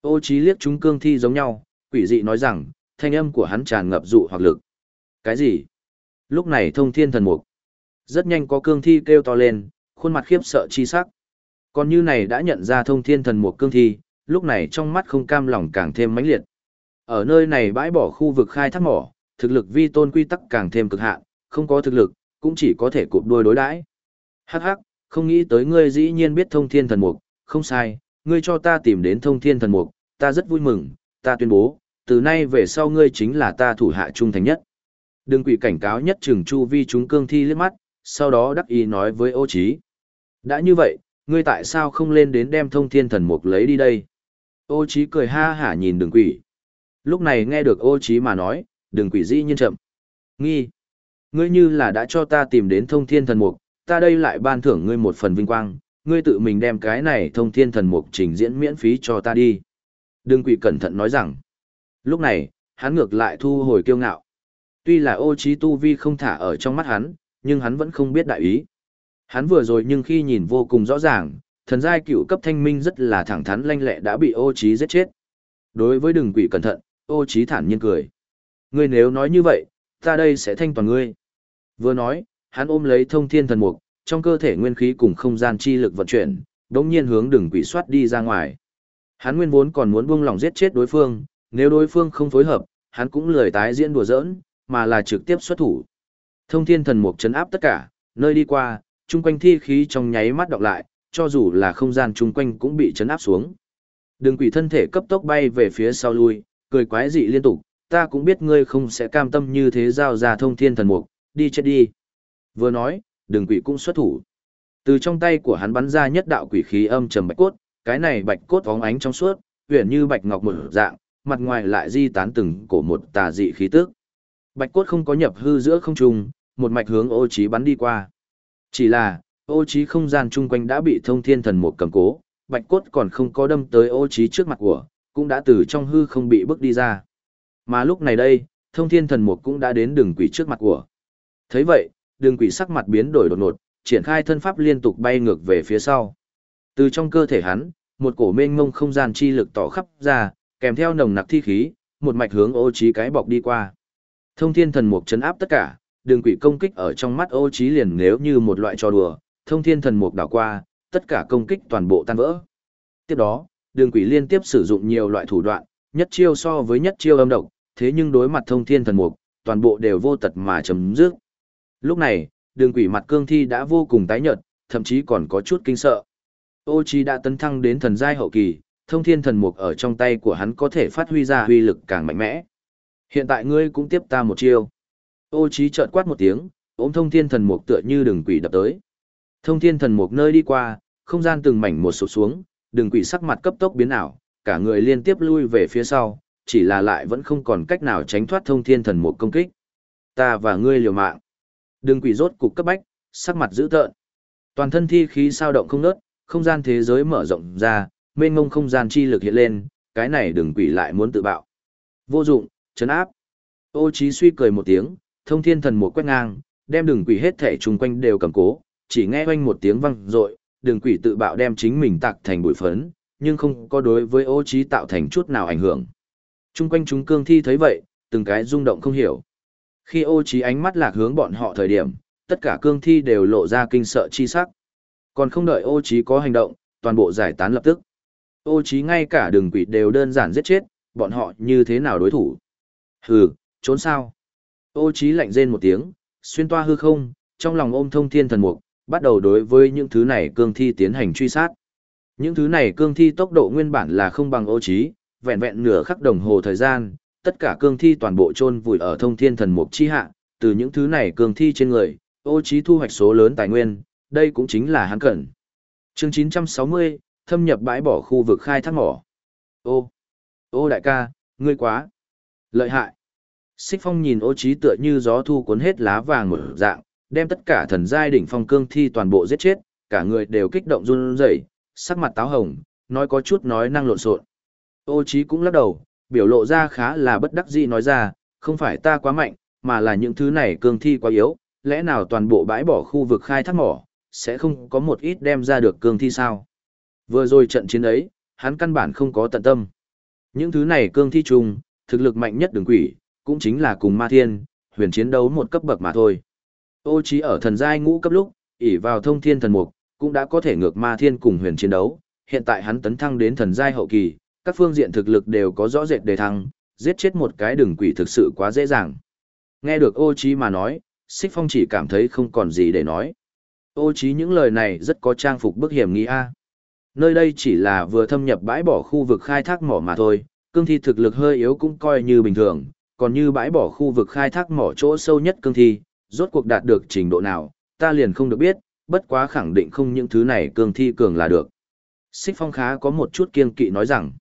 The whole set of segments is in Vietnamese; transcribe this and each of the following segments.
Ô trí liếc chúng cương thi giống nhau, quỷ dị nói rằng, thanh âm của hắn tràn ngập dụ hoặc lực. Cái gì? Lúc này thông thiên thần mục. Rất nhanh có cương thi kêu to lên, khuôn mặt khiếp sợ chi sắc. Còn như này đã nhận ra thông thiên thần mục cương thi, lúc này trong mắt không cam lòng càng thêm mãnh liệt. Ở nơi này bãi bỏ khu vực khai thác mỏ, thực lực vi tôn quy tắc càng thêm cực hạn, không có thực lực, cũng chỉ có thể cụp đuôi đối đãi. Hắc hắc, không nghĩ tới ngươi dĩ nhiên biết thông thiên thần mục, không sai, ngươi cho ta tìm đến thông thiên thần mục, ta rất vui mừng, ta tuyên bố, từ nay về sau ngươi chính là ta thủ hạ trung thành nhất. Đừng quỷ cảnh cáo nhất trừng chu vi chúng cương thi liếc mắt, sau đó đắc ý nói với ô trí. Đã như vậy, ngươi tại sao không lên đến đem thông thiên thần mục lấy đi đây? Ô trí cười ha hả nhìn đường quỷ. Lúc này nghe được ô trí mà nói, đường quỷ dĩ nhiên chậm. Nghi. Ngươi như là đã cho ta tìm đến thông thiên thần mục, ta đây lại ban thưởng ngươi một phần vinh quang, ngươi tự mình đem cái này thông thiên thần mục trình diễn miễn phí cho ta đi. Đương quỷ cẩn thận nói rằng. Lúc này, hắn ngược lại thu hồi kiêu ngạo. Tuy là ô trí tu vi không thả ở trong mắt hắn, nhưng hắn vẫn không biết đại ý. Hắn vừa rồi nhưng khi nhìn vô cùng rõ ràng, thần giai cựu cấp thanh minh rất là thẳng thắn lanh lẹ đã bị ô trí giết chết. Đối với đừng quỷ cẩn thận, ô trí thản nhiên cười. Ngươi nếu nói như vậy, ta đây sẽ thanh toàn ngươi. Vừa nói, hắn ôm lấy thông thiên thần mục, trong cơ thể nguyên khí cùng không gian chi lực vận chuyển, đống nhiên hướng đường quỷ soát đi ra ngoài. Hắn nguyên vốn còn muốn buông lòng giết chết đối phương, nếu đối phương không phối hợp, hắn cũng lười tái diễn đùa giỡn, mà là trực tiếp xuất thủ. Thông thiên thần mục chấn áp tất cả, nơi đi qua, chung quanh thi khí trong nháy mắt đọc lại, cho dù là không gian chung quanh cũng bị chấn áp xuống. Đường quỷ thân thể cấp tốc bay về phía sau lui, cười quái dị liên tục, ta cũng biết ngươi không sẽ cam tâm như thế giao ra thông thiên thần mục, đi chết đi. Vừa nói, đường quỷ cũng xuất thủ. Từ trong tay của hắn bắn ra nhất đạo quỷ khí âm trầm bạch cốt, cái này bạch cốt óng ánh trong suốt, huyền như bạch ngọc một dạng, mặt ngoài lại di tán từng cổ một tà dị khí tức. Bạch cốt không có nhập hư giữa không trung, một mạch hướng ô trí bắn đi qua. Chỉ là, ô trí không gian chung quanh đã bị thông thiên thần một cầm cố, bạch cốt còn không có đâm tới ô trí trước mặt của, cũng đã từ trong hư không bị bước đi ra. Mà lúc này đây, thông thiên thần một cũng đã đến đường quỷ trước mặt của. thấy vậy, đường quỷ sắc mặt biến đổi đột ngột, triển khai thân pháp liên tục bay ngược về phía sau. Từ trong cơ thể hắn, một cổ mênh mông không gian chi lực tỏ khắp ra, kèm theo nồng nặc thi khí, một mạch hướng ô trí cái bọc đi qua. Thông thiên thần mục chấn áp tất cả, đường quỷ công kích ở trong mắt ô trí liền nếu như một loại trò đùa, thông thiên thần mục đảo qua, tất cả công kích toàn bộ tan vỡ. Tiếp đó, đường quỷ liên tiếp sử dụng nhiều loại thủ đoạn, nhất chiêu so với nhất chiêu âm độc, thế nhưng đối mặt thông thiên thần mục, toàn bộ đều vô tật mà chấm dứt. Lúc này, đường quỷ mặt cương thi đã vô cùng tái nhợt, thậm chí còn có chút kinh sợ. Ô Chi đã tấn thăng đến thần giai hậu kỳ, thông thiên thần mục ở trong tay của hắn có thể phát huy ra huy lực càng mạnh mẽ. Hiện tại ngươi cũng tiếp ta một chiêu. Ô Chí chợt quát một tiếng, ôm thông thiên thần mục tựa như đường quỷ đập tới. Thông thiên thần mục nơi đi qua, không gian từng mảnh một sụp xuống, đường quỷ sắc mặt cấp tốc biến ảo, cả người liên tiếp lui về phía sau, chỉ là lại vẫn không còn cách nào tránh thoát thông thiên thần mục công kích. Ta và ngươi liều mạng. Đường quỷ rốt cục cấp bách, sắc mặt dữ tợn. Toàn thân thi khí sao động không nớt, không gian thế giới mở rộng ra, mênh mông không gian chi lực hiện lên, cái này đường quỷ lại muốn tự bạo. Vô dụng, chấn áp. Ô Chí suy cười một tiếng, thông thiên thần một quét ngang, đem đường quỷ hết thể chung quanh đều cầm cố, chỉ nghe oanh một tiếng vang rội, đường quỷ tự bạo đem chính mình tạc thành bụi phấn, nhưng không có đối với ô Chí tạo thành chút nào ảnh hưởng. Chung quanh chúng cương thi thấy vậy, từng cái rung động không hiểu. Khi ô Chí ánh mắt lạc hướng bọn họ thời điểm, tất cả cương thi đều lộ ra kinh sợ chi sắc. Còn không đợi ô Chí có hành động, toàn bộ giải tán lập tức. Ô Chí ngay cả đường quỷ đều đơn giản giết chết, bọn họ như thế nào đối thủ. Hừ, trốn sao? Ô Chí lạnh rên một tiếng, xuyên toa hư không, trong lòng ôm thông thiên thần mục, bắt đầu đối với những thứ này cương thi tiến hành truy sát. Những thứ này cương thi tốc độ nguyên bản là không bằng ô Chí, vẹn vẹn nửa khắc đồng hồ thời gian, tất cả cương thi toàn bộ chôn vùi ở thông thiên thần mục chi hạ, từ những thứ này cương thi trên người, ô Chí thu hoạch số lớn tài nguyên, đây cũng chính là hắn cần. Chương 960, thâm nhập bãi bỏ khu vực khai thác mỏ. Ô, ô đại ca, ngươi quá lợi hại. Xích phong nhìn ô trí tựa như gió thu cuốn hết lá vàng mở dạng, đem tất cả thần giai đỉnh phong cương thi toàn bộ giết chết, cả người đều kích động run rẩy, sắc mặt táo hồng, nói có chút nói năng lộn xộn. Ô trí cũng lắc đầu, biểu lộ ra khá là bất đắc dĩ nói ra, không phải ta quá mạnh, mà là những thứ này cương thi quá yếu, lẽ nào toàn bộ bãi bỏ khu vực khai thác mỏ, sẽ không có một ít đem ra được cương thi sao? Vừa rồi trận chiến ấy, hắn căn bản không có tận tâm. Những thứ này cương thi trùng thực lực mạnh nhất đường quỷ, cũng chính là cùng ma thiên, huyền chiến đấu một cấp bậc mà thôi. Ô trí ở thần giai ngũ cấp lúc, ỷ vào thông thiên thần mục, cũng đã có thể ngược ma thiên cùng huyền chiến đấu, hiện tại hắn tấn thăng đến thần giai hậu kỳ, các phương diện thực lực đều có rõ rệt đề thăng, giết chết một cái đường quỷ thực sự quá dễ dàng. Nghe được ô Chí mà nói, xích phong chỉ cảm thấy không còn gì để nói. Ô Chí những lời này rất có trang phục bức hiểm nghi a. Nơi đây chỉ là vừa thâm nhập bãi bỏ khu vực khai thác mỏ mà thôi, cương thi thực lực hơi yếu cũng coi như bình thường, còn như bãi bỏ khu vực khai thác mỏ chỗ sâu nhất cương thi, rốt cuộc đạt được trình độ nào, ta liền không được biết, bất quá khẳng định không những thứ này cương thi cường là được. Xích phong khá có một chút kiên kỵ nói rằng,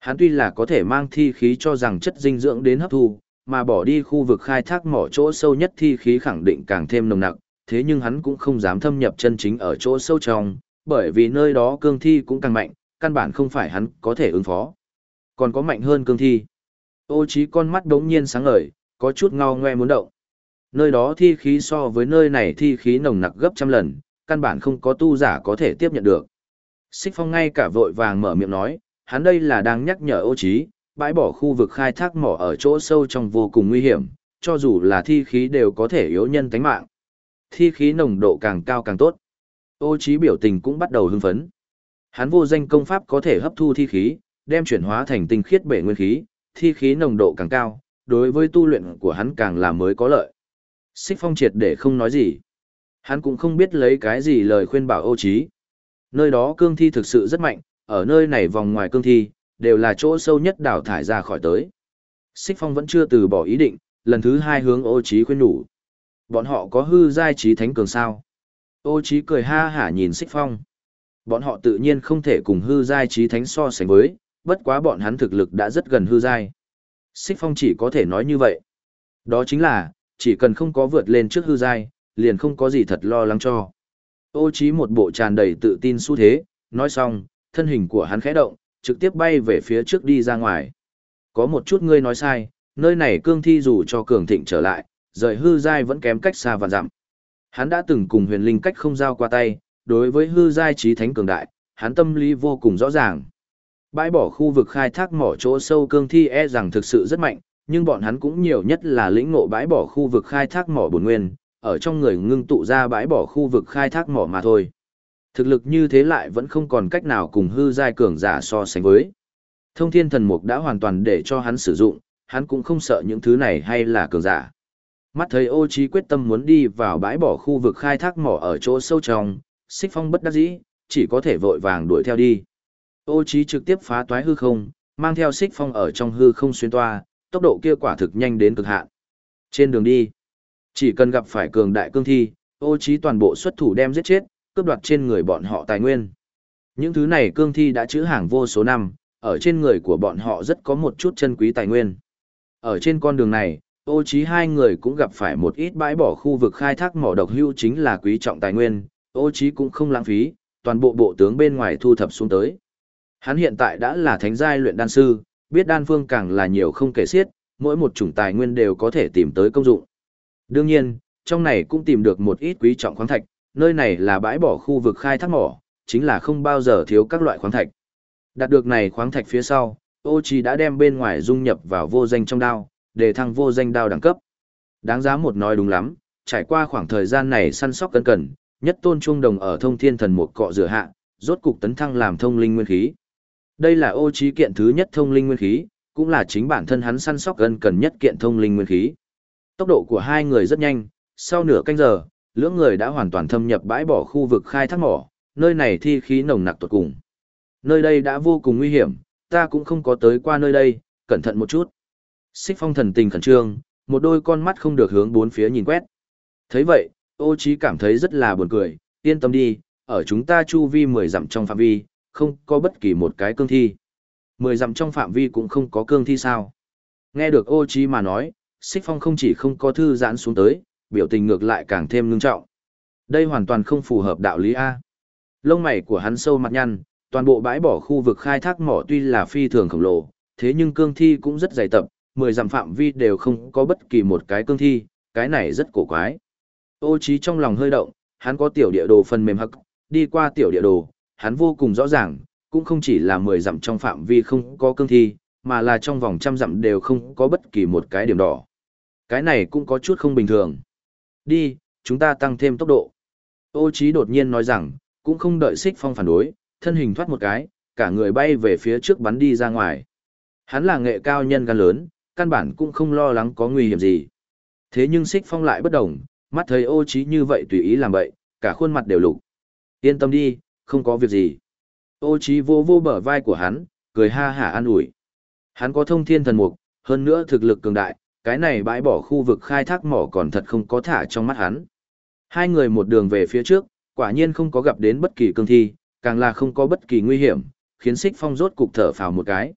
hắn tuy là có thể mang thi khí cho rằng chất dinh dưỡng đến hấp thu, mà bỏ đi khu vực khai thác mỏ chỗ sâu nhất thi khí khẳng định càng thêm nồng nặc, thế nhưng hắn cũng không dám thâm nhập chân chính ở chỗ sâu trong, bởi vì nơi đó cương thi cũng càng mạnh, căn bản không phải hắn có thể ứng phó. Còn có mạnh hơn cương thi. Ô trí con mắt đống nhiên sáng ngời, có chút ngao ngoe muốn động. Nơi đó thi khí so với nơi này thi khí nồng nặc gấp trăm lần, căn bản không có tu giả có thể tiếp nhận được. Xích phong ngay cả vội vàng mở miệng nói, hắn đây là đang nhắc nhở ô trí, bãi bỏ khu vực khai thác mỏ ở chỗ sâu trong vô cùng nguy hiểm, cho dù là thi khí đều có thể yếu nhân tánh mạng. Thi khí nồng độ càng cao càng tốt. Ô trí biểu tình cũng bắt đầu hưng phấn. Hắn vô danh công pháp có thể hấp thu thi khí, đem chuyển hóa thành tinh khiết bể nguyên khí, thi khí nồng độ càng cao, đối với tu luyện của hắn càng là mới có lợi. Xích phong triệt để không nói gì. Hắn cũng không biết lấy cái gì lời khuyên bảo ô trí. Nơi đó cương thi thực sự rất mạnh, ở nơi này vòng ngoài cương thi, đều là chỗ sâu nhất đào thải ra khỏi tới. Xích phong vẫn chưa từ bỏ ý định, lần thứ hai hướng ô trí khuyên nhủ. Bọn họ có hư giai trí thánh cường sao? Ô trí cười ha hả nhìn xích phong. Bọn họ tự nhiên không thể cùng hư giai trí thánh so sánh với, bất quá bọn hắn thực lực đã rất gần hư giai. Xích phong chỉ có thể nói như vậy. Đó chính là, chỉ cần không có vượt lên trước hư giai, liền không có gì thật lo lắng cho. Ô trí một bộ tràn đầy tự tin xu thế, nói xong, thân hình của hắn khẽ động, trực tiếp bay về phía trước đi ra ngoài. Có một chút ngươi nói sai, nơi này cương thi dù cho cường thịnh trở lại, rời hư giai vẫn kém cách xa và dặm. Hắn đã từng cùng huyền linh cách không giao qua tay, đối với hư giai trí thánh cường đại, hắn tâm lý vô cùng rõ ràng. Bãi bỏ khu vực khai thác mỏ chỗ sâu cương thi e rằng thực sự rất mạnh, nhưng bọn hắn cũng nhiều nhất là lĩnh ngộ bãi bỏ khu vực khai thác mỏ bổn nguyên, ở trong người ngưng tụ ra bãi bỏ khu vực khai thác mỏ mà thôi. Thực lực như thế lại vẫn không còn cách nào cùng hư giai cường giả so sánh với. Thông thiên thần mục đã hoàn toàn để cho hắn sử dụng, hắn cũng không sợ những thứ này hay là cường giả. Mắt thấy ô trí quyết tâm muốn đi vào bãi bỏ khu vực khai thác mỏ ở chỗ sâu trong, xích phong bất đắc dĩ, chỉ có thể vội vàng đuổi theo đi. Ô trí trực tiếp phá toái hư không, mang theo xích phong ở trong hư không xuyên toa, tốc độ kia quả thực nhanh đến cực hạn. Trên đường đi, chỉ cần gặp phải cường đại cương thi, ô trí toàn bộ xuất thủ đem giết chết, cướp đoạt trên người bọn họ tài nguyên. Những thứ này cương thi đã chữ hàng vô số năm, ở trên người của bọn họ rất có một chút chân quý tài nguyên. Ở trên con đường này, ô trí hai người cũng gặp phải một ít bãi bỏ khu vực khai thác mỏ độc hưu chính là quý trọng tài nguyên, ô trí cũng không lãng phí, toàn bộ bộ tướng bên ngoài thu thập xuống tới. Hắn hiện tại đã là thánh giai luyện đan sư, biết đan phương càng là nhiều không kể xiết, mỗi một chủng tài nguyên đều có thể tìm tới công dụng. Đương nhiên, trong này cũng tìm được một ít quý trọng khoáng thạch, nơi này là bãi bỏ khu vực khai thác mỏ, chính là không bao giờ thiếu các loại khoáng thạch. Đạt được này khoáng thạch phía sau, ô chi đã đem bên ngoài dung nhập vào vô danh trong đao, để thăng vô danh đao đẳng cấp. Đáng giá một nói đúng lắm, trải qua khoảng thời gian này săn sóc cẩn cẩn, nhất tôn trung đồng ở thông thiên thần một cọ rửa hạ, rốt cục tấn thăng làm thông linh nguyên khí. Đây là ô Chi kiện thứ nhất thông linh nguyên khí, cũng là chính bản thân hắn săn sóc gần cần nhất kiện thông linh nguyên khí. Tốc độ của hai người rất nhanh, sau nửa canh giờ, lưỡng người đã hoàn toàn thâm nhập bãi bỏ khu vực khai thác mỏ, nơi này thi khí nồng nặc tột cùng. Nơi đây đã vô cùng nguy hiểm, ta cũng không có tới qua nơi đây, cẩn thận một chút. Xích phong thần tình khẩn trương, một đôi con mắt không được hướng bốn phía nhìn quét. thấy vậy, ô trí cảm thấy rất là buồn cười, yên tâm đi, ở chúng ta chu vi mười dặm trong phạm vi, không có bất kỳ một cái cương thi. Mười dặm trong phạm vi cũng không có cương thi sao. Nghe được ô trí mà nói, xích phong không chỉ không có thư giãn xuống tới, biểu tình ngược lại càng thêm ngưng trọng. Đây hoàn toàn không phù hợp đạo lý A. Lông mày của hắn sâu mặt nhăn, toàn bộ bãi bỏ khu vực khai thác mỏ tuy là phi thường khổng lồ, thế nhưng cương thi cũng rất dày tập, mười dặm phạm vi đều không có bất kỳ một cái cương thi, cái này rất cổ quái. Ô trí trong lòng hơi động, hắn có tiểu địa đồ phần mềm hắc, đi qua tiểu địa đồ, hắn vô cùng rõ ràng, cũng không chỉ là 10 dặm trong phạm vi không có cương thi, mà là trong vòng trăm dặm đều không có bất kỳ một cái điểm đỏ. Cái này cũng có chút không bình thường. Đi, chúng ta tăng thêm tốc độ. Ô Chí đột nhiên nói rằng, cũng không đợi Sích Phong phản đối, thân hình thoát một cái, cả người bay về phía trước bắn đi ra ngoài. Hắn là nghệ cao nhân gan lớn, căn bản cũng không lo lắng có nguy hiểm gì. Thế nhưng Sích Phong lại bất động, mắt thấy Ô Chí như vậy tùy ý làm vậy, cả khuôn mặt đều lục. Yên tâm đi, không có việc gì. Ô Chí vô vô bờ vai của hắn, cười ha hả an ủi. Hắn có thông thiên thần mục, hơn nữa thực lực cường đại, cái này bãi bỏ khu vực khai thác mỏ còn thật không có thả trong mắt hắn. Hai người một đường về phía trước, quả nhiên không có gặp đến bất kỳ cương thi, càng là không có bất kỳ nguy hiểm, khiến Sích Phong rốt cục thở phào một cái.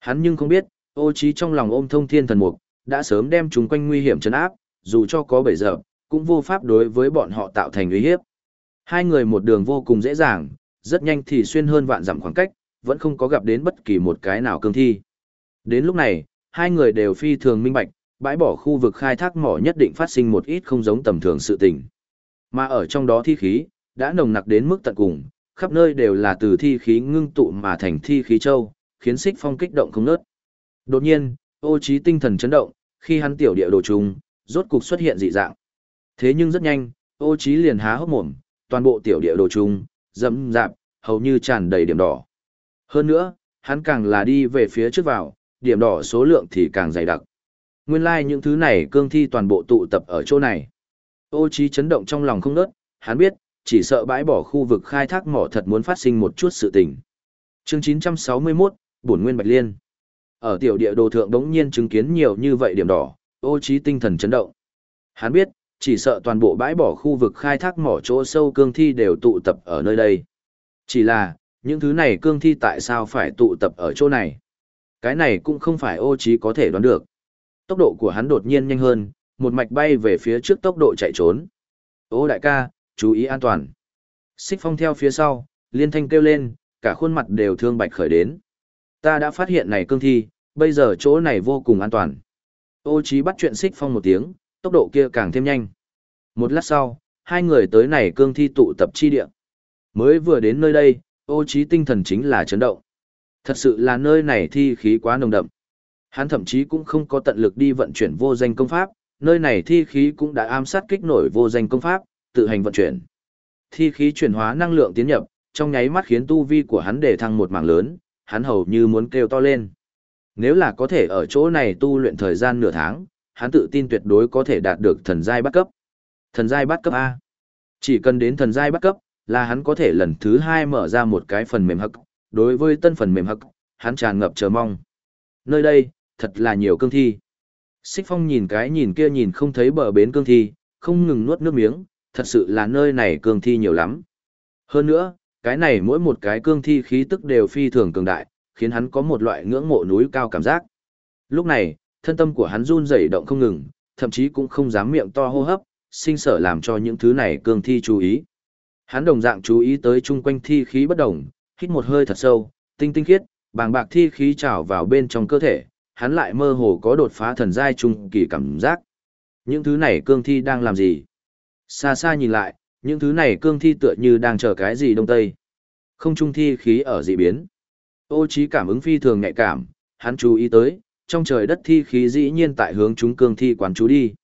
Hắn nhưng không biết, ô trí trong lòng ôm thông thiên thần mục, đã sớm đem chúng quanh nguy hiểm chấn áp, dù cho có bảy giờ, cũng vô pháp đối với bọn họ tạo thành uy hiếp. Hai người một đường vô cùng dễ dàng, rất nhanh thì xuyên hơn vạn dặm khoảng cách, vẫn không có gặp đến bất kỳ một cái nào cương thi. Đến lúc này, hai người đều phi thường minh bạch, bãi bỏ khu vực khai thác mỏ nhất định phát sinh một ít không giống tầm thường sự tình. Mà ở trong đó thi khí, đã nồng nặc đến mức tận cùng, khắp nơi đều là từ thi khí ngưng tụ mà thành thi khí châu, khiến xích phong kích động không nớt. Đột nhiên, ô trí tinh thần chấn động, khi hắn tiểu địa đồ trùng, rốt cục xuất hiện dị dạng. Thế nhưng rất nhanh, ô trí liền há hốc mồm, toàn bộ tiểu địa đồ trùng, dẫm dạp, hầu như tràn đầy điểm đỏ. Hơn nữa, hắn càng là đi về phía trước vào, điểm đỏ số lượng thì càng dày đặc. Nguyên lai like những thứ này cương thi toàn bộ tụ tập ở chỗ này. Ô trí chấn động trong lòng không nớt, hắn biết, chỉ sợ bãi bỏ khu vực khai thác mỏ thật muốn phát sinh một chút sự tình. Chương 961, Bổn Nguyên Bạch Liên. Ở tiểu địa đồ thượng đống nhiên chứng kiến nhiều như vậy điểm đỏ, ô trí tinh thần chấn động. Hắn biết, chỉ sợ toàn bộ bãi bỏ khu vực khai thác mỏ chỗ sâu cương thi đều tụ tập ở nơi đây. Chỉ là, những thứ này cương thi tại sao phải tụ tập ở chỗ này? Cái này cũng không phải ô trí có thể đoán được. Tốc độ của hắn đột nhiên nhanh hơn, một mạch bay về phía trước tốc độ chạy trốn. Ô đại ca, chú ý an toàn. Xích phong theo phía sau, liên thanh kêu lên, cả khuôn mặt đều thương bạch khởi đến. Ta đã phát hiện này cương thi, bây giờ chỗ này vô cùng an toàn. Ô trí bắt chuyện xích phong một tiếng, tốc độ kia càng thêm nhanh. Một lát sau, hai người tới này cương thi tụ tập chi địa. Mới vừa đến nơi đây, ô trí tinh thần chính là chấn động. Thật sự là nơi này thi khí quá nồng đậm. Hắn thậm chí cũng không có tận lực đi vận chuyển vô danh công pháp, nơi này thi khí cũng đã ám sát kích nổi vô danh công pháp, tự hành vận chuyển. Thi khí chuyển hóa năng lượng tiến nhập, trong nháy mắt khiến tu vi của hắn đề thăng một mảng lớn, hắn hầu như muốn kêu to lên. Nếu là có thể ở chỗ này tu luyện thời gian nửa tháng, hắn tự tin tuyệt đối có thể đạt được thần giai bắt cấp. Thần giai bắt cấp A. Chỉ cần đến thần giai bắt cấp, là hắn có thể lần thứ hai mở ra một cái phần mềm hậc, Đối với tân phần mềm hắc, hắn tràn ngập chờ mong. Nơi đây, thật là nhiều cương thi. Xích phong nhìn cái nhìn kia nhìn không thấy bờ bến cương thi, không ngừng nuốt nước miếng, thật sự là nơi này cương thi nhiều lắm. Hơn nữa, cái này mỗi một cái cương thi khí tức đều phi thường cường đại, khiến hắn có một loại ngưỡng mộ núi cao cảm giác. Lúc này, thân tâm của hắn run rẩy động không ngừng, thậm chí cũng không dám miệng to hô hấp, sinh sở làm cho những thứ này cương thi chú ý. Hắn đồng dạng chú ý tới chung quanh thi khí bất đồng, hít một hơi thật sâu, tinh tinh khiết, bàng bạc thi khí trào vào bên trong cơ thể, hắn lại mơ hồ có đột phá thần giai trung kỳ cảm giác. Những thứ này cương thi đang làm gì? Xa xa nhìn lại, những thứ này cương thi tựa như đang chờ cái gì đông tây. Không trung thi khí ở dị biến. Ô trí cảm ứng phi thường nhạy cảm, hắn chú ý tới, trong trời đất thi khí dĩ nhiên tại hướng chúng cương thi quán chú đi.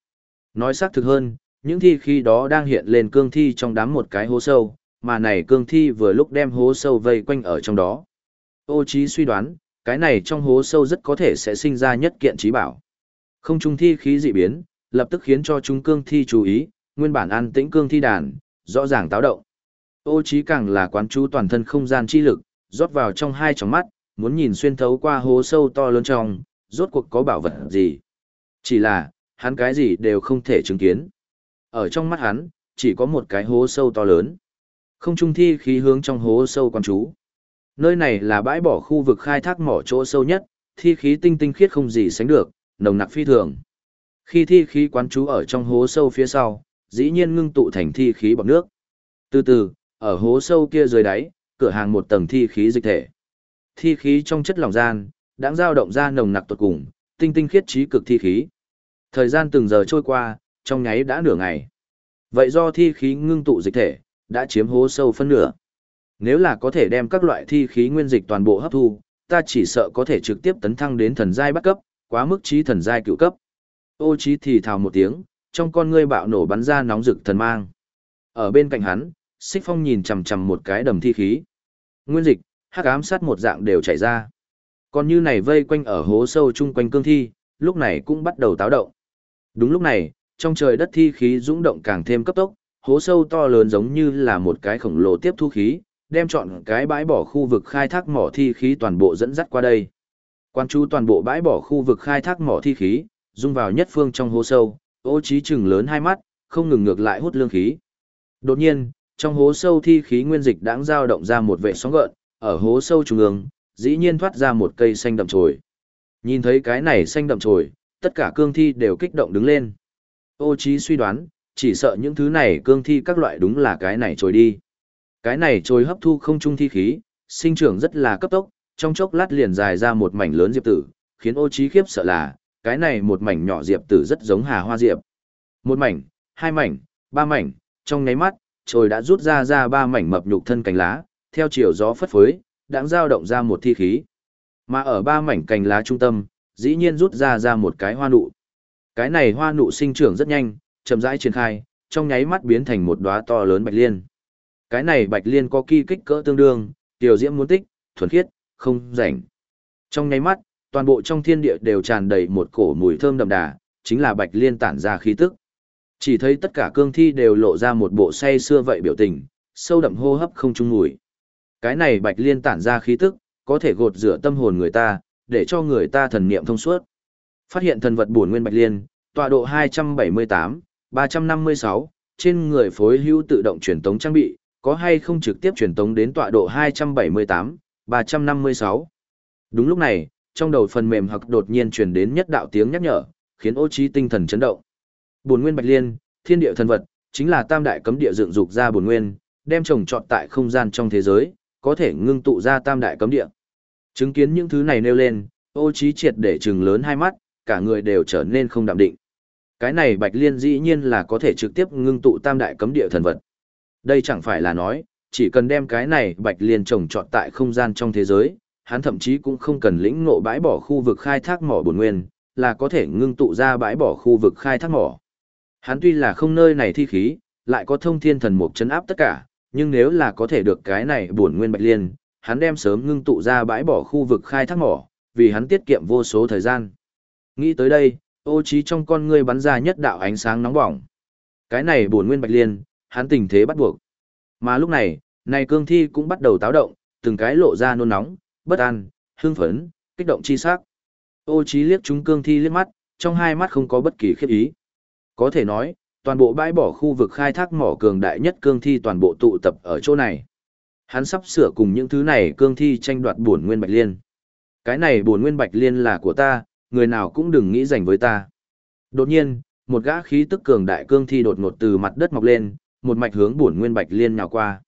Nói xác thực hơn, những thi khí đó đang hiện lên cương thi trong đám một cái hố sâu, mà này cương thi vừa lúc đem hố sâu vây quanh ở trong đó. Ô trí suy đoán, cái này trong hố sâu rất có thể sẽ sinh ra nhất kiện trí bảo. Không trung thi khí dị biến, lập tức khiến cho chúng cương thi chú ý, nguyên bản an tĩnh cương thi đàn, rõ ràng táo động. Ô trí càng là quán chú toàn thân không gian chi lực, rót vào trong hai tròng mắt, muốn nhìn xuyên thấu qua hố sâu to lớn trong, rốt cuộc có bảo vật gì. Chỉ là, hắn cái gì đều không thể chứng kiến. Ở trong mắt hắn, chỉ có một cái hố sâu to lớn. Không trung thi khí hướng trong hố sâu quan chú. Nơi này là bãi bỏ khu vực khai thác mỏ chỗ sâu nhất, thi khí tinh tinh khiết không gì sánh được, nồng nặc phi thường. Khi thi khí quán chú ở trong hố sâu phía sau, dĩ nhiên ngưng tụ thành thi khí bọt nước. Từ từ, ở hố sâu kia dưới đáy, cửa hàng một tầng thi khí dịch thể. Thi khí trong chất lỏng gian, đã dao động ra nồng nặc tuột cùng, tinh tinh khiết trí cực thi khí. Thời gian từng giờ trôi qua, trong nháy đã nửa ngày. Vậy do thi khí ngưng tụ dịch thể, đã chiếm hố sâu phân nửa. Nếu là có thể đem các loại thi khí nguyên dịch toàn bộ hấp thu, ta chỉ sợ có thể trực tiếp tấn thăng đến thần giai bắt cấp, quá mức trí thần giai cựu cấp. Ô trí thì thào một tiếng, trong con ngươi bạo nổ bắn ra nóng rực thần mang. Ở bên cạnh hắn, Xích Phong nhìn chằm chằm một cái đầm thi khí. Nguyên dịch, hắc ám sát một dạng đều chảy ra. Còn như này vây quanh ở hố sâu chung quanh cương thi, lúc này cũng bắt đầu táo động. Đúng lúc này, trong trời đất thi khí dũng động càng thêm cấp tốc, hố sâu to lớn giống như là một cái khổng lồ tiếp thu khí, đem chọn cái bãi bỏ khu vực khai thác mỏ thi khí toàn bộ dẫn dắt qua đây. Quan chú toàn bộ bãi bỏ khu vực khai thác mỏ thi khí, dung vào nhất phương trong hố sâu, ô trí trừng lớn hai mắt, không ngừng ngược lại hút lương khí. Đột nhiên, trong hố sâu thi khí nguyên dịch đãng dao động ra một vệ sóng gợn, ở hố sâu trung ương, dĩ nhiên thoát ra một cây xanh đậm trồi. Nhìn thấy cái này xanh đậm trồi, tất cả cương thi đều kích động đứng lên. Ô trí suy đoán, chỉ sợ những thứ này cương thi các loại đúng là cái này trồi đi. Cái này trồi hấp thu không trung thi khí, sinh trưởng rất là cấp tốc, trong chốc lát liền dài ra một mảnh lớn diệp tử, khiến ô trí khiếp sợ là, cái này một mảnh nhỏ diệp tử rất giống hà hoa diệp. Một mảnh, hai mảnh, ba mảnh, trong nháy mắt, trồi đã rút ra ra ba mảnh mập nhục thân cành lá, theo chiều gió phất phới, đang dao động ra một thi khí. Mà ở ba mảnh cành lá trung tâm, dĩ nhiên rút ra ra một cái hoa nụ. Cái này hoa nụ sinh trưởng rất nhanh, chậm rãi triển khai, trong nháy mắt biến thành một đóa to lớn bạch liên. Cái này bạch liên có kỳ kích cỡ tương đương, tiểu diễm muốn tích, thuần khiết, không rảnh. Trong nháy mắt, toàn bộ trong thiên địa đều tràn đầy một cổ mùi thơm đậm đà, chính là bạch liên tản ra khí tức. Chỉ thấy tất cả cương thi đều lộ ra một bộ say xưa vậy biểu tình, sâu đậm hô hấp không chung mùi. Cái này bạch liên tản ra khí tức, có thể gột rửa tâm hồn người ta, để cho người ta thần niệm thông suốt. Phát hiện thần vật bổn nguyên bạch liên, tọa độ 278, 356, trên người phối hữu tự động truyền tống trang bị, có hay không trực tiếp truyền tống đến tọa độ 278, 356. Đúng lúc này, trong đầu phần mềm hoặc đột nhiên truyền đến nhất đạo tiếng nhắc nhở, khiến ô trí tinh thần chấn động. Bổn nguyên bạch liên, thiên địa thần vật, chính là tam đại cấm địa dựng dục ra bổn nguyên, đem trồng trọt tại không gian trong thế giới, có thể ngưng tụ ra tam đại cấm địa. Chứng kiến những thứ này nêu lên, ô trí triệt để trừng lớn hai mắt, cả người đều trở nên không đạm định. Cái này bạch liên dĩ nhiên là có thể trực tiếp ngưng tụ tam đại cấm địa thần vật. Đây chẳng phải là nói, chỉ cần đem cái này bạch liên trồng trọt tại không gian trong thế giới, hắn thậm chí cũng không cần lĩnh ngộ bãi bỏ khu vực khai thác mỏ bổn nguyên, là có thể ngưng tụ ra bãi bỏ khu vực khai thác mỏ. Hắn tuy là không nơi này thi khí, lại có thông thiên thần mục chấn áp tất cả, nhưng nếu là có thể được cái này bổn nguyên bạch liên, hắn đem sớm ngưng tụ ra bãi bỏ khu vực khai thác mỏ, vì hắn tiết kiệm vô số thời gian. Nghĩ tới đây, ô trí trong con ngươi bắn ra nhất đạo ánh sáng nóng bỏng. Cái này bổn nguyên bạch liên, hắn tình thế bắt buộc. Mà lúc này, này cương thi cũng bắt đầu táo động, từng cái lộ ra nôn nóng, bất an, hưng phấn, kích động chi sắc. Ô trí liếc chúng cương thi liếc mắt, trong hai mắt không có bất kỳ khiếp ý. Có thể nói, toàn bộ bãi bỏ khu vực khai thác mỏ cường đại nhất cương thi toàn bộ tụ tập ở chỗ này. Hắn sắp sửa cùng những thứ này cương thi tranh đoạt bổn nguyên bạch liên. Cái này bổn nguyên bạch liên là của ta, người nào cũng đừng nghĩ giành với ta. Đột nhiên, một gã khí tức cường đại cương thi đột ngột từ mặt đất mọc lên, một mạch hướng bổn nguyên bạch liên nhào qua.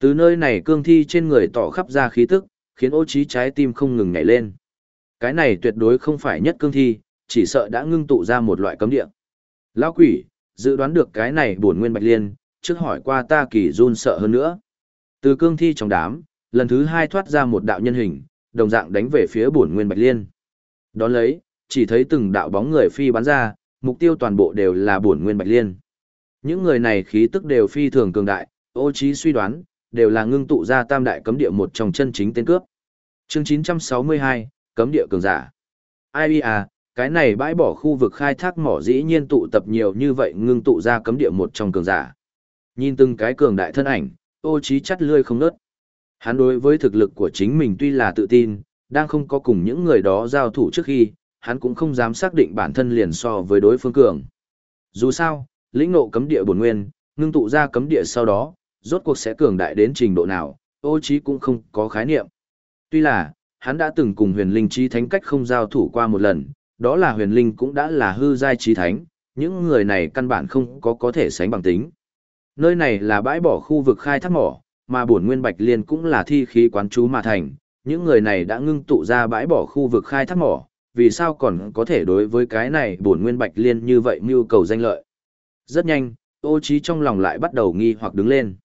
Từ nơi này cương thi trên người tỏ khắp ra khí tức, khiến ô trí trái tim không ngừng nhảy lên. Cái này tuyệt đối không phải nhất cương thi, chỉ sợ đã ngưng tụ ra một loại cấm địa. Lão quỷ, dự đoán được cái này bổn nguyên bạch liên, trước hỏi qua ta kỳ run sợ hơn nữa. Từ cương thi trong đám, lần thứ hai thoát ra một đạo nhân hình, đồng dạng đánh về phía bổn nguyên bạch liên. Đón lấy, chỉ thấy từng đạo bóng người phi bắn ra, mục tiêu toàn bộ đều là bổn nguyên bạch liên. Những người này khí tức đều phi thường cường đại, ô trí suy đoán, đều là ngưng tụ ra tam đại cấm địa một trong chân chính tên cướp. Chương 962, cấm địa cường giả. Ai à, cái này bãi bỏ khu vực khai thác mỏ dĩ nhiên tụ tập nhiều như vậy ngưng tụ ra cấm địa một trong cường giả. Nhìn từng cái cường đại thân ảnh, ô trí chắt lươi không nớt. Hắn đối với thực lực của chính mình tuy là tự tin, đang không có cùng những người đó giao thủ trước khi, hắn cũng không dám xác định bản thân liền so với đối phương cường. Dù sao, lĩnh ngộ cấm địa bổn nguyên, ngưng tụ ra cấm địa sau đó, rốt cuộc sẽ cường đại đến trình độ nào, ô trí cũng không có khái niệm. Tuy là, hắn đã từng cùng huyền linh chi thánh cách không giao thủ qua một lần, đó là huyền linh cũng đã là hư giai trí thánh, những người này căn bản không có có thể sánh bằng tính. Nơi này là bãi bỏ khu vực khai thác mỏ, mà bổn nguyên bạch liên cũng là thi khí quán chú mà thành, những người này đã ngưng tụ ra bãi bỏ khu vực khai thác mỏ, vì sao còn có thể đối với cái này bổn nguyên bạch liên như vậy mưu cầu danh lợi. Rất nhanh, ô trí trong lòng lại bắt đầu nghi hoặc đứng lên.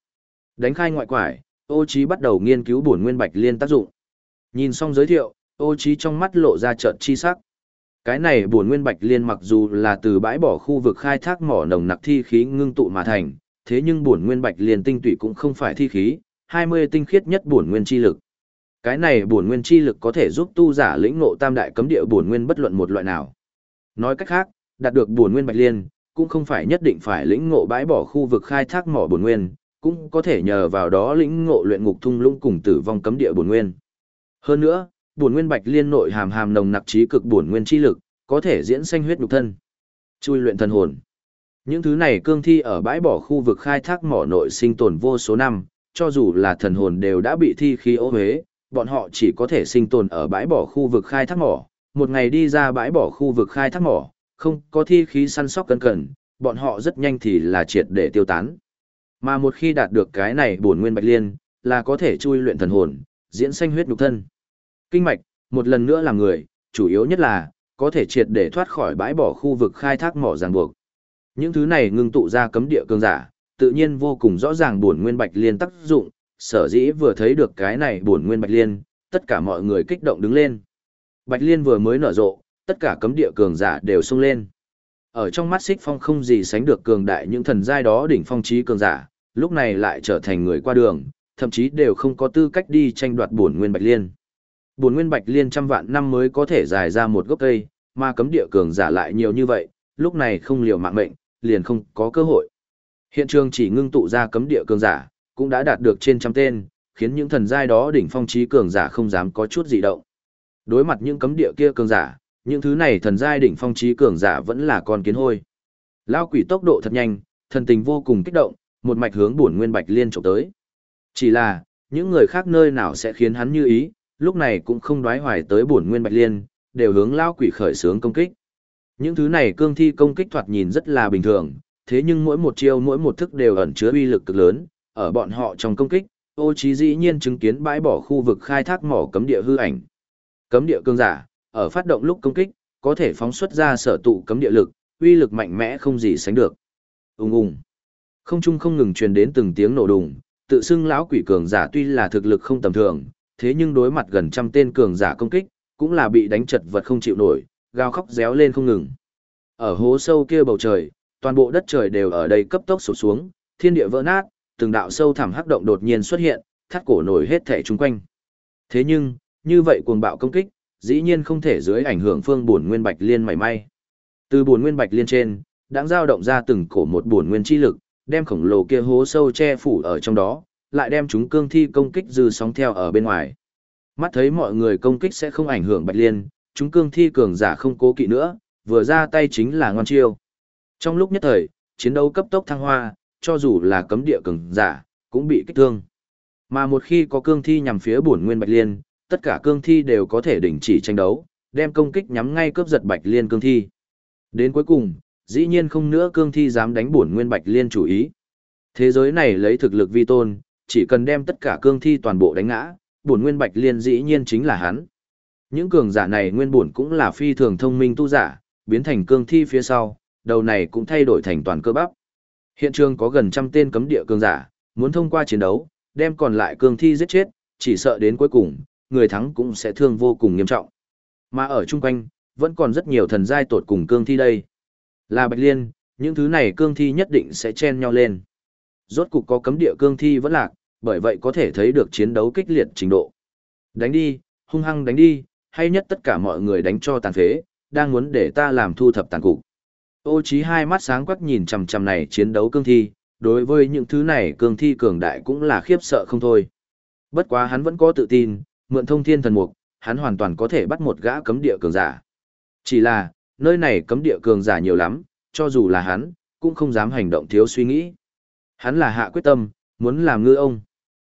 Đánh khai ngoại quải, ô trí bắt đầu nghiên cứu bổn nguyên bạch liên tác dụng. Nhìn xong giới thiệu, Ô trí trong mắt lộ ra trợn chi sắc. Cái này bổn nguyên bạch liên mặc dù là từ bãi bỏ khu vực khai thác mỏ nồng nặc thi khí ngưng tụ mà thành, thế nhưng bổn nguyên bạch liên tinh tụy cũng không phải thi khí, 20 tinh khiết nhất bổn nguyên chi lực. Cái này bổn nguyên chi lực có thể giúp tu giả lĩnh ngộ tam đại cấm địa bổn nguyên bất luận một loại nào. Nói cách khác, đạt được bổn nguyên bạch liên, cũng không phải nhất định phải lĩnh ngộ bãi bỏ khu vực khai thác mỏ bổn nguyên, cũng có thể nhờ vào đó lĩnh ngộ luyện ngục thung lũng cùng tử vong cấm địa bổn nguyên. Hơn nữa, bổn nguyên bạch liên nội hàm hàm nồng nặc trí cực bổn nguyên chi lực, có thể diễn sanh huyết nhục thân, chui luyện thần hồn. Những thứ này cương thi ở bãi bỏ khu vực khai thác mỏ nội sinh tồn vô số năm, cho dù là thần hồn đều đã bị thi khí ô huế, bọn họ chỉ có thể sinh tồn ở bãi bỏ khu vực khai thác mỏ, một ngày đi ra bãi bỏ khu vực khai thác mỏ, không có thi khí săn sóc cẩn cẩn, bọn họ rất nhanh thì là triệt để tiêu tán. Mà một khi đạt được cái này bổn nguyên bạch liên, là có thể chui luyện thần hồn, diễn sanh huyết nhục thân. Kinh mạch, một lần nữa là người, chủ yếu nhất là, có thể triệt để thoát khỏi bãi bỏ khu vực khai thác mỏ ràng buộc. Những thứ này ngưng tụ ra cấm địa cường giả, tự nhiên vô cùng rõ ràng bổn nguyên bạch liên tác dụng, sở dĩ vừa thấy được cái này bổn nguyên bạch liên, tất cả mọi người kích động đứng lên. Bạch liên vừa mới nở rộ, tất cả cấm địa cường giả đều sung lên. Ở trong mắt Xích Phong không gì sánh được cường đại những thần giai đó đỉnh phong trí cường giả, lúc này lại trở thành người qua đường, thậm chí đều không có tư cách đi tranh đoạt bổn nguyên bạch liên. Bổn nguyên bạch liên trăm vạn năm mới có thể dài ra một gốc cây, mà cấm địa cường giả lại nhiều như vậy, lúc này không liều mạng mệnh, liền không có cơ hội. Hiện trường chỉ ngưng tụ ra cấm địa cường giả, cũng đã đạt được trên trăm tên, khiến những thần giai đó đỉnh phong trí cường giả không dám có chút gì động. Đối mặt những cấm địa kia cường giả, những thứ này thần giai đỉnh phong trí cường giả vẫn là con kiến hôi. Lao quỷ tốc độ thật nhanh, thần tình vô cùng kích động, một mạch hướng bổn nguyên bạch liên chụp tới. Chỉ là, những người khác nơi nào sẽ khiến hắn như ý, lúc này cũng không đoái hoài tới bổn nguyên bạch liên, đều hướng lao quỷ khởi sướng công kích. Những thứ này cương thi công kích thoạt nhìn rất là bình thường, thế nhưng mỗi một chiêu mỗi một thức đều ẩn chứa uy lực cực lớn, ở bọn họ trong công kích, ô trí dĩ nhiên chứng kiến bãi bỏ khu vực khai thác mỏ cấm địa hư ảnh. Cấm địa cương giả, ở phát động lúc công kích, có thể phóng xuất ra sở tụ cấm địa lực, uy lực mạnh mẽ không gì sánh được. Ùng ùng. Không trung không ngừng truyền đến từng tiếng nổ đùng, tự xưng lão quỷ cường giả tuy là thực lực không tầm thường, thế nhưng đối mặt gần trăm tên cường giả công kích, cũng là bị đánh chật vật không chịu nổi, gào khóc réo lên không ngừng. Ở hố sâu kia bầu trời, toàn bộ đất trời đều ở đây cấp tốc sụp xuống, thiên địa vỡ nát, từng đạo sâu thẳm hắc động đột nhiên xuất hiện, thắt cổ nổi hết thể chung quanh. Thế nhưng, như vậy cuồng bạo công kích, dĩ nhiên không thể dưới ảnh hưởng phương buồn nguyên bạch liên mảy may. Từ buồn nguyên bạch liên trên, đã dao động ra từng cổ một buồn nguyên chi lực, đem khổng lồ kia hố sâu che phủ ở trong đó, lại đem chúng cương thi công kích dư sóng theo ở bên ngoài. Mắt thấy mọi người công kích sẽ không ảnh hưởng bạch liên, chúng cương thi cường giả không cố kỵ nữa, vừa ra tay chính là ngon chiêu. Trong lúc nhất thời, chiến đấu cấp tốc thăng hoa, cho dù là cấm địa cường giả, cũng bị kích thương. Mà một khi có cương thi nhằm phía bổn nguyên bạch liên, tất cả cương thi đều có thể đình chỉ tranh đấu, đem công kích nhắm ngay cướp giật bạch liên cương thi. Đến cuối cùng, dĩ nhiên không nữa cương thi dám đánh bổn nguyên bạch liên chủ ý. Thế giới này lấy thực lực vi tôn, chỉ cần đem tất cả cương thi toàn bộ đánh ngã, bổn nguyên bạch liên dĩ nhiên chính là hắn. Những cường giả này nguyên bổn cũng là phi thường thông minh tu giả, biến thành cương thi phía sau, đầu này cũng thay đổi thành toàn cơ bắp. Hiện trường có gần trăm tên cấm địa cường giả, muốn thông qua chiến đấu, đem còn lại cương thi giết chết, chỉ sợ đến cuối cùng, người thắng cũng sẽ thương vô cùng nghiêm trọng. Mà ở chung quanh, vẫn còn rất nhiều thần giai tột cùng cương thi đây. Là Bạch Liên, những thứ này cương thi nhất định sẽ chen nhau lên. Rốt cục có cấm địa cương thi vẫn lạc, bởi vậy có thể thấy được chiến đấu kích liệt trình độ. Đánh đi, hung hăng đánh đi, hay nhất tất cả mọi người đánh cho tàn phế, đang muốn để ta làm thu thập tàn cục. Ô Chí hai mắt sáng quắc nhìn chằm chằm này chiến đấu cương thi, đối với những thứ này cương thi cường đại cũng là khiếp sợ không thôi. Bất quá hắn vẫn có tự tin, mượn thông thiên thần mục, hắn hoàn toàn có thể bắt một gã cấm địa cường giả. Chỉ là, nơi này cấm địa cường giả nhiều lắm, cho dù là hắn, cũng không dám hành động thiếu suy nghĩ. Hắn là hạ quyết tâm, muốn làm ngư ông.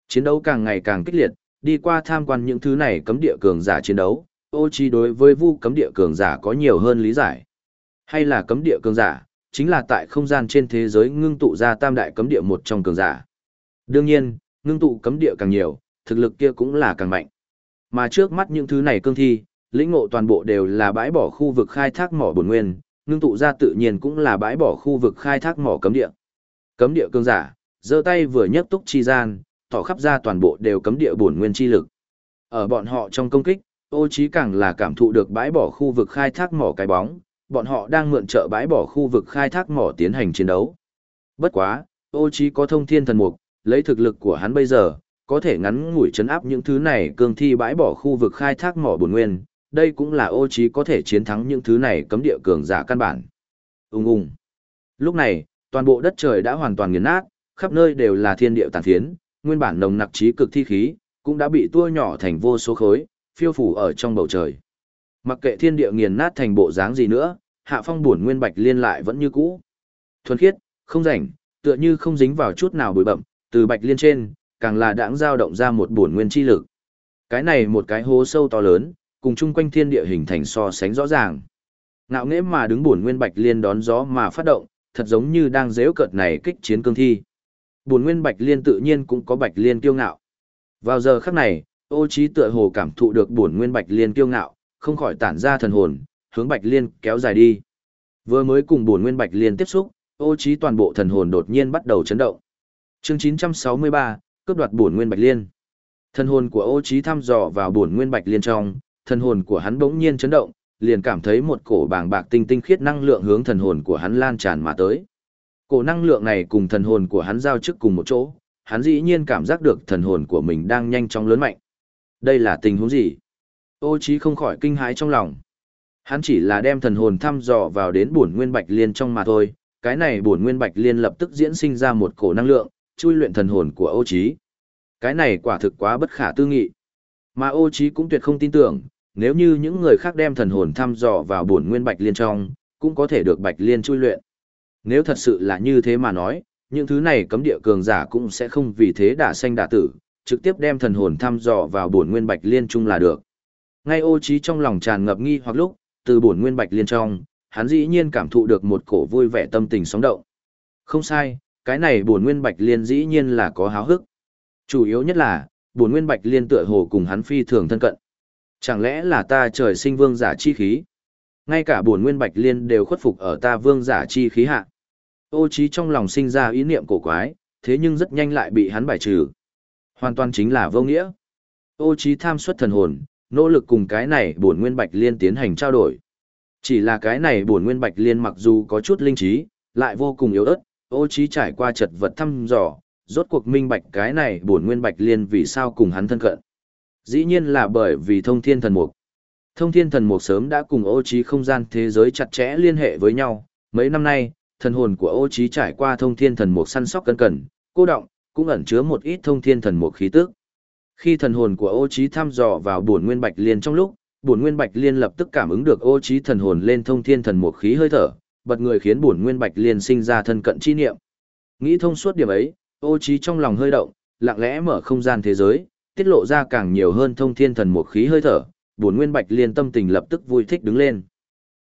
Chiến đấu càng ngày càng kích liệt, đi qua tham quan những thứ này cấm địa cường giả chiến đấu, ô chi đối với vu cấm địa cường giả có nhiều hơn lý giải. Hay là cấm địa cường giả, chính là tại không gian trên thế giới ngưng tụ ra tam đại cấm địa một trong cường giả. Đương nhiên, ngưng tụ cấm địa càng nhiều, thực lực kia cũng là càng mạnh. Mà trước mắt những thứ này cương thi, lĩnh ngộ toàn bộ đều là bãi bỏ khu vực khai thác mỏ bổn nguyên, ngưng tụ ra tự nhiên cũng là bãi bỏ khu vực khai thác mỏ cấm địa. Cấm địa cương giả, giơ tay vừa nhấc túc chi gian, tỏ khắp ra toàn bộ đều cấm địa bổn nguyên chi lực. Ở bọn họ trong công kích, Ô Chí càng là cảm thụ được bãi bỏ khu vực khai thác mỏ cái bóng, bọn họ đang mượn trợ bãi bỏ khu vực khai thác mỏ tiến hành chiến đấu. Bất quá, Ô Chí có thông thiên thần mục, lấy thực lực của hắn bây giờ, có thể ngắn ngủi chấn áp những thứ này cương thi bãi bỏ khu vực khai thác mỏ bổn nguyên, đây cũng là Ô Chí có thể chiến thắng những thứ này cấm địa cường giả căn bản. Ung ung. Lúc này, toàn bộ đất trời đã hoàn toàn nghiền nát, khắp nơi đều là thiên địa tàn phiến, nguyên bản nồng nặc trí cực thi khí, cũng đã bị tua nhỏ thành vô số khối, phiêu phủ ở trong bầu trời. Mặc kệ thiên địa nghiền nát thành bộ dáng gì nữa, hạ phong buồn nguyên bạch liên lại vẫn như cũ. Thuần khiết, không rảnh, tựa như không dính vào chút nào bụi bậm, từ bạch liên trên, càng là đãng dao động ra một buồn nguyên chi lực. Cái này một cái hố sâu to lớn, cùng chung quanh thiên địa hình thành so sánh rõ ràng. Ngạo nghễ mà đứng buồn nguyên bạch liên đón gió mà phát động, thật giống như đang dễu cợt này kích chiến cương thi. Buồn nguyên bạch liên tự nhiên cũng có bạch liên kiêu ngạo. Vào giờ khắc này, ô trí tựa hồ cảm thụ được buồn nguyên bạch liên kiêu ngạo, không khỏi tản ra thần hồn, hướng bạch liên kéo dài đi. Vừa mới cùng bổn nguyên bạch liên tiếp xúc, ô trí toàn bộ thần hồn đột nhiên bắt đầu chấn động. Chương 963, cướp đoạt bổn nguyên bạch liên. Thần hồn của ô trí thăm dò vào bổn nguyên bạch liên trong, thần hồn của hắn bỗng nhiên chấn động, liền cảm thấy một cổ bàng bạc tinh tinh khiết năng lượng hướng thần hồn của hắn lan tràn mà tới. Cổ năng lượng này cùng thần hồn của hắn giao chức cùng một chỗ, hắn dĩ nhiên cảm giác được thần hồn của mình đang nhanh chóng lớn mạnh. Đây là tình huống gì? Ô Chí không khỏi kinh hãi trong lòng. Hắn chỉ là đem thần hồn thăm dò vào đến bổn nguyên bạch liên trong mà thôi, cái này bổn nguyên bạch liên lập tức diễn sinh ra một cổ năng lượng, chui luyện thần hồn của Ô Chí. Cái này quả thực quá bất khả tư nghị. Mà Ô Chí cũng tuyệt không tin tưởng, nếu như những người khác đem thần hồn thăm dò vào bổn nguyên bạch liên trong, cũng có thể được bạch liên chui luyện. Nếu thật sự là như thế mà nói, những thứ này cấm địa cường giả cũng sẽ không vì thế đả sanh đả tử, trực tiếp đem thần hồn thăm dò vào bổn nguyên bạch liên chung là được. Ngay ô Chí trong lòng tràn ngập nghi hoặc lúc, từ bổn nguyên bạch liên trong, hắn dĩ nhiên cảm thụ được một cổ vui vẻ tâm tình sóng động. Không sai, cái này bổn nguyên bạch liên dĩ nhiên là có háo hức. Chủ yếu nhất là, bổn nguyên bạch liên tựa hồ cùng hắn phi thường thân cận. Chẳng lẽ là ta trời sinh vương giả chi khí? Ngay cả bổn nguyên bạch liên đều khuất phục ở ta vương giả chi khí hạ. Ô trí trong lòng sinh ra ý niệm cổ quái, thế nhưng rất nhanh lại bị hắn bài trừ. Hoàn toàn chính là vô nghĩa. Ô trí tham xuất thần hồn, nỗ lực cùng cái này bổn nguyên bạch liên tiến hành trao đổi. Chỉ là cái này bổn nguyên bạch liên mặc dù có chút linh trí, lại vô cùng yếu ớt, ô trí trải qua chật vật thăm dò, rốt cuộc minh bạch cái này bổn nguyên bạch liên vì sao cùng hắn thân cận. Dĩ nhiên là bởi vì thông thiên thần mục. Thông thiên thần mục sớm đã cùng ô trí không gian thế giới chặt chẽ liên hệ với nhau, mấy năm nay, thần hồn của ô trí trải qua thông thiên thần mục săn sóc cẩn cẩn, cô động, cũng ẩn chứa một ít thông thiên thần mục khí tức. Khi thần hồn của ô trí thăm dò vào bổn nguyên bạch liên trong lúc, bổn nguyên bạch liên lập tức cảm ứng được ô trí thần hồn lên thông thiên thần một khí hơi thở, bật người khiến bổn nguyên bạch liên sinh ra thân cận chi niệm. Nghĩ thông suốt điểm ấy, ô trí trong lòng hơi động, lặng lẽ mở không gian thế giới, tiết lộ ra càng nhiều hơn thông thiên thần một khí hơi thở, bổn nguyên bạch liên tâm tình lập tức vui thích đứng lên.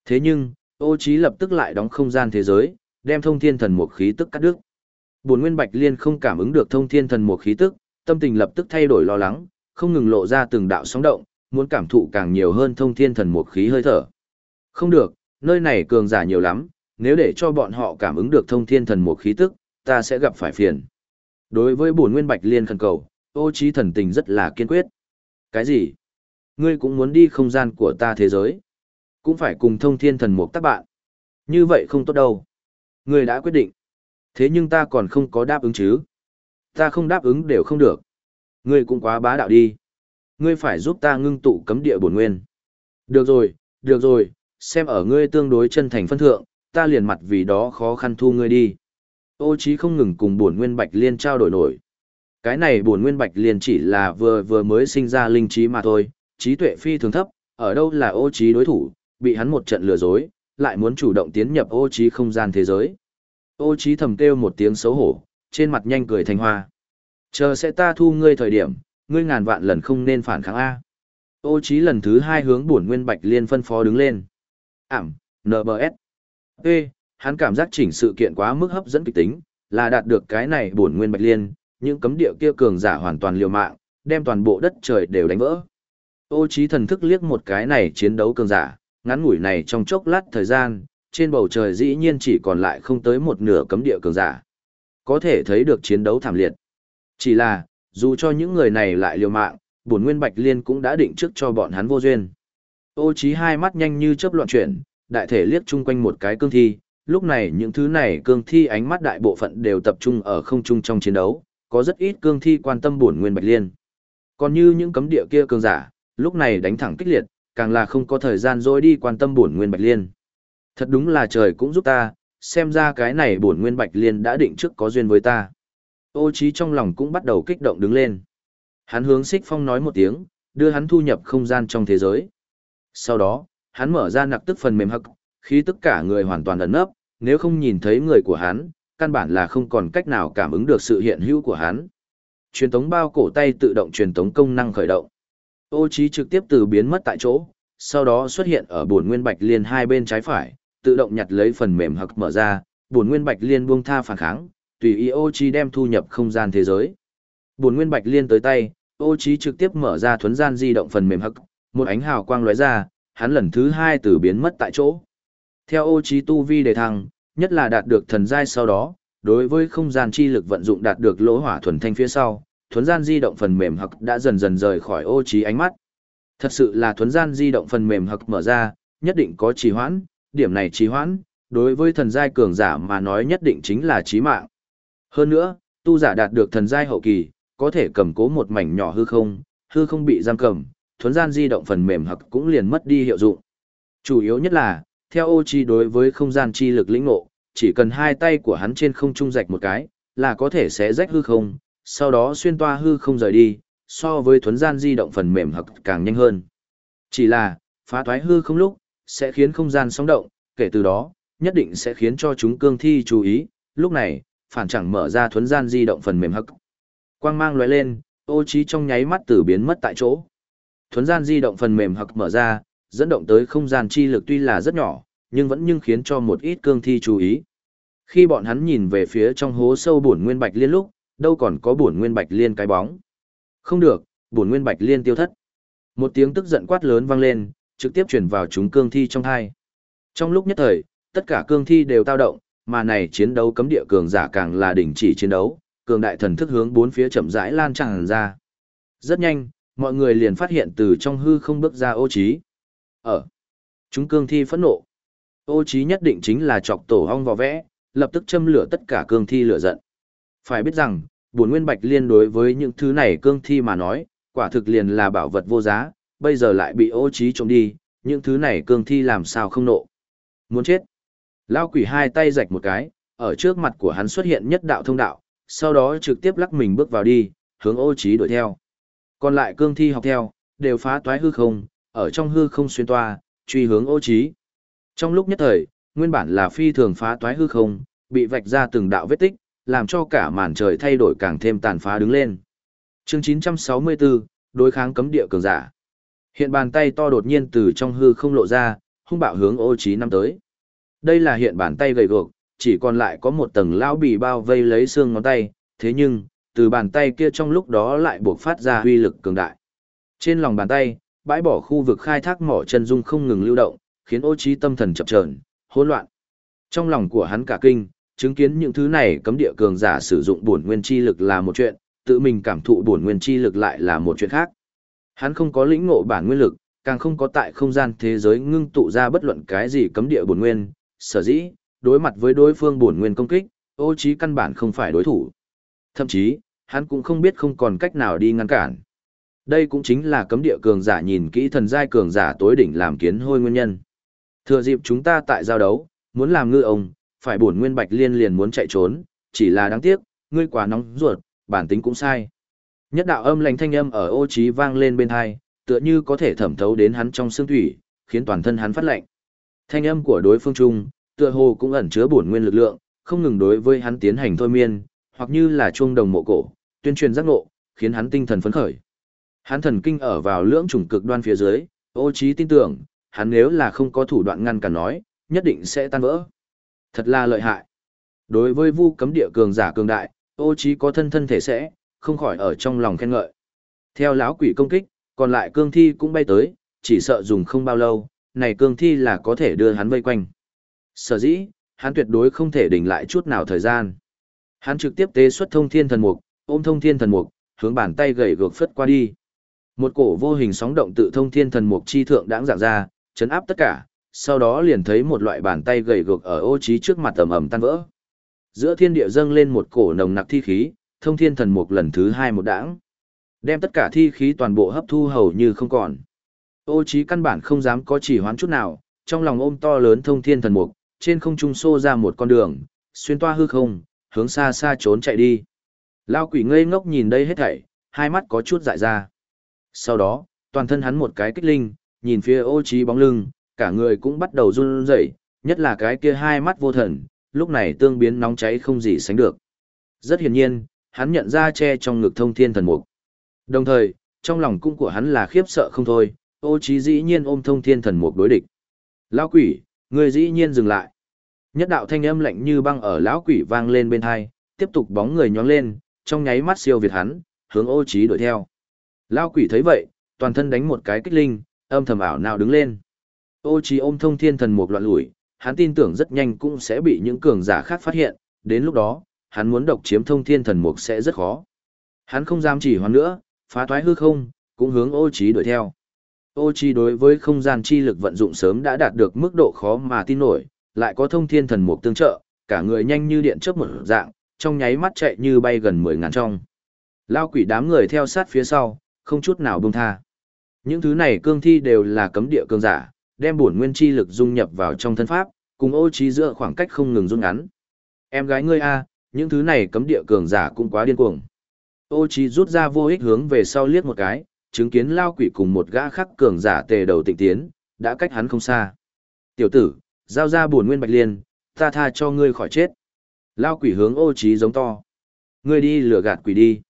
Thế nhưng, ô trí lập tức lại đóng không gian thế giới, đem thông thiên thần một khí tức cắt đứt. Bổn nguyên bạch liên không cảm ứng được thông thiên thần một khí tức, tâm tình lập tức thay đổi lo lắng, không ngừng lộ ra từng đạo sóng động, muốn cảm thụ càng nhiều hơn thông thiên thần một khí hơi thở. Không được, nơi này cường giả nhiều lắm, nếu để cho bọn họ cảm ứng được thông thiên thần một khí tức, ta sẽ gặp phải phiền. Đối với bổn nguyên bạch liên khẩn cầu, ô trí thần tình rất là kiên quyết. Cái gì? Ngươi cũng muốn đi không gian của ta thế giới? Cũng phải cùng thông thiên thần mục tác bạn. Như vậy không tốt đâu. Ngươi đã quyết định. Thế nhưng ta còn không có đáp ứng chứ. Ta không đáp ứng đều không được. Ngươi cũng quá bá đạo đi. Ngươi phải giúp ta ngưng tụ cấm địa bổn nguyên. Được rồi, được rồi, xem ở ngươi tương đối chân thành phân thượng, ta liền mặt vì đó khó khăn thu ngươi đi. Ô Chí không ngừng cùng bổn nguyên bạch liên trao đổi nổi. Cái này bổn nguyên bạch liên chỉ là vừa vừa mới sinh ra linh trí mà thôi, trí tuệ phi thường thấp, ở đâu là ô trí đối thủ, bị hắn một trận lừa dối, lại muốn chủ động tiến nhập ô trí không gian thế giới. Ô trí thầm kêu một tiếng xấu hổ, trên mặt nhanh cười thành hoa. Chờ sẽ ta thu ngươi thời điểm, ngươi ngàn vạn lần không nên phản kháng A. Ô trí lần thứ hai hướng bổn nguyên bạch liên phân phó đứng lên. Ảm, NBS. Ê, hắn cảm giác chỉnh sự kiện quá mức hấp dẫn kịch tính, là đạt được cái này bổn nguyên bạch liên, những cấm địa kia cường giả hoàn toàn liều mạng, đem toàn bộ đất trời đều đánh vỡ. Ô trí thần thức liếc một cái này chiến đấu cường giả, ngắn ngủi này trong chốc lát thời gian, trên bầu trời dĩ nhiên chỉ còn lại không tới một nửa cấm địa cường giả. Có thể thấy được chiến đấu thảm liệt. Chỉ là, dù cho những người này lại liều mạng, bổn nguyên bạch liên cũng đã định trước cho bọn hắn vô duyên. Ô trí hai mắt nhanh như chớp loạn chuyển, đại thể liếc chung quanh một cái cương thi, lúc này những thứ này cương thi ánh mắt đại bộ phận đều tập trung ở không trung trong chiến đấu, có rất ít cương thi quan tâm bổn nguyên bạch liên. Còn như những cấm địa kia cương giả, lúc này đánh thẳng kích liệt, càng là không có thời gian dối đi quan tâm bổn nguyên bạch liên. Thật đúng là trời cũng giúp ta, xem ra cái này bổn nguyên bạch liên đã định trước có duyên với ta. Ô trí trong lòng cũng bắt đầu kích động đứng lên. Hắn hướng xích phong nói một tiếng, đưa hắn thu nhập không gian trong thế giới. Sau đó, hắn mở ra nặc tức phần mềm hắc, khi tất cả người hoàn toàn ẩn nấp, nếu không nhìn thấy người của hắn, căn bản là không còn cách nào cảm ứng được sự hiện hữu của hắn. Truyền tống bao cổ tay tự động truyền tống công năng khởi động. Ô trí trực tiếp từ biến mất tại chỗ, sau đó xuất hiện ở bổn nguyên bạch liên hai bên trái phải, tự động nhặt lấy phần mềm hặc mở ra, buồn nguyên bạch liên buông tha phản kháng, tùy ý ô Chi đem thu nhập không gian thế giới. Buồn nguyên bạch liên tới tay, ô Chi trực tiếp mở ra thuấn gian di động phần mềm hặc, một ánh hào quang lóe ra, hắn lần thứ hai từ biến mất tại chỗ. Theo ô Chi tu vi đề thăng, nhất là đạt được thần giai sau đó, đối với không gian chi lực vận dụng đạt được lỗ hỏa thuần thanh phía sau, thuấn gian di động phần mềm hặc đã dần dần rời khỏi ô trí ánh mắt. Thật sự là thuấn gian di động phần mềm hặc mở ra, nhất định có trì hoãn, điểm này trí hoãn, đối với thần giai cường giả mà nói nhất định chính là trí mạng. Hơn nữa, tu giả đạt được thần giai hậu kỳ, có thể cầm cố một mảnh nhỏ hư không, hư không bị giam cầm, thuấn gian di động phần mềm hoặc cũng liền mất đi hiệu dụng. Chủ yếu nhất là, theo ô chi đối với không gian chi lực lĩnh ngộ, chỉ cần hai tay của hắn trên không trung rạch một cái, là có thể xé rách hư không, sau đó xuyên toa hư không rời đi, so với thuấn gian di động phần mềm hoặc càng nhanh hơn. Chỉ là, phá thoái hư không lúc, sẽ khiến không gian sóng động, kể từ đó, nhất định sẽ khiến cho chúng cương thi chú ý, lúc này, phản chẳng mở ra thuấn gian di động phần mềm hắc. Quang mang lóe lên, ô trí trong nháy mắt tử biến mất tại chỗ. Thuấn gian di động phần mềm hắc mở ra, dẫn động tới không gian chi lực tuy là rất nhỏ, nhưng vẫn nhưng khiến cho một ít cương thi chú ý. Khi bọn hắn nhìn về phía trong hố sâu bổn nguyên bạch liên lúc, đâu còn có bổn nguyên bạch liên cái bóng. Không được, bổn nguyên bạch liên tiêu thất. Một tiếng tức giận quát lớn vang lên, trực tiếp truyền vào chúng cương thi trong hai. Trong lúc nhất thời, tất cả cương thi đều tao động, mà này chiến đấu cấm địa cường giả càng là đỉnh chỉ chiến đấu, cường đại thần thức hướng bốn phía chậm rãi lan tràn ra. Rất nhanh, mọi người liền phát hiện từ trong hư không bước ra ô trí. Ở, chúng cương thi phẫn nộ. Ô trí nhất định chính là chọc tổ hong vò vẽ, lập tức châm lửa tất cả cương thi lửa giận. Phải biết rằng, buồn nguyên bạch liên đối với những thứ này cương thi mà nói, quả thực liền là bảo vật vô giá, bây giờ lại bị ô trí trộm đi, những thứ này cương thi làm sao không nộ. Muốn chết. Lao quỷ hai tay rạch một cái, ở trước mặt của hắn xuất hiện nhất đạo thông đạo, sau đó trực tiếp lắc mình bước vào đi, hướng ô trí đuổi theo. Còn lại cương thi học theo, đều phá toái hư không, ở trong hư không xuyên toa, truy hướng ô trí. Trong lúc nhất thời, nguyên bản là phi thường phá toái hư không, bị vạch ra từng đạo vết tích, làm cho cả màn trời thay đổi càng thêm tàn phá đứng lên. Chương 964, đối kháng cấm địa cường giả. Hiện bàn tay to đột nhiên từ trong hư không lộ ra, hung bạo hướng ô trí năm tới. Đây là hiện bàn tay gầy guộc, chỉ còn lại có một tầng lão bì bao vây lấy xương ngón tay, thế nhưng, từ bàn tay kia trong lúc đó lại buộc phát ra huy lực cường đại. Trên lòng bàn tay, bãi bỏ khu vực khai thác mỏ chân dung không ngừng lưu động, khiến ô trí tâm thần chập chờn, hỗn loạn. Trong lòng của hắn cả kinh, chứng kiến những thứ này cấm địa cường giả sử dụng bổn nguyên chi lực là một chuyện, tự mình cảm thụ bổn nguyên chi lực lại là một chuyện khác. Hắn không có lĩnh ngộ bản nguyên lực, càng không có tại không gian thế giới ngưng tụ ra bất luận cái gì cấm địa bổn nguyên, sở dĩ, đối mặt với đối phương bổn nguyên công kích, ô trí căn bản không phải đối thủ. Thậm chí, hắn cũng không biết không còn cách nào đi ngăn cản. Đây cũng chính là cấm địa cường giả nhìn kỹ thần giai cường giả tối đỉnh làm kiến hôi nguyên nhân. Thừa dịp chúng ta tại giao đấu, muốn làm ngư ông, phải bổn nguyên bạch liên liền muốn chạy trốn, chỉ là đáng tiếc, ngươi quá nóng ruột, bản tính cũng sai. Nhất đạo âm lành thanh âm ở ô trí vang lên bên tai, tựa như có thể thẩm thấu đến hắn trong xương thủy, khiến toàn thân hắn phát lạnh. Thanh âm của đối phương trung, tựa hồ cũng ẩn chứa bổn nguyên lực lượng, không ngừng đối với hắn tiến hành thôi miên, hoặc như là chuông đồng mộ cổ, tuyên truyền giác ngộ, khiến hắn tinh thần phấn khởi. Hắn thần kinh ở vào lưỡng trùng cực đoan phía dưới, ô trí tin tưởng, hắn nếu là không có thủ đoạn ngăn cản nói, nhất định sẽ tan vỡ. Thật là lợi hại. Đối với vu cấm địa cường giả cường đại, ô trí có thân thân thể sẽ, không khỏi ở trong lòng khen ngợi. Theo lão quỷ công kích, còn lại cương thi cũng bay tới, chỉ sợ dùng không bao lâu, này cương thi là có thể đưa hắn vây quanh. Sở dĩ, hắn tuyệt đối không thể đỉnh lại chút nào thời gian. Hắn trực tiếp tế xuất thông thiên thần mục, ôm thông thiên thần mục, hướng bàn tay gầy gược phất qua đi. Một cổ vô hình sóng động tự thông thiên thần mục chi thượng đãng dạng ra, chấn áp tất cả, sau đó liền thấy một loại bàn tay gầy gược ở ô trí trước mặt ầm ầm tan vỡ. Giữa thiên địa dâng lên một cổ nồng nặc thi khí, thông thiên thần mục lần thứ hai một đãng. Đem tất cả thi khí toàn bộ hấp thu hầu như không còn. Ô trí căn bản không dám có chỉ hoán chút nào, trong lòng ôm to lớn thông thiên thần mục, trên không trung xô ra một con đường, xuyên toa hư không, hướng xa xa trốn chạy đi. Lao quỷ ngây ngốc nhìn đây hết thảy, hai mắt có chút dại ra. Sau đó, toàn thân hắn một cái kích linh, nhìn phía ô trí bóng lưng, cả người cũng bắt đầu run rẩy, nhất là cái kia hai mắt vô thần, lúc này tương biến nóng cháy không gì sánh được. Rất hiển nhiên, hắn nhận ra che trong ngực thông thiên thần mục. Đồng thời, trong lòng cung của hắn là khiếp sợ không thôi, ô trí dĩ nhiên ôm thông thiên thần mục đối địch. Lão quỷ, người dĩ nhiên dừng lại. Nhất đạo thanh âm lạnh như băng ở lão quỷ vang lên bên tai, tiếp tục bóng người nhón lên, trong nháy mắt siêu việt hắn, hướng ô trí đuổi theo. Lão quỷ thấy vậy, toàn thân đánh một cái kích linh, âm thầm ảo nào đứng lên. Ô trí ôm thông thiên thần mục loạn lùi, hắn tin tưởng rất nhanh cũng sẽ bị những cường giả khác phát hiện, đến lúc đó, hắn muốn độc chiếm thông thiên thần mục sẽ rất khó. Hắn không dám chỉ hoan nữa, phá thoái hư không, cũng hướng ô trí đuổi theo. Ô trí đối với không gian chi lực vận dụng sớm đã đạt được mức độ khó mà tin nổi, lại có thông thiên thần mục tương trợ, cả người nhanh như điện chớp một dạng, trong nháy mắt chạy như bay gần 10 ngàn trong. Lao quỷ đám người theo sát phía sau, không chút nào buông tha. Những thứ này cương thi đều là cấm địa cương giả, đem bổn nguyên chi lực dung nhập vào trong thân pháp, cùng ô trí giữa khoảng cách không ngừng rút ngắn. Em gái ngươi a, những thứ này cấm địa cường giả cũng quá điên cuồng. Ô Chi rút ra vô ích hướng về sau liếc một cái, chứng kiến lao quỷ cùng một gã khắc cường giả tề đầu tịnh tiến, đã cách hắn không xa. Tiểu tử, giao ra buồn nguyên bạch liên, ta tha cho ngươi khỏi chết. Lao quỷ hướng ô Chi giống to. Ngươi đi lừa gạt quỷ đi.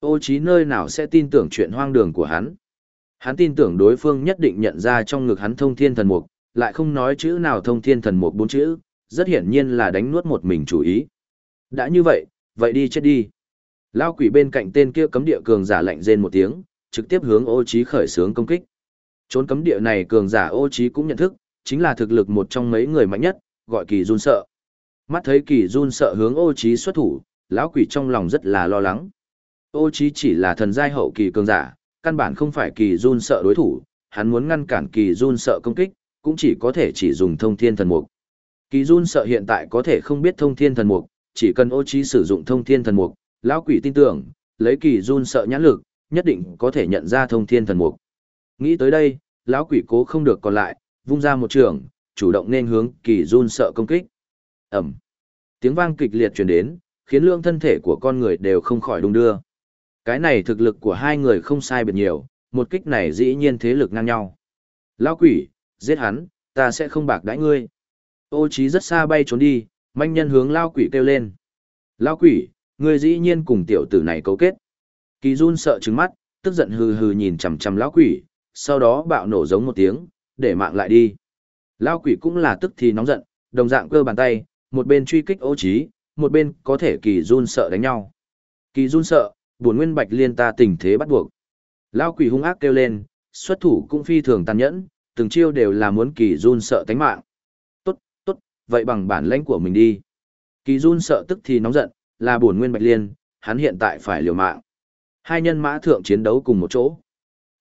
Ô Chi nơi nào sẽ tin tưởng chuyện hoang đường của hắn. Hắn tin tưởng đối phương nhất định nhận ra trong ngực hắn thông thiên thần mục, lại không nói chữ nào thông thiên thần mục bốn chữ, rất hiển nhiên là đánh nuốt một mình chủ ý. Đã như vậy, vậy đi chết đi. Lao quỷ bên cạnh tên kia cấm địa cường giả lạnh rên một tiếng, trực tiếp hướng ô trí khởi sướng công kích. Trốn cấm địa này cường giả ô trí cũng nhận thức, chính là thực lực một trong mấy người mạnh nhất, gọi kỳ run sợ. Mắt thấy kỳ run sợ hướng ô trí xuất thủ, lão quỷ trong lòng rất là lo lắng. Ô trí chỉ là thần giai hậu kỳ cường giả, căn bản không phải kỳ run sợ đối thủ, hắn muốn ngăn cản kỳ run sợ công kích, cũng chỉ có thể chỉ dùng thông thiên thần mục. Kỳ run sợ hiện tại có thể không biết thông thiên thần mục, chỉ cần ô trí sử dụng thông thiên thần mục, lão quỷ tin tưởng, lấy kỳ run sợ nhãn lực, nhất định có thể nhận ra thông thiên thần mục. Nghĩ tới đây, lão quỷ cố không được còn lại, vung ra một trường, chủ động nên hướng kỳ run sợ công kích. ầm, Tiếng vang kịch liệt truyền đến, khiến lượng thân thể của con người đều không khỏi đung đưa. Cái này thực lực của hai người không sai biệt nhiều, một kích này dĩ nhiên thế lực ngang nhau. Lão quỷ, giết hắn, ta sẽ không bạc đãi ngươi. Ô trí rất xa bay trốn đi, manh nhân hướng lao quỷ kêu lên. Lao quỷ, ngươi dĩ nhiên cùng tiểu tử này cấu kết. Kỳ run sợ trứng mắt, tức giận hừ hừ nhìn chằm chằm lão quỷ, sau đó bạo nổ giống một tiếng, để mạng lại đi. Lao quỷ cũng là tức thì nóng giận, đồng dạng cơ bàn tay, một bên truy kích ô trí, một bên có thể kỳ run sợ đánh nhau. Kỳ run sợ, buồn nguyên bạch liên ta tình thế bắt buộc. Lao quỷ hung ác kêu lên, xuất thủ cũng phi thường tàn nhẫn, từng chiêu đều là muốn kỳ run sợ tánh mạng. Vậy bằng bản lãnh của mình đi. Kỳ run sợ tức thì nóng giận, là buồn nguyên bạch liên, hắn hiện tại phải liều mạng. Hai nhân mã thượng chiến đấu cùng một chỗ.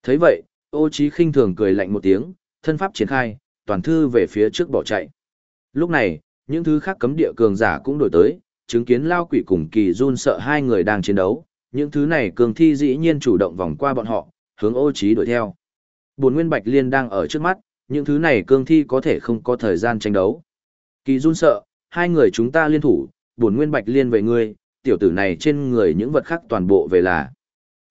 thấy vậy, ô trí khinh thường cười lạnh một tiếng, thân pháp triển khai, toàn thư về phía trước bỏ chạy. Lúc này, những thứ khác cấm địa cường giả cũng đổi tới, chứng kiến lao quỷ cùng kỳ run sợ hai người đang chiến đấu, những thứ này cường thi dĩ nhiên chủ động vòng qua bọn họ, hướng ô trí đuổi theo. Bồn nguyên bạch liên đang ở trước mắt, những thứ này cương thi có thể không có thời gian tranh đấu. Kỳ run sợ, hai người chúng ta liên thủ, bổn nguyên bạch liên về ngươi, tiểu tử này trên người những vật khác toàn bộ về là.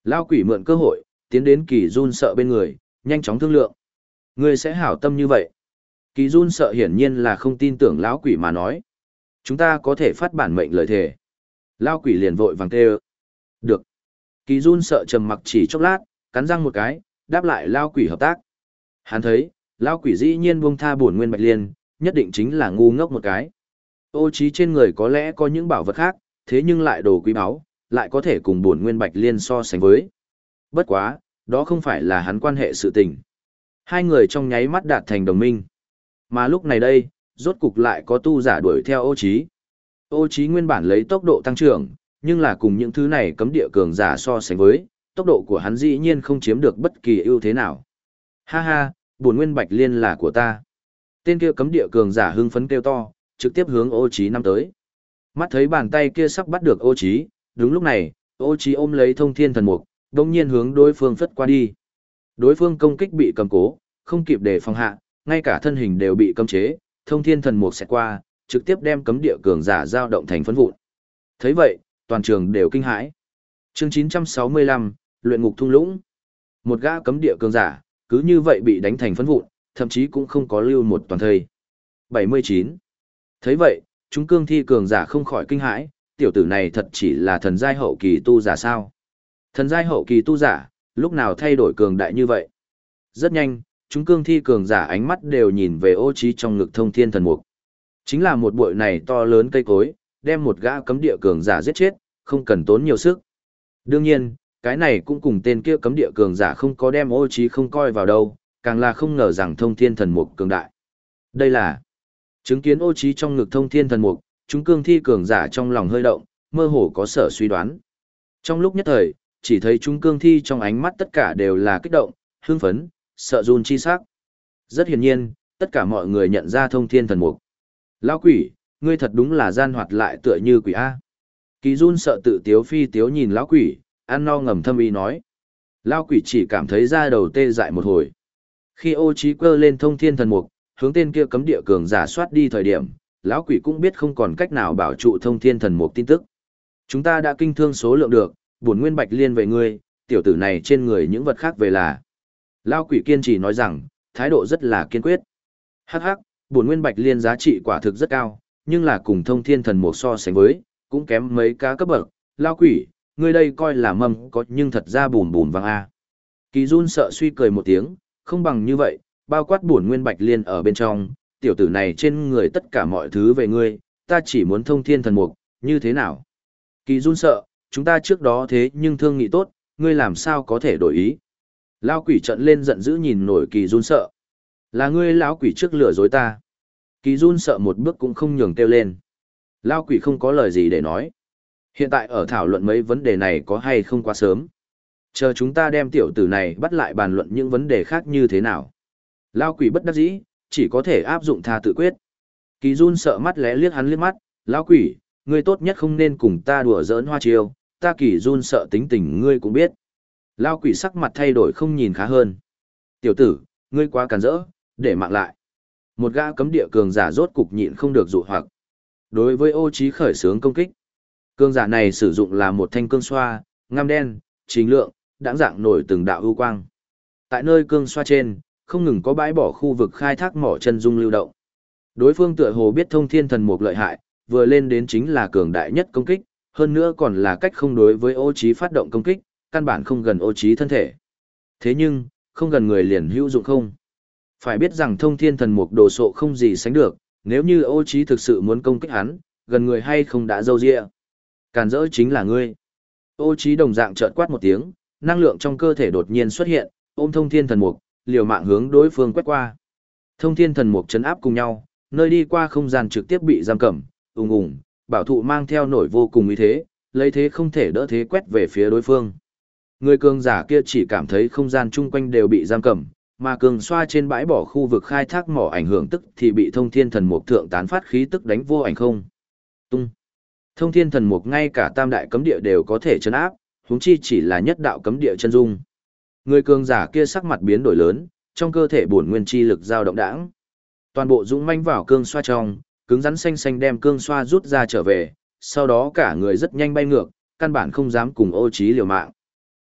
Lao quỷ mượn cơ hội, tiến đến kỳ run sợ bên người, nhanh chóng thương lượng. Ngươi sẽ hảo tâm như vậy. Kỳ run sợ hiển nhiên là không tin tưởng lão quỷ mà nói. Chúng ta có thể phát bản mệnh lời thề. Lao quỷ liền vội vàng kêu. Được. Kỳ run sợ trầm mặc chỉ chốc lát, cắn răng một cái, đáp lại Lao quỷ hợp tác. Hắn thấy, Lao quỷ dĩ nhiên buông tha bổn nguyên bạch liên, nhất định chính là ngu ngốc một cái. Ô trí trên người có lẽ có những bảo vật khác, thế nhưng lại đồ quý báu, lại có thể cùng bổn nguyên bạch liên so sánh với. Bất quá, đó không phải là hắn quan hệ sự tình. Hai người trong nháy mắt đạt thành đồng minh. Mà lúc này đây, rốt cục lại có tu giả đuổi theo ô trí. Ô trí nguyên bản lấy tốc độ tăng trưởng, nhưng là cùng những thứ này cấm địa cường giả so sánh với, tốc độ của hắn dĩ nhiên không chiếm được bất kỳ ưu thế nào. Ha ha, buồn nguyên bạch liên là của ta. Tên kia cấm địa cường giả hưng phấn kêu to, trực tiếp hướng ô trí năm tới. Mắt thấy bàn tay kia sắp bắt được ô trí, đúng lúc này, ô trí ôm lấy thông thiên thần mục, đồng nhiên hướng đối phương phất qua đi. Đối phương công kích bị cầm cố, không kịp để phòng hạ, ngay cả thân hình đều bị cấm chế, thông thiên thần mục sẽ qua, trực tiếp đem cấm địa cường giả giao động thành phấn vụn. thấy vậy, toàn trường đều kinh hãi. Chương 965, luyện ngục thung lũng. Một gã cấm địa cường giả, cứ như vậy bị đánh thành phấn vụn, thậm chí cũng không có lưu một toàn thây. 79. thấy vậy, chúng cương thi cường giả không khỏi kinh hãi, tiểu tử này thật chỉ là thần giai hậu kỳ tu giả sao. Thần giai hậu kỳ tu giả, lúc nào thay đổi cường đại như vậy. Rất nhanh, chúng cương thi cường giả ánh mắt đều nhìn về ô trí trong ngực thông thiên thần mục. Chính là một bụi này to lớn cây cối, đem một gã cấm địa cường giả giết chết, không cần tốn nhiều sức. Đương nhiên, cái này cũng cùng tên kia cấm địa cường giả không có đem ô trí không coi vào đâu, càng là không ngờ rằng thông thiên thần mục cường đại. Đây là chứng kiến ô trí trong ngực thông thiên thần mục, chúng cương thi cường giả trong lòng hơi động, mơ hồ có sở suy đoán. Trong lúc nhất thời, chỉ thấy chúng cương thi trong ánh mắt tất cả đều là kích động, hưng phấn, sợ run chi sắc. Rất hiển nhiên, tất cả mọi người nhận ra thông thiên thần mục. Lão quỷ, ngươi thật đúng là gian hoạt lại tựa như quỷ A. Kỳ run sợ tự tiếu phi tiếu nhìn lão quỷ, ăn no ngầm thâm ý nói. Lão quỷ chỉ cảm thấy da đầu tê dại một hồi. Khi ô trí quơ lên thông thiên thần mục, hướng tên kia cấm địa cường giả soát đi thời điểm, lão quỷ cũng biết không còn cách nào bảo trụ thông thiên thần mục tin tức. Chúng ta đã kinh thương số lượng được, buồn nguyên bạch liên về ngươi, tiểu tử này trên người những vật khác về là. Lão quỷ kiên trì nói rằng, thái độ rất là kiên quyết. Hắc hắc, buồn nguyên bạch liên giá trị quả thực rất cao, nhưng là cùng thông thiên thần mục so sánh với, cũng kém mấy cá cấp bậc. Lão quỷ, ngươi đây coi là mầm, có nhưng thật ra bùn bùn vàng a. Kỳ run sợ suy cười một tiếng, không bằng như vậy, bao quát buồn nguyên bạch liên ở bên trong, tiểu tử này trên người tất cả mọi thứ về ngươi, ta chỉ muốn thông thiên thần mục, như thế nào? Kỳ run sợ, chúng ta trước đó thế nhưng thương nghị tốt, ngươi làm sao có thể đổi ý? Lao quỷ trận lên giận dữ nhìn nổi kỳ run sợ. Là ngươi lão quỷ trước lừa dối ta. Kỳ run sợ một bước cũng không nhường kêu lên. Lao quỷ không có lời gì để nói. Hiện tại ở thảo luận mấy vấn đề này có hay không quá sớm. Chờ chúng ta đem tiểu tử này bắt lại bàn luận những vấn đề khác như thế nào. Lao quỷ bất đắc dĩ, chỉ có thể áp dụng tha tự quyết. Kỳ run sợ mắt lẽ liếc hắn liếc mắt, Lao quỷ, ngươi tốt nhất không nên cùng ta đùa giỡn hoa chiêu, ta kỳ run sợ tính tình ngươi cũng biết. Lao quỷ sắc mặt thay đổi không nhìn khá hơn. Tiểu tử, ngươi quá càn rỡ, để mạng lại. Một gã cấm địa cường giả rốt cục nhịn không được dụ hoặc. Đối với ô trí khởi sướng công kích, cường giả này sử dụng là một thanh cương xoa, ngăm đen, chính lượng, đãng dạng nổi từng đạo ưu quang. Tại nơi cương xoa trên, không ngừng có bãi bỏ khu vực khai thác mỏ chân dung lưu động. Đối phương tựa hồ biết thông thiên thần mục lợi hại, vừa lên đến chính là cường đại nhất công kích, hơn nữa còn là cách không đối với ô trí phát động công kích, căn bản không gần ô trí thân thể. Thế nhưng, không gần người liền hữu dụng không. Phải biết rằng thông thiên thần mục đồ sộ không gì sánh được, nếu như ô trí thực sự muốn công kích hắn, gần người hay không đã dâu dịa. Càn rỡ chính là ngươi. Ô trí đồng dạng chợt quát một tiếng, năng lượng trong cơ thể đột nhiên xuất hiện, ôm thông thiên thần mục, liều mạng hướng đối phương quét qua. Thông thiên thần mục chấn áp cùng nhau, nơi đi qua không gian trực tiếp bị giam cầm, ùng ùng, bảo thụ mang theo nổi vô cùng ý thế, lấy thế không thể đỡ thế quét về phía đối phương. Người cường giả kia chỉ cảm thấy không gian chung quanh đều bị giam cầm, mà cường xoa trên bãi bỏ khu vực khai thác mỏ ảnh hưởng tức thì bị thông thiên thần mục thượng tán phát khí tức đánh vô ảnh không. Tung. Thông thiên thần mục ngay cả tam đại cấm địa đều có thể chấn áp, huống chi chỉ là nhất đạo cấm địa chân dung. Người cường giả kia sắc mặt biến đổi lớn, trong cơ thể bổn nguyên chi lực dao động đãng. Toàn bộ dũng manh vào cương xoa trong, cứng rắn xanh xanh đem cương xoa rút ra trở về, sau đó cả người rất nhanh bay ngược, căn bản không dám cùng ô trí liều mạng.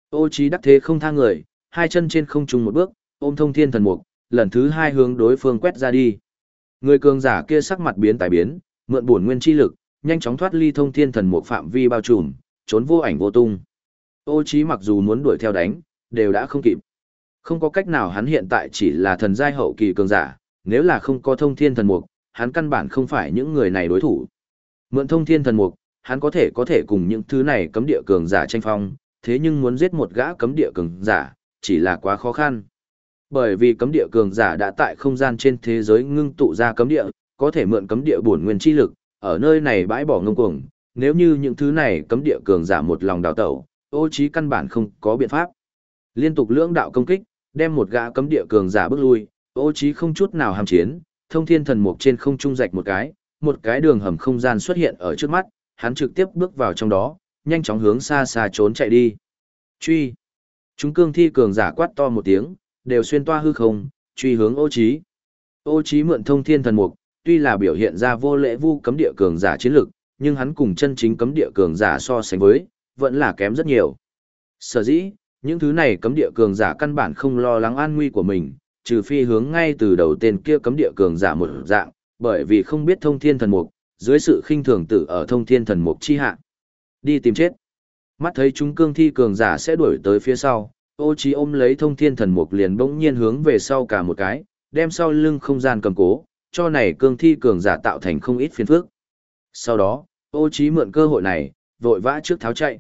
Ô trí đắc thế không tha người, hai chân trên không trung một bước, ôm thông thiên thần mục, lần thứ hai hướng đối phương quét ra đi. Người cường giả kia sắc mặt biến tài biến, mượn bổn nguyên chi lực, nhanh chóng thoát ly thông thiên thần mục phạm vi bao trùm, trốn vô ảnh vô tung. Ô Chí mặc dù muốn đuổi theo đánh, đều đã không kịp. Không có cách nào hắn hiện tại chỉ là thần giai hậu kỳ cường giả, nếu là không có thông thiên thần mục, hắn căn bản không phải những người này đối thủ. Mượn thông thiên thần mục, hắn có thể có thể cùng những thứ này cấm địa cường giả tranh phong, thế nhưng muốn giết một gã cấm địa cường giả, chỉ là quá khó khăn. Bởi vì cấm địa cường giả đã tại không gian trên thế giới ngưng tụ ra cấm địa, có thể mượn cấm địa bổn nguyên chi lực, ở nơi này bãi bỏ ngông cuồng, nếu như những thứ này cấm địa cường giả một lòng đào tẩu, ô trí căn bản không có biện pháp. Liên tục lưỡng đạo công kích, đem một gã cấm địa cường giả bước lui, ô trí không chút nào hàm chiến, thông thiên thần mục trên không trung rạch một cái, một cái đường hầm không gian xuất hiện ở trước mắt, hắn trực tiếp bước vào trong đó, nhanh chóng hướng xa xa trốn chạy đi. Truy! Chúng cương thi cường giả quát to một tiếng, đều xuyên toa hư không, truy hướng ô trí. Ô trí mượn thông thiên thần mục, tuy là biểu hiện ra vô lễ vu cấm địa cường giả chiến lực, nhưng hắn cùng chân chính cấm địa cường giả so sánh với, vẫn là kém rất nhiều. Sở dĩ, những thứ này cấm địa cường giả căn bản không lo lắng an nguy của mình, trừ phi hướng ngay từ đầu tên kia cấm địa cường giả một dạng, bởi vì không biết thông thiên thần mục, dưới sự khinh thường tử ở thông thiên thần mục chi hạ. Đi tìm chết. Mắt thấy chúng cương thi cường giả sẽ đuổi tới phía sau, ô trí ôm lấy thông thiên thần mục liền bỗng nhiên hướng về sau cả một cái, đem sau lưng không gian cầm cố, cho này cương thi cường giả tạo thành không ít phiền phức. Sau đó, ô trí mượn cơ hội này, vội vã trước tháo chạy.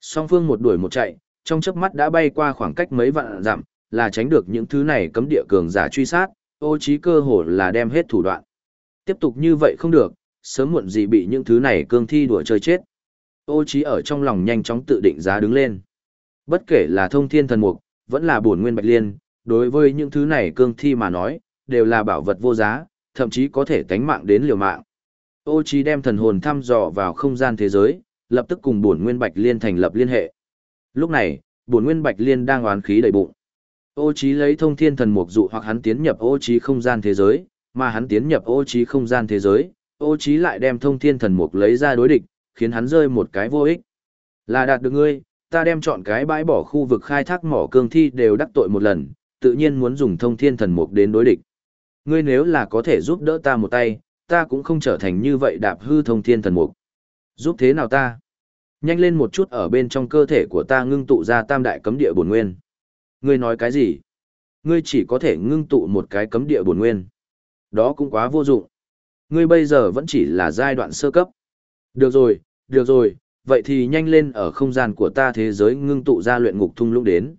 Song phương một đuổi một chạy, trong chớp mắt đã bay qua khoảng cách mấy vạn dặm, là tránh được những thứ này cấm địa cường giả truy sát, ô trí cơ hội là đem hết thủ đoạn. Tiếp tục như vậy không được, sớm muộn gì bị những thứ này cương thi đuổi chơi chết. Ô trí ở trong lòng nhanh chóng tự định giá đứng lên. Bất kể là thông thiên thần mục, vẫn là bổn nguyên bạch liên, đối với những thứ này cương thi mà nói, đều là bảo vật vô giá, thậm chí có thể tánh mạng đến liều mạng. Ô trí đem thần hồn thăm dò vào không gian thế giới, lập tức cùng bổn nguyên bạch liên thành lập liên hệ. Lúc này, bổn nguyên bạch liên đang oán khí đầy bụng. Ô trí lấy thông thiên thần mục dụ hoặc hắn tiến nhập ô trí không gian thế giới, mà hắn tiến nhập ô trí không gian thế giới, ô trí lại đem thông thiên thần mục lấy ra đối địch, khiến hắn rơi một cái vô ích. Là đạt được ngươi, ta đem chọn cái bãi bỏ khu vực khai thác mỏ cương thi đều đắc tội một lần, tự nhiên muốn dùng thông thiên thần mục đến đối địch. Ngươi nếu là có thể giúp đỡ ta một tay, ta cũng không trở thành như vậy đạp hư thông thiên thần mục. Giúp thế nào ta? Nhanh lên một chút ở bên trong cơ thể của ta ngưng tụ ra tam đại cấm địa bổn nguyên. Ngươi nói cái gì? Ngươi chỉ có thể ngưng tụ một cái cấm địa bổn nguyên. Đó cũng quá vô dụng. Ngươi bây giờ vẫn chỉ là giai đoạn sơ cấp. Được rồi, được rồi, vậy thì nhanh lên ở không gian của ta thế giới ngưng tụ ra luyện ngục thung lũng đến.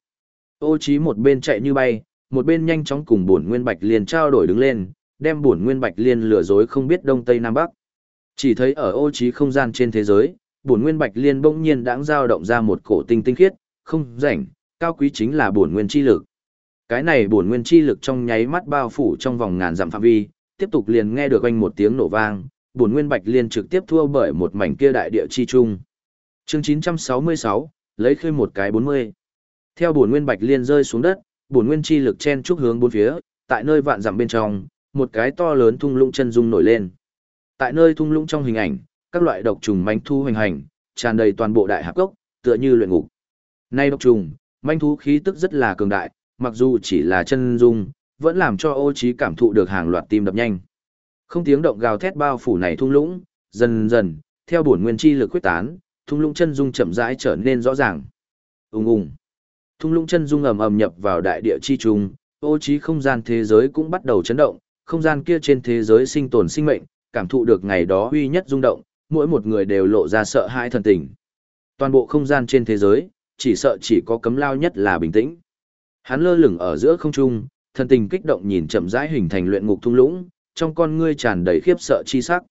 Ô Chí một bên chạy như bay, một bên nhanh chóng cùng bổn nguyên bạch liên trao đổi đứng lên, đem bổn nguyên bạch liên lừa dối không biết đông tây nam bắc. Chỉ thấy ở ô trí không gian trên thế giới, bổn nguyên bạch liên bỗng nhiên đãng dao động ra một cổ tinh tinh khiết, không rảnh, cao quý chính là bổn nguyên chi lực. Cái này bổn nguyên chi lực trong nháy mắt bao phủ trong vòng ngàn dặm phạm vi, tiếp tục liền nghe được quanh một tiếng nổ vang, bổn nguyên bạch liên trực tiếp thua bởi một mảnh kia đại địa chi trung. Chương 966, lấy khơi một cái 40. Theo bổn nguyên bạch liên rơi xuống đất, bổn nguyên chi lực chen chúc hướng bốn phía, tại nơi vạn dặm bên trong, một cái to lớn thung lũng chân dung nổi lên. Tại nơi thung lũng trong hình ảnh, các loại độc trùng manh thu hoành hành, tràn đầy toàn bộ đại hạp cốc, tựa như luyện ngục. Nay độc trùng, manh thú khí tức rất là cường đại, mặc dù chỉ là chân dung, vẫn làm cho ô trí cảm thụ được hàng loạt tim đập nhanh. Không tiếng động gào thét bao phủ này thung lũng, dần dần, theo bổn nguyên chi lực quyết tán, thung lũng chân dung chậm rãi trở nên rõ ràng. Ùng ùng. Thung lũng chân dung ầm ầm nhập vào đại địa chi trùng, ô trí không gian thế giới cũng bắt đầu chấn động, không gian kia trên thế giới sinh tồn sinh mệnh, cảm thụ được ngày đó uy nhất rung động, mỗi một người đều lộ ra sợ hãi thần tình. Toàn bộ không gian trên thế giới, chỉ sợ chỉ có cấm lao nhất là bình tĩnh. Hắn lơ lửng ở giữa không trung, thần tình kích động nhìn chậm rãi hình thành luyện ngục thung lũng, trong con ngươi tràn đầy khiếp sợ chi sắc.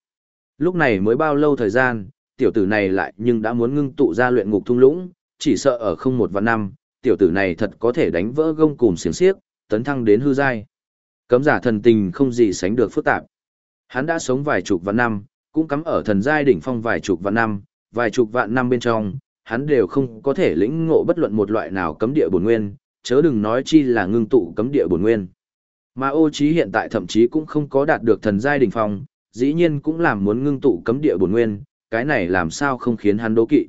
Lúc này mới bao lâu thời gian, tiểu tử này lại nhưng đã muốn ngưng tụ ra luyện ngục thung lũng, chỉ sợ ở không một và năm, tiểu tử này thật có thể đánh vỡ gông cùm xiềng xiếc, tấn thăng đến hư giai. Cấm giả thần tình không gì sánh được phức tạp. Hắn đã sống vài chục vạn năm, cũng cắm ở thần giai đỉnh phong vài chục vạn năm, vài chục vạn năm bên trong, hắn đều không có thể lĩnh ngộ bất luận một loại nào cấm địa bổn nguyên, chớ đừng nói chi là ngưng tụ cấm địa bổn nguyên. Mà ô Chí hiện tại thậm chí cũng không có đạt được thần giai đỉnh phong, dĩ nhiên cũng làm muốn ngưng tụ cấm địa bổn nguyên, cái này làm sao không khiến hắn đố kỵ.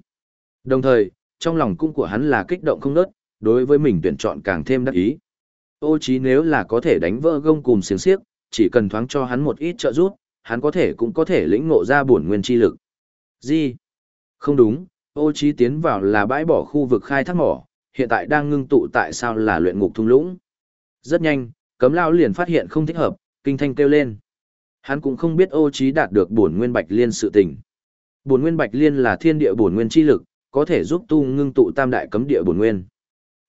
Đồng thời, trong lòng cũng của hắn là kích động không nớt, đối với mình tuyển chọn càng thêm đắc ý. Ô Chí nếu là có thể đánh vỡ gông cùm xiềng xiếc, chỉ cần thoáng cho hắn một ít trợ giúp, hắn có thể cũng có thể lĩnh ngộ ra bổn nguyên chi lực. Gì? Không đúng, ô trí tiến vào là bãi bỏ khu vực khai thác mỏ, hiện tại đang ngưng tụ tại sao là luyện ngục thung lũng. Rất nhanh, cấm lao liền phát hiện không thích hợp, kinh thanh kêu lên. Hắn cũng không biết ô trí đạt được bổn nguyên bạch liên sự tình. Bổn nguyên bạch liên là thiên địa bổn nguyên chi lực, có thể giúp tu ngưng tụ tam đại cấm địa bổn nguyên.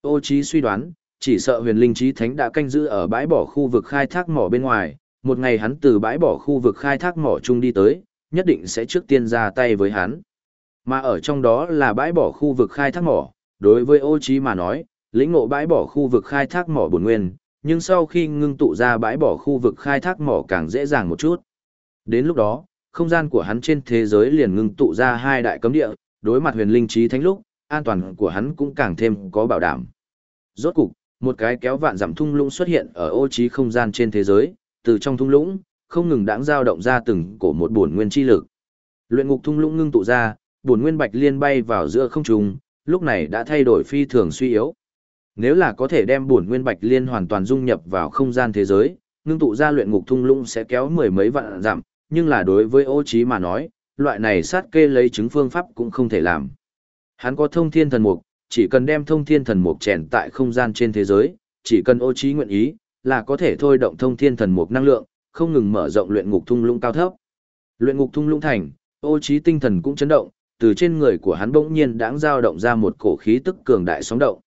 Ô trí suy đoán, chỉ sợ huyền linh trí thánh đã canh giữ ở bãi bỏ khu vực khai thác mỏ bên ngoài, một ngày hắn từ bãi bỏ khu vực khai thác mỏ chung đi tới, nhất định sẽ trước tiên ra tay với hắn. Mà ở trong đó là bãi bỏ khu vực khai thác mỏ, đối với ô trí mà nói, lĩnh ngộ bãi bỏ khu vực khai thác mỏ bổn nguyên, nhưng sau khi ngưng tụ ra bãi bỏ khu vực khai thác mỏ càng dễ dàng một chút. Đến lúc đó, không gian của hắn trên thế giới liền ngưng tụ ra hai đại cấm địa, đối mặt huyền linh trí thánh lúc, an toàn của hắn cũng càng thêm có bảo đảm. Rốt cục, một cái kéo vạn giảm thung lũng xuất hiện ở ô trí không gian trên thế giới, từ trong thung lũng, không ngừng đãng dao động ra từng cổ một bổn nguyên chi lực. Luyện ngục thung lũng ngưng tụ ra, bổn nguyên bạch liên bay vào giữa không trung, lúc này đã thay đổi phi thường suy yếu. Nếu là có thể đem bổn nguyên bạch liên hoàn toàn dung nhập vào không gian thế giới, ngưng tụ ra luyện ngục thung lũng sẽ kéo mười mấy vạn giảm. nhưng là đối với ô trí mà nói, loại này sát kê lấy chứng phương pháp cũng không thể làm. Hắn có thông thiên thần mục, chỉ cần đem thông thiên thần mục chèn tại không gian trên thế giới, chỉ cần ô trí nguyện ý, là có thể thôi động thông thiên thần mục năng lượng, không ngừng mở rộng luyện ngục thung lũng cao thấp. Luyện ngục thung lũng thành, ô trí tinh thần cũng chấn động, từ trên người của hắn bỗng nhiên đãng dao động ra một cổ khí tức cường đại sóng động.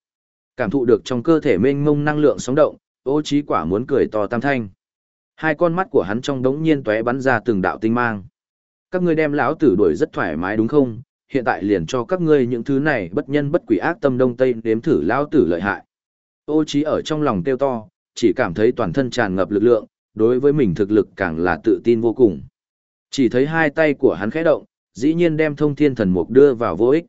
Cảm thụ được trong cơ thể mênh mông năng lượng sóng động, ô trí quả muốn cười to tam thanh. Hai con mắt của hắn trong đống nhiên tóe bắn ra từng đạo tinh mang. Các ngươi đem lão tử đuổi rất thoải mái đúng không? Hiện tại liền cho các ngươi những thứ này bất nhân bất quỷ ác tâm đông tây nếm thử lao tử lợi hại. Ô trí ở trong lòng tiêu to, chỉ cảm thấy toàn thân tràn ngập lực lượng, đối với mình thực lực càng là tự tin vô cùng. Chỉ thấy hai tay của hắn khẽ động, dĩ nhiên đem thông thiên thần mục đưa vào vô ích.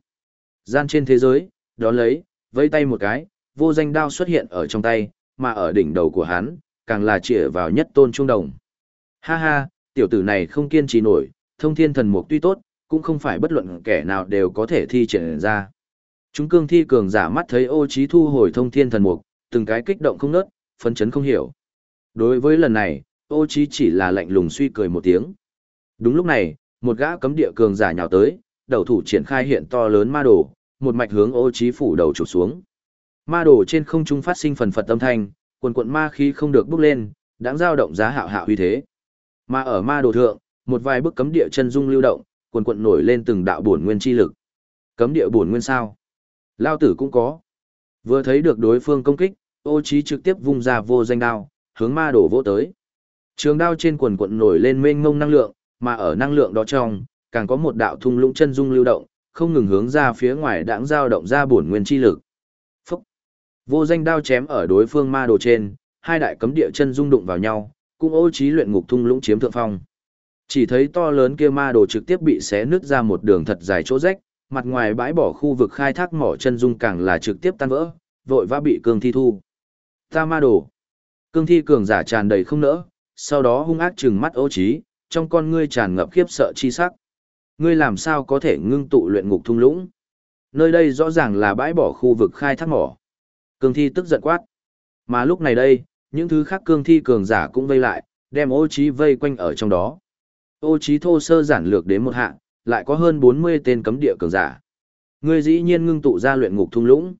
Gian trên thế giới, đó lấy, vây tay một cái, vô danh đao xuất hiện ở trong tay, mà ở đỉnh đầu của hắn, càng là chĩa vào nhất tôn trung đồng. Ha ha, tiểu tử này không kiên trì nổi, thông thiên thần mục tuy tốt, cũng không phải bất luận kẻ nào đều có thể thi triển ra. Chúng cương thi cường giả mắt thấy ô trí thu hồi thông thiên thần mục, từng cái kích động không nớt, phấn chấn không hiểu. Đối với lần này, ô trí chỉ là lạnh lùng suy cười một tiếng. Đúng lúc này, một gã cấm địa cường giả nhào tới, đầu thủ triển khai hiện to lớn ma đồ, một mạch hướng ô trí phủ đầu chụp xuống. Ma đồ trên không trung phát sinh phần phật âm thanh, quần cuộn ma khí không được bốc lên, đáng dao động giá hạo hạo huy thế. Mà ở ma đồ thượng, một vài bức cấm địa chân dung lưu động, quần quận nổi lên từng đạo bổn nguyên chi lực. Cấm địa bổn nguyên sao? Lao tử cũng có. Vừa thấy được đối phương công kích, ô trí trực tiếp vung ra vô danh đao, hướng ma đổ vỗ tới. Trường đao trên quần quận nổi lên mênh ngông năng lượng, mà ở năng lượng đó trong, càng có một đạo thung lũng chân dung lưu động, không ngừng hướng ra phía ngoài đãng dao động ra bổn nguyên chi lực. Phúc! Vô danh đao chém ở đối phương ma đồ trên, hai đại cấm địa chân dung đụng vào nhau, cùng ô trí luyện ngục thung lũng chiếm thượng phong. Chỉ thấy to lớn kia ma đồ trực tiếp bị xé nứt ra một đường thật dài chỗ rách, mặt ngoài bãi bỏ khu vực khai thác mỏ chân dung càng là trực tiếp tan vỡ, vội vã bị cương thi thu. Ta ma đồ! Cương thi cường giả tràn đầy không nỡ, sau đó hung ác trừng mắt ô trí, trong con ngươi tràn ngập khiếp sợ chi sắc. Ngươi làm sao có thể ngưng tụ luyện ngục thung lũng? Nơi đây rõ ràng là bãi bỏ khu vực khai thác mỏ. Cương thi tức giận quát. Mà lúc này đây, những thứ khác cương thi cường giả cũng vây lại, đem ô trí vây quanh ở trong đó. Ô Chí thô sơ giản lược đến một hạ, lại có hơn 40 tên cấm địa cường giả. Ngươi dĩ nhiên ngưng tụ ra luyện ngục thung lũng.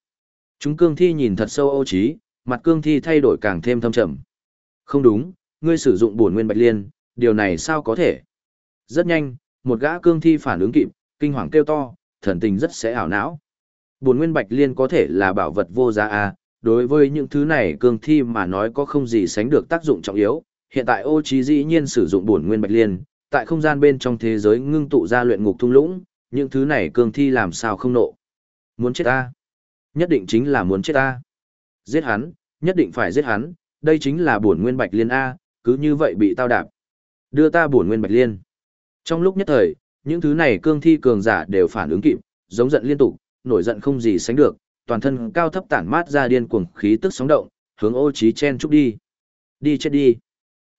Chúng cương thi nhìn thật sâu ô trí, mặt cương thi thay đổi càng thêm thâm trầm. Không đúng, ngươi sử dụng bổn nguyên bạch liên, điều này sao có thể? Rất nhanh, một gã cương thi phản ứng kịp, kinh hoàng kêu to, thần tình rất sẽ ảo não. Bổn nguyên bạch liên có thể là bảo vật vô giá a, đối với những thứ này cương thi mà nói có không gì sánh được tác dụng trọng yếu, hiện tại Ô Chí dĩ nhiên sử dụng bổn nguyên bạch liên, tại không gian bên trong thế giới ngưng tụ ra luyện ngục thung lũng, những thứ này cương thi làm sao không nộ? Muốn chết ta? Nhất định chính là muốn chết ta. Giết hắn, nhất định phải giết hắn, đây chính là bổn nguyên bạch liên a, cứ như vậy bị tao đạp. Đưa ta bổn nguyên bạch liên. Trong lúc nhất thời, những thứ này cương thi cường giả đều phản ứng kịp, giống giận liên tục, nổi giận không gì sánh được, toàn thân cao thấp tản mát ra điên cuồng khí tức sóng động, hướng Ô trí chen chúc đi. Đi chết đi.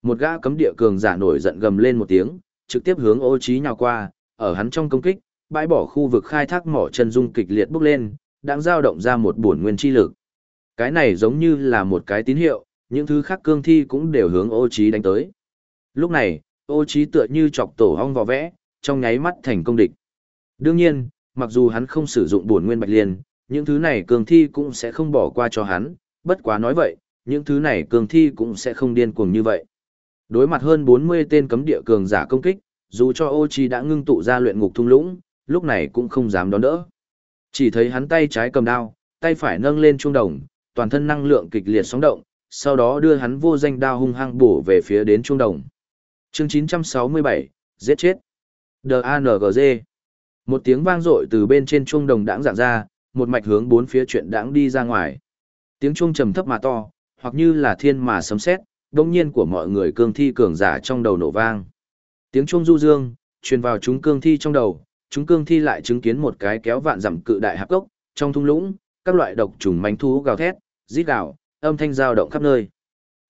Một gã cấm địa cường giả nổi giận gầm lên một tiếng, trực tiếp hướng Ô Chí nhào qua, ở hắn trong công kích, bãi bỏ khu vực khai thác mỏ chân dung kịch liệt bốc lên, đang dao động ra một bổn nguyên chi lực. Cái này giống như là một cái tín hiệu, những thứ khác cương thi cũng đều hướng Ô Chí đánh tới. Lúc này, Ô Chí tựa như chọc tổ hong vò vẽ, trong nháy mắt thành công địch. Đương nhiên, mặc dù hắn không sử dụng bổn nguyên bạch liên, những thứ này cường thi cũng sẽ không bỏ qua cho hắn, bất quá nói vậy, những thứ này cường thi cũng sẽ không điên cuồng như vậy. Đối mặt hơn 40 tên cấm địa cường giả công kích, dù cho ô chi đã ngưng tụ ra luyện ngục thung lũng, lúc này cũng không dám đón đỡ. Chỉ thấy hắn tay trái cầm đao, tay phải nâng lên trung đồng, toàn thân năng lượng kịch liệt sóng động, sau đó đưa hắn vô danh đao hung hăng bổ về phía đến trung đồng. Chương 967, giết chết. DANGG. Một tiếng vang dội từ bên trên trung đồng đãng dạng ra, một mạch hướng bốn phía chuyện đãng đi ra ngoài. Tiếng trung trầm thấp mà to, hoặc như là thiên mà sấm sét, đông nhiên của mọi người cương thi cường giả trong đầu nổ vang. Tiếng chuông du dương, truyền vào chúng cương thi trong đầu, chúng cương thi lại chứng kiến một cái kéo vạn dặm cự đại hạp cốc, trong thung lũng, các loại độc trùng manh thú gào thét, rít gào, âm thanh dao động khắp nơi.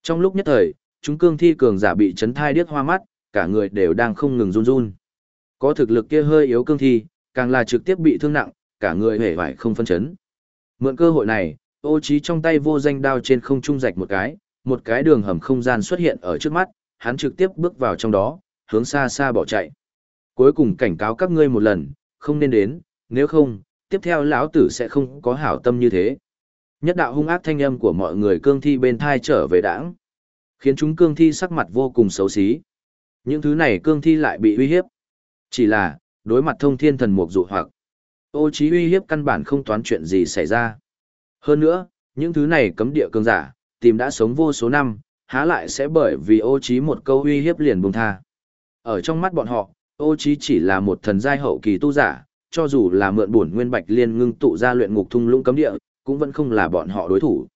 Trong lúc nhất thời, chúng cương thi cường giả bị chấn thai điếc hoa mắt, cả người đều đang không ngừng run run. Có thực lực kia hơi yếu cương thi, càng là trực tiếp bị thương nặng, cả người hề vải không phân chấn. Mượn cơ hội này, ô trí trong tay vô danh đao trên không trung rạch một cái, một cái đường hầm không gian xuất hiện ở trước mắt, hắn trực tiếp bước vào trong đó, hướng xa xa bỏ chạy. Cuối cùng cảnh cáo các ngươi một lần, không nên đến, nếu không, tiếp theo lão tử sẽ không có hảo tâm như thế. Nhất đạo hung ác thanh âm của mọi người cương thi bên thai trở về đảng, khiến chúng cương thi sắc mặt vô cùng xấu xí. Những thứ này cương thi lại bị uy hiếp. Chỉ là, đối mặt thông thiên thần mục dụ hoặc, ô trí uy hiếp căn bản không toán chuyện gì xảy ra. Hơn nữa, những thứ này cấm địa cương giả, tìm đã sống vô số năm, há lại sẽ bởi vì ô trí một câu uy hiếp liền buông tha. Ở trong mắt bọn họ, ô trí chỉ là một thần giai hậu kỳ tu giả, cho dù là mượn bổn nguyên bạch liên ngưng tụ ra luyện ngục thung lũng cấm địa, cũng vẫn không là bọn họ đối thủ.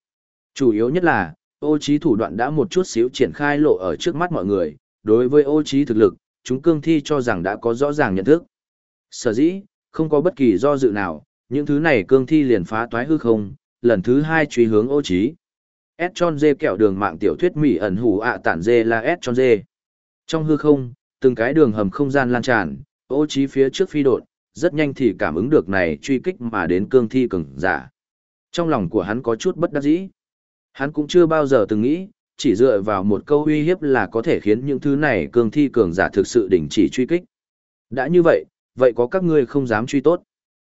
Chủ yếu nhất là, ô trí thủ đoạn đã một chút xíu triển khai lộ ở trước mắt mọi người, đối với ô trí thực lực, chúng cương thi cho rằng đã có rõ ràng nhận thức. Sở dĩ, không có bất kỳ do dự nào, những thứ này cương thi liền phá toái hư không, lần thứ hai truy hướng ô trí. S tròn dê kẹo đường mạng tiểu thuyết mỹ ẩn hủ ạ tản dê là S tròn dê. Trong hư không, từng cái đường hầm không gian lan tràn, ô trí phía trước phi đột, rất nhanh thì cảm ứng được này truy kích mà đến cương thi cường giả. Trong lòng của hắn có chút bất đắc dĩ. Hắn cũng chưa bao giờ từng nghĩ, chỉ dựa vào một câu uy hiếp là có thể khiến những thứ này cương thi cường giả thực sự đình chỉ truy kích. Đã như vậy, vậy có các ngươi không dám truy tốt.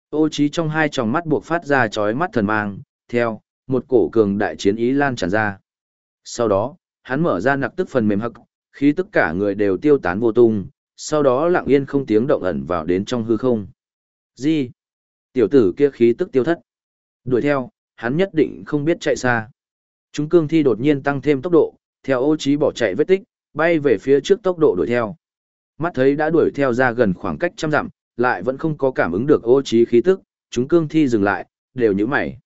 Ô trí trong hai tròng mắt buộc phát ra chói mắt thần mang, theo, một cổ cường đại chiến ý lan tràn ra. Sau đó, hắn mở ra nặc tức phần mềm hắc, khi tất cả người đều tiêu tán vô tung, sau đó lặng yên không tiếng động ẩn vào đến trong hư không. Gì? Tiểu tử kia khí tức tiêu thất. Đuổi theo, hắn nhất định không biết chạy xa. Chúng cương thi đột nhiên tăng thêm tốc độ, theo ô trí bỏ chạy vết tích, bay về phía trước tốc độ đuổi theo. Mắt thấy đã đuổi theo ra gần khoảng cách trăm dặm, lại vẫn không có cảm ứng được ô trí khí tức, chúng cương thi dừng lại, đều nhíu mày.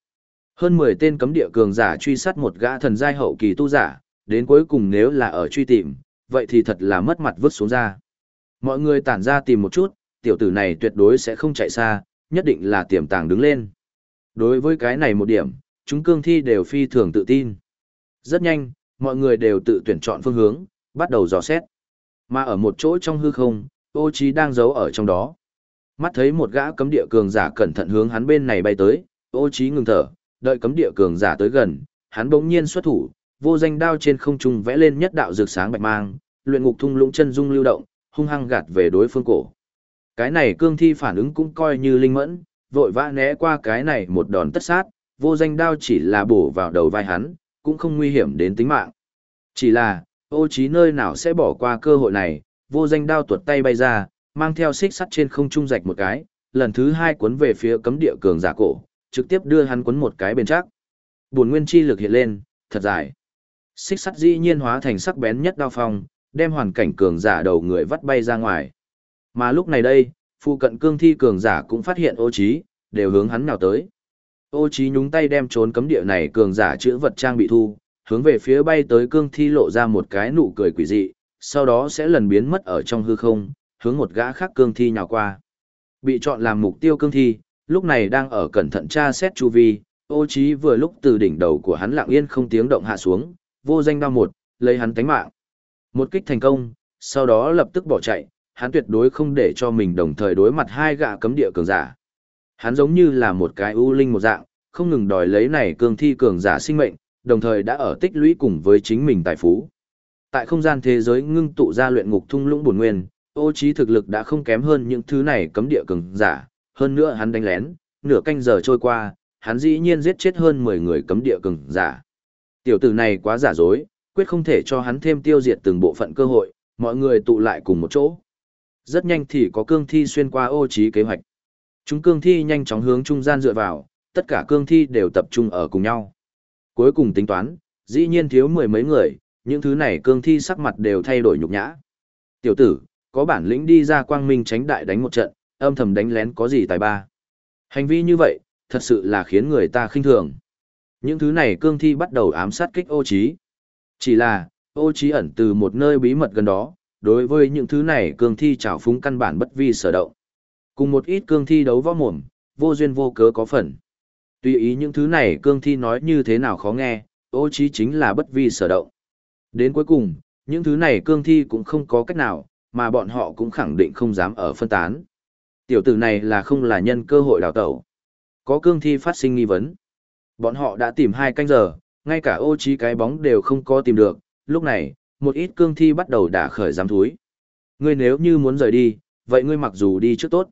Hơn 10 tên cấm địa cường giả truy sát một gã thần giai hậu kỳ tu giả, đến cuối cùng nếu là ở truy tìm, vậy thì thật là mất mặt vứt xuống ra. Mọi người tản ra tìm một chút, tiểu tử này tuyệt đối sẽ không chạy xa, nhất định là tiềm tàng đứng lên. Đối với cái này một điểm, chúng cương thi đều phi thường tự tin. Rất nhanh, mọi người đều tự tuyển chọn phương hướng, bắt đầu dò xét. Mà ở một chỗ trong hư không, ô trí đang giấu ở trong đó. Mắt thấy một gã cấm địa cường giả cẩn thận hướng hắn bên này bay tới, ô trí ngừng thở, đợi cấm địa cường giả tới gần, hắn bỗng nhiên xuất thủ, vô danh đao trên không trung vẽ lên nhất đạo rực sáng bạch mang, luyện ngục thung lũng chân dung lưu động, hung hăng gạt về đối phương cổ. Cái này cương thi phản ứng cũng coi như linh mẫn, vội vã né qua cái này một đòn tất sát, vô danh đao chỉ là bổ vào đầu vai hắn, cũng không nguy hiểm đến tính mạng. Chỉ là, ô trí nơi nào sẽ bỏ qua cơ hội này, vô danh đao tuột tay bay ra, mang theo xích sắt trên không trung rạch một cái, lần thứ hai cuốn về phía cấm địa cường giả cổ, trực tiếp đưa hắn cuốn một cái bên chắc. Buồn nguyên chi lực hiện lên, thật dài. Xích sắt dĩ nhiên hóa thành sắc bén nhất đao phong, đem hoàn cảnh cường giả đầu người vắt bay ra ngoài. Mà lúc này đây, phụ cận cương thi cường giả cũng phát hiện ô trí, đều hướng hắn nào tới. Ô trí nhúng tay đem trốn cấm địa này cường giả chữa vật trang bị thu, hướng về phía bay tới cương thi lộ ra một cái nụ cười quỷ dị, sau đó sẽ lần biến mất ở trong hư không, hướng một gã khác cương thi nhào qua. Bị chọn làm mục tiêu cương thi, lúc này đang ở cẩn thận tra xét chu vi, ô trí vừa lúc từ đỉnh đầu của hắn lặng yên không tiếng động hạ xuống, vô danh đao một, lấy hắn tánh mạng. Một kích thành công, sau đó lập tức bỏ chạy, hắn tuyệt đối không để cho mình đồng thời đối mặt hai gã cấm địa cường giả. Hắn giống như là một cái ưu linh một dạng, không ngừng đòi lấy này cường thi cường giả sinh mệnh, đồng thời đã ở tích lũy cùng với chính mình tài phú. Tại không gian thế giới ngưng tụ ra luyện ngục thung lũng bổn nguyên, ô trí thực lực đã không kém hơn những thứ này cấm địa cường giả, hơn nữa hắn đánh lén, nửa canh giờ trôi qua, hắn dĩ nhiên giết chết hơn 10 người cấm địa cường giả. Tiểu tử này quá giả dối, quyết không thể cho hắn thêm tiêu diệt từng bộ phận cơ hội, mọi người tụ lại cùng một chỗ. Rất nhanh thì có cương thi xuyên qua ô trí kế hoạch. Chúng cương thi nhanh chóng hướng trung gian dựa vào, tất cả cương thi đều tập trung ở cùng nhau. Cuối cùng tính toán, dĩ nhiên thiếu mười mấy người, những thứ này cương thi sắc mặt đều thay đổi nhục nhã. Tiểu tử, có bản lĩnh đi ra quang minh tránh đại đánh một trận, âm thầm đánh lén có gì tài ba. Hành vi như vậy, thật sự là khiến người ta khinh thường. Những thứ này cương thi bắt đầu ám sát kích ô trí. Chỉ là, ô trí ẩn từ một nơi bí mật gần đó, đối với những thứ này cương thi trào phúng căn bản bất vi sở động. Cùng một ít cương thi đấu võ mồm, vô duyên vô cớ có phần. Tuy ý những thứ này cương thi nói như thế nào khó nghe, ô trí chính là bất vi sở động. Đến cuối cùng, những thứ này cương thi cũng không có cách nào, mà bọn họ cũng khẳng định không dám ở phân tán. Tiểu tử này là không là nhân cơ hội đào tẩu. Có cương thi phát sinh nghi vấn. Bọn họ đã tìm hai canh giờ, ngay cả ô trí cái bóng đều không có tìm được. Lúc này, một ít cương thi bắt đầu đả khởi giám thúi. Ngươi nếu như muốn rời đi, vậy ngươi mặc dù đi trước tốt.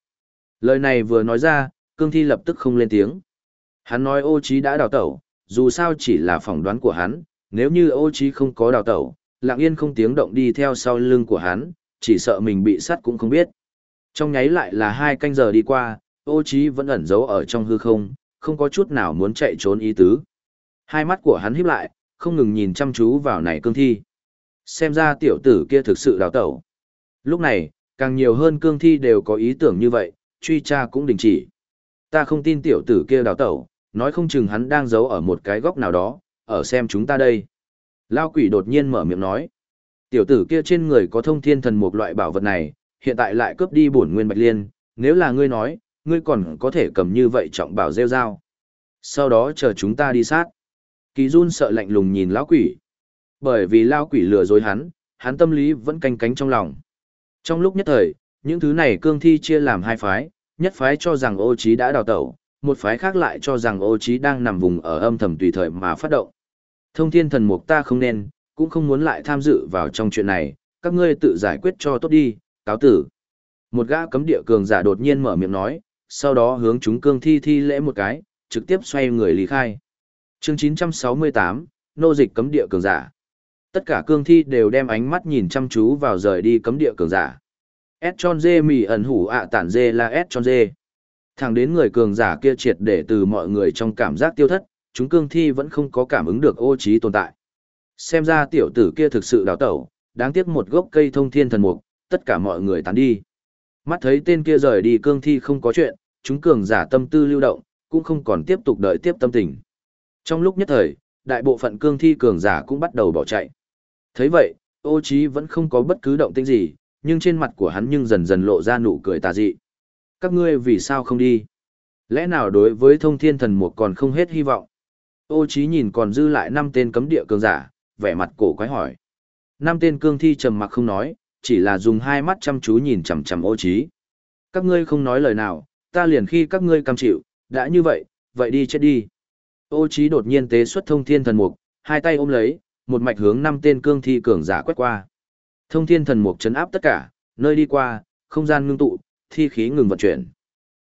Lời này vừa nói ra, cương thi lập tức không lên tiếng. Hắn nói ô trí đã đào tẩu, dù sao chỉ là phỏng đoán của hắn, nếu như ô trí không có đào tẩu, lặng yên không tiếng động đi theo sau lưng của hắn, chỉ sợ mình bị sát cũng không biết. Trong nháy lại là hai canh giờ đi qua, ô trí vẫn ẩn giấu ở trong hư không, không có chút nào muốn chạy trốn ý tứ. Hai mắt của hắn híp lại, không ngừng nhìn chăm chú vào này cương thi. Xem ra tiểu tử kia thực sự đào tẩu. Lúc này, càng nhiều hơn cương thi đều có ý tưởng như vậy, truy tra cũng đình chỉ. Ta không tin tiểu tử kia đào tẩu, nói không chừng hắn đang giấu ở một cái góc nào đó, ở xem chúng ta đây. Lao quỷ đột nhiên mở miệng nói. Tiểu tử kia trên người có thông thiên thần một loại bảo vật này, hiện tại lại cướp đi bổn nguyên bạch liên, nếu là ngươi nói, ngươi còn có thể cầm như vậy trọng bảo rêu dao. Sau đó chờ chúng ta đi sát. Kỳ run sợ lạnh lùng nhìn lão quỷ. Bởi vì lao quỷ lừa dối hắn, hắn tâm lý vẫn canh cánh trong lòng. Trong lúc nhất thời, những thứ này cương thi chia làm hai phái, nhất phái cho rằng ô trí đã đào tẩu, một phái khác lại cho rằng ô trí đang nằm vùng ở âm thầm tùy thời mà phát động. Thông thiên thần mục ta không nên, cũng không muốn lại tham dự vào trong chuyện này, các ngươi tự giải quyết cho tốt đi, cáo tử. Một gã cấm địa cường giả đột nhiên mở miệng nói, sau đó hướng chúng cương thi thi lễ một cái, trực tiếp xoay người lý khai. Chương 968, nô dịch cấm địa cường giả. Tất cả cương thi đều đem ánh mắt nhìn chăm chú vào rời đi cấm địa cường giả. S tròn dê mì ẩn hủ ạ tản dê là S tròn dê. Thẳng đến người cường giả kia triệt để từ mọi người trong cảm giác tiêu thất, chúng cương thi vẫn không có cảm ứng được ô trí tồn tại. Xem ra tiểu tử kia thực sự đào tẩu, đáng tiếc một gốc cây thông thiên thần mục, tất cả mọi người tán đi. Mắt thấy tên kia rời đi cương thi không có chuyện, chúng cường giả tâm tư lưu động, cũng không còn tiếp tục đợi tiếp tâm tình. Trong lúc nhất thời, đại bộ phận cương thi cường giả cũng bắt đầu bỏ chạy. thấy vậy, ô trí vẫn không có bất cứ động tĩnh gì, nhưng trên mặt của hắn nhưng dần dần lộ ra nụ cười tà dị. Các ngươi vì sao không đi? Lẽ nào đối với thông thiên thần mục còn không hết hy vọng? Ô trí nhìn còn dư lại năm tên cấm địa cường giả, vẻ mặt cổ quái hỏi. Năm tên cương thi trầm mặc không nói, chỉ là dùng hai mắt chăm chú nhìn chằm chằm ô trí. Các ngươi không nói lời nào, ta liền khi các ngươi cam chịu, đã như vậy, vậy đi chết đi. Ô trí đột nhiên tế xuất thông thiên thần mục, hai tay ôm lấy, một mạch hướng năm tên cương thi cường giả quét qua. Thông thiên thần mục chấn áp tất cả, nơi đi qua, không gian ngưng tụ, thi khí ngừng vận chuyển.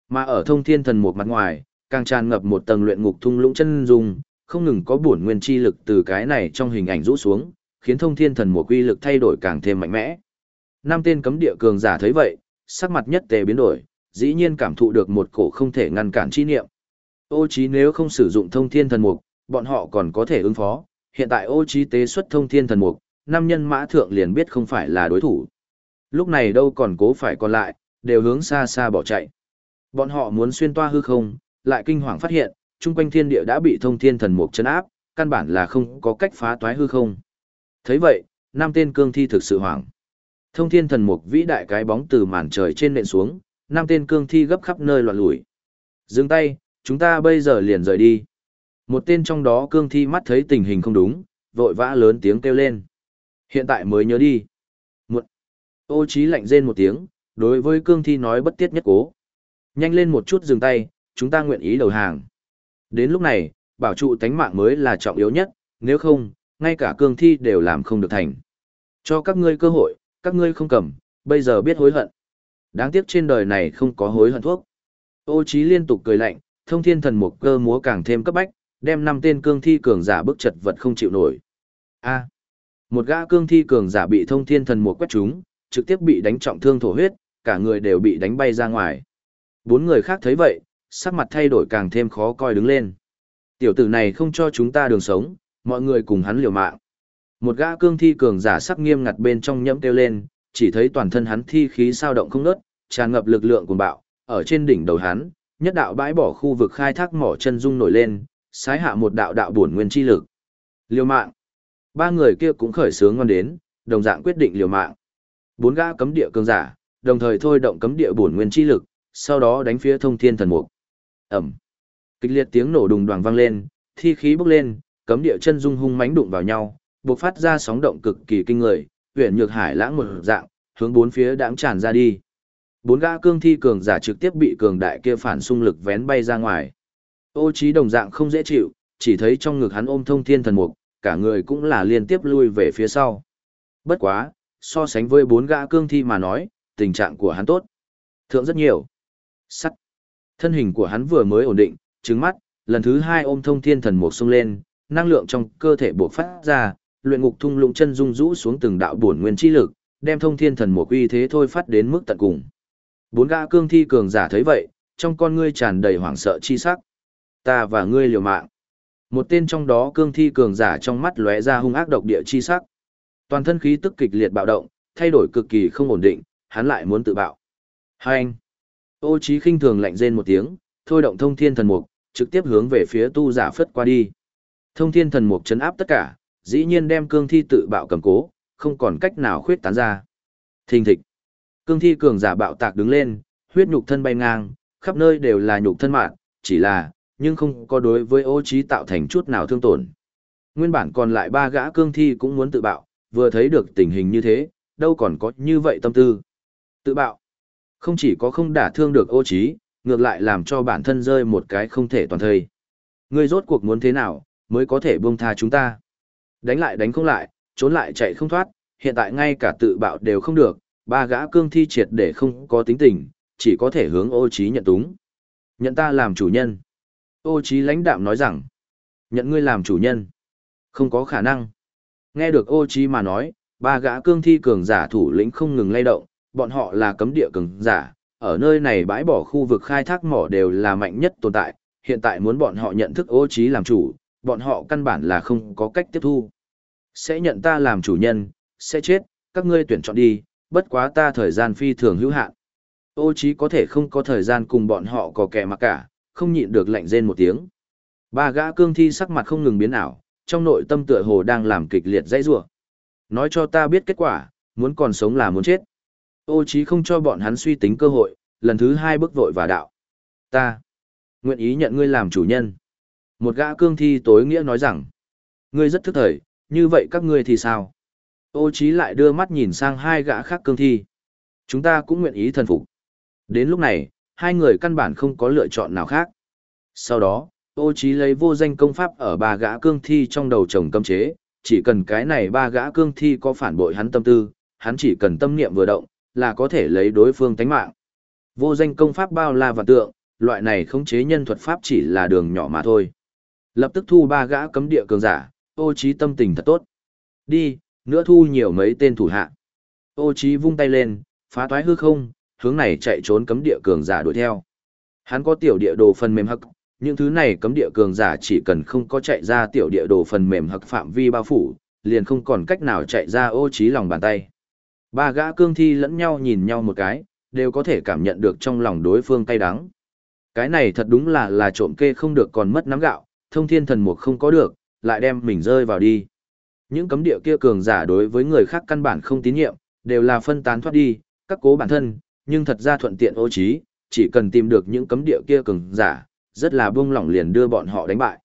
Mà ở thông thiên thần mục mặt ngoài, càng tràn ngập một tầng luyện ngục thung lũng chân dung, không ngừng có bổn nguyên chi lực từ cái này trong hình ảnh rũ xuống, khiến thông thiên thần mục uy lực thay đổi càng thêm mạnh mẽ. Năm tên cấm địa cường giả thấy vậy, sắc mặt nhất tề biến đổi, dĩ nhiên cảm thụ được một cổ không thể ngăn cản chi niệm. Ô trí nếu không sử dụng thông thiên thần mục, bọn họ còn có thể ứng phó, hiện tại ô trí tế xuất thông thiên thần mục, năm nhân mã thượng liền biết không phải là đối thủ. Lúc này đâu còn cố phải còn lại, đều hướng xa xa bỏ chạy. Bọn họ muốn xuyên toa hư không, lại kinh hoàng phát hiện, trung quanh thiên địa đã bị thông thiên thần mục chấn áp, căn bản là không có cách phá toái hư không. thấy vậy, năm tên cương thi thực sự hoảng. Thông thiên thần mục vĩ đại cái bóng từ màn trời trên nện xuống, năm tên cương thi gấp khắp nơi loạn lùi. Dừng tay, chúng ta bây giờ liền rời đi. Một tên trong đó cương thi mắt thấy tình hình không đúng, vội vã lớn tiếng kêu lên. Hiện tại mới nhớ đi. Một. Ô trí lạnh rên một tiếng, đối với cương thi nói bất tiết nhất cố. Nhanh lên một chút dừng tay, chúng ta nguyện ý đầu hàng. Đến lúc này, bảo trụ tánh mạng mới là trọng yếu nhất, nếu không, ngay cả cương thi đều làm không được thành. Cho các ngươi cơ hội, các ngươi không cầm, bây giờ biết hối hận. Đáng tiếc trên đời này không có hối hận thuốc. Ô Chí liên tục cười lạnh, thông thiên thần mục cơ múa càng thêm cấp bách, đem năm tên cương thi cường giả bức chật vật không chịu nổi. A. một gã cương thi cường giả bị thông thiên thần mục quét trúng, trực tiếp bị đánh trọng thương thổ huyết, cả người đều bị đánh bay ra ngoài. Bốn người khác thấy vậy, sắc mặt thay đổi càng thêm khó coi đứng lên. Tiểu tử này không cho chúng ta đường sống, mọi người cùng hắn liều mạng. Một gã cương thi cường giả sắc nghiêm ngặt bên trong nhẫm kêu lên, chỉ thấy toàn thân hắn thi khí sao động không nớt, tràn ngập lực lượng cuồng bạo, ở trên đỉnh đầu hắn, nhất đạo bãi bỏ khu vực khai thác mỏ chân dung nổi lên, sái hạ một đạo đạo bổn nguyên chi lực. Liều mạng. Ba người kia cũng khởi sướng ngon đến, đồng dạng quyết định liều mạng. Bốn gã cấm địa cường giả, đồng thời thôi động cấm địa bổn nguyên chi lực, sau đó đánh phía thông thiên thần mục. Ẩm. Kịch liệt tiếng nổ đùng đoàng vang lên, thi khí bốc lên, cấm địa chân dung hung mãnh đụng vào nhau, bộc phát ra sóng động cực kỳ kinh người, huyền nhược hải lãng một dạng, hướng bốn phía đãng tràn ra đi. Bốn gã cương thi cường giả trực tiếp bị cường đại kia phản xung lực vén bay ra ngoài. Ô trí đồng dạng không dễ chịu, chỉ thấy trong ngực hắn ôm thông thiên thần mục, cả người cũng là liên tiếp lui về phía sau. Bất quá, so sánh với bốn gã cương thi mà nói, tình trạng của hắn tốt. Thượng rất nhiều. Sắt. Thân hình của hắn vừa mới ổn định, trứng mắt, lần thứ hai ôm thông thiên thần mục xông lên, năng lượng trong cơ thể bộc phát ra, luyện ngục thung lũng chân dung rũ xuống từng đạo bổn nguyên chi lực, đem thông thiên thần mục uy thế thôi phát đến mức tận cùng. Bốn gã cương thi cường giả thấy vậy, trong con ngươi tràn đầy hoảng sợ chi sắc. Ta và ngươi liều mạng. Một tên trong đó cương thi cường giả trong mắt lóe ra hung ác độc địa chi sắc. Toàn thân khí tức kịch liệt bạo động, thay đổi cực kỳ không ổn định, hắn lại muốn tự bạo. Hai anh. Ô Chí khinh thường lạnh rên một tiếng, thôi động thông thiên thần mục, trực tiếp hướng về phía tu giả phất qua đi. Thông thiên thần mục chấn áp tất cả, dĩ nhiên đem cương thi tự bạo cầm cố, không còn cách nào khuyết tán ra. Thình thịch. Cương thi cường giả bạo tạc đứng lên, huyết nhục thân bay ngang, khắp nơi đều là nhục thân mạng, chỉ là, nhưng không có đối với ô trí tạo thành chút nào thương tổn. Nguyên bản còn lại ba gã cương thi cũng muốn tự bạo, vừa thấy được tình hình như thế, đâu còn có như vậy tâm tư. Tự bạo. Không chỉ có không đả thương được ô trí, ngược lại làm cho bản thân rơi một cái không thể toàn thời. Ngươi rốt cuộc muốn thế nào, mới có thể buông tha chúng ta. Đánh lại đánh không lại, trốn lại chạy không thoát, hiện tại ngay cả tự bạo đều không được, ba gã cương thi triệt để không có tính tình, chỉ có thể hướng ô trí nhận túng. Nhận ta làm chủ nhân. Ô trí lãnh đạm nói rằng, nhận ngươi làm chủ nhân. Không có khả năng. Nghe được ô trí mà nói, ba gã cương thi cường giả thủ lĩnh không ngừng lay động, bọn họ là cấm địa cường giả, ở nơi này bãi bỏ khu vực khai thác mỏ đều là mạnh nhất tồn tại, hiện tại muốn bọn họ nhận thức ô trí làm chủ, bọn họ căn bản là không có cách tiếp thu. Sẽ nhận ta làm chủ nhân, sẽ chết, các ngươi tuyển chọn đi, bất quá ta thời gian phi thường hữu hạn. Ô chí có thể không có thời gian cùng bọn họ có kẻ mà cả, không nhịn được lạnh rên một tiếng. Ba gã cương thi sắc mặt không ngừng biến ảo, trong nội tâm tựa hồ đang làm kịch liệt dãy rủa. Nói cho ta biết kết quả, muốn còn sống là muốn chết. Ô chí không cho bọn hắn suy tính cơ hội, lần thứ hai bước vội và đạo. Ta, nguyện ý nhận ngươi làm chủ nhân. Một gã cương thi tối nghĩa nói rằng, ngươi rất thức thời, như vậy các ngươi thì sao? Ô Chí lại đưa mắt nhìn sang hai gã khác cương thi. Chúng ta cũng nguyện ý thần phục. Đến lúc này, hai người căn bản không có lựa chọn nào khác. Sau đó, ô Chí lấy vô danh công pháp ở ba gã cương thi trong đầu chồng cấm chế, chỉ cần cái này ba gã cương thi có phản bội hắn tâm tư, hắn chỉ cần tâm niệm vừa động, là có thể lấy đối phương tánh mạng. Vô danh công pháp bao la và tượng, loại này khống chế nhân thuật pháp chỉ là đường nhỏ mà thôi. Lập tức thu ba gã cấm địa cường giả, ô Chí tâm tình thật tốt. Đi, nữa thu nhiều mấy tên thủ hạ. Ô Chí vung tay lên, phá toái hư không, hướng này chạy trốn cấm địa cường giả đuổi theo. Hắn có tiểu địa đồ phần mềm hắc, những thứ này cấm địa cường giả chỉ cần không có chạy ra tiểu địa đồ phần mềm hắc phạm vi bao phủ, liền không còn cách nào chạy ra ô Chí lòng bàn tay. Ba gã cương thi lẫn nhau nhìn nhau một cái, đều có thể cảm nhận được trong lòng đối phương cay đắng. Cái này thật đúng là là trộm kê không được còn mất nắm gạo, thông thiên thần mục không có được, lại đem mình rơi vào đi. Những cấm địa kia cường giả đối với người khác căn bản không tín nhiệm, đều là phân tán thoát đi, các cố bản thân, nhưng thật ra thuận tiện ô trí, chỉ cần tìm được những cấm địa kia cường giả, rất là buông lỏng liền đưa bọn họ đánh bại.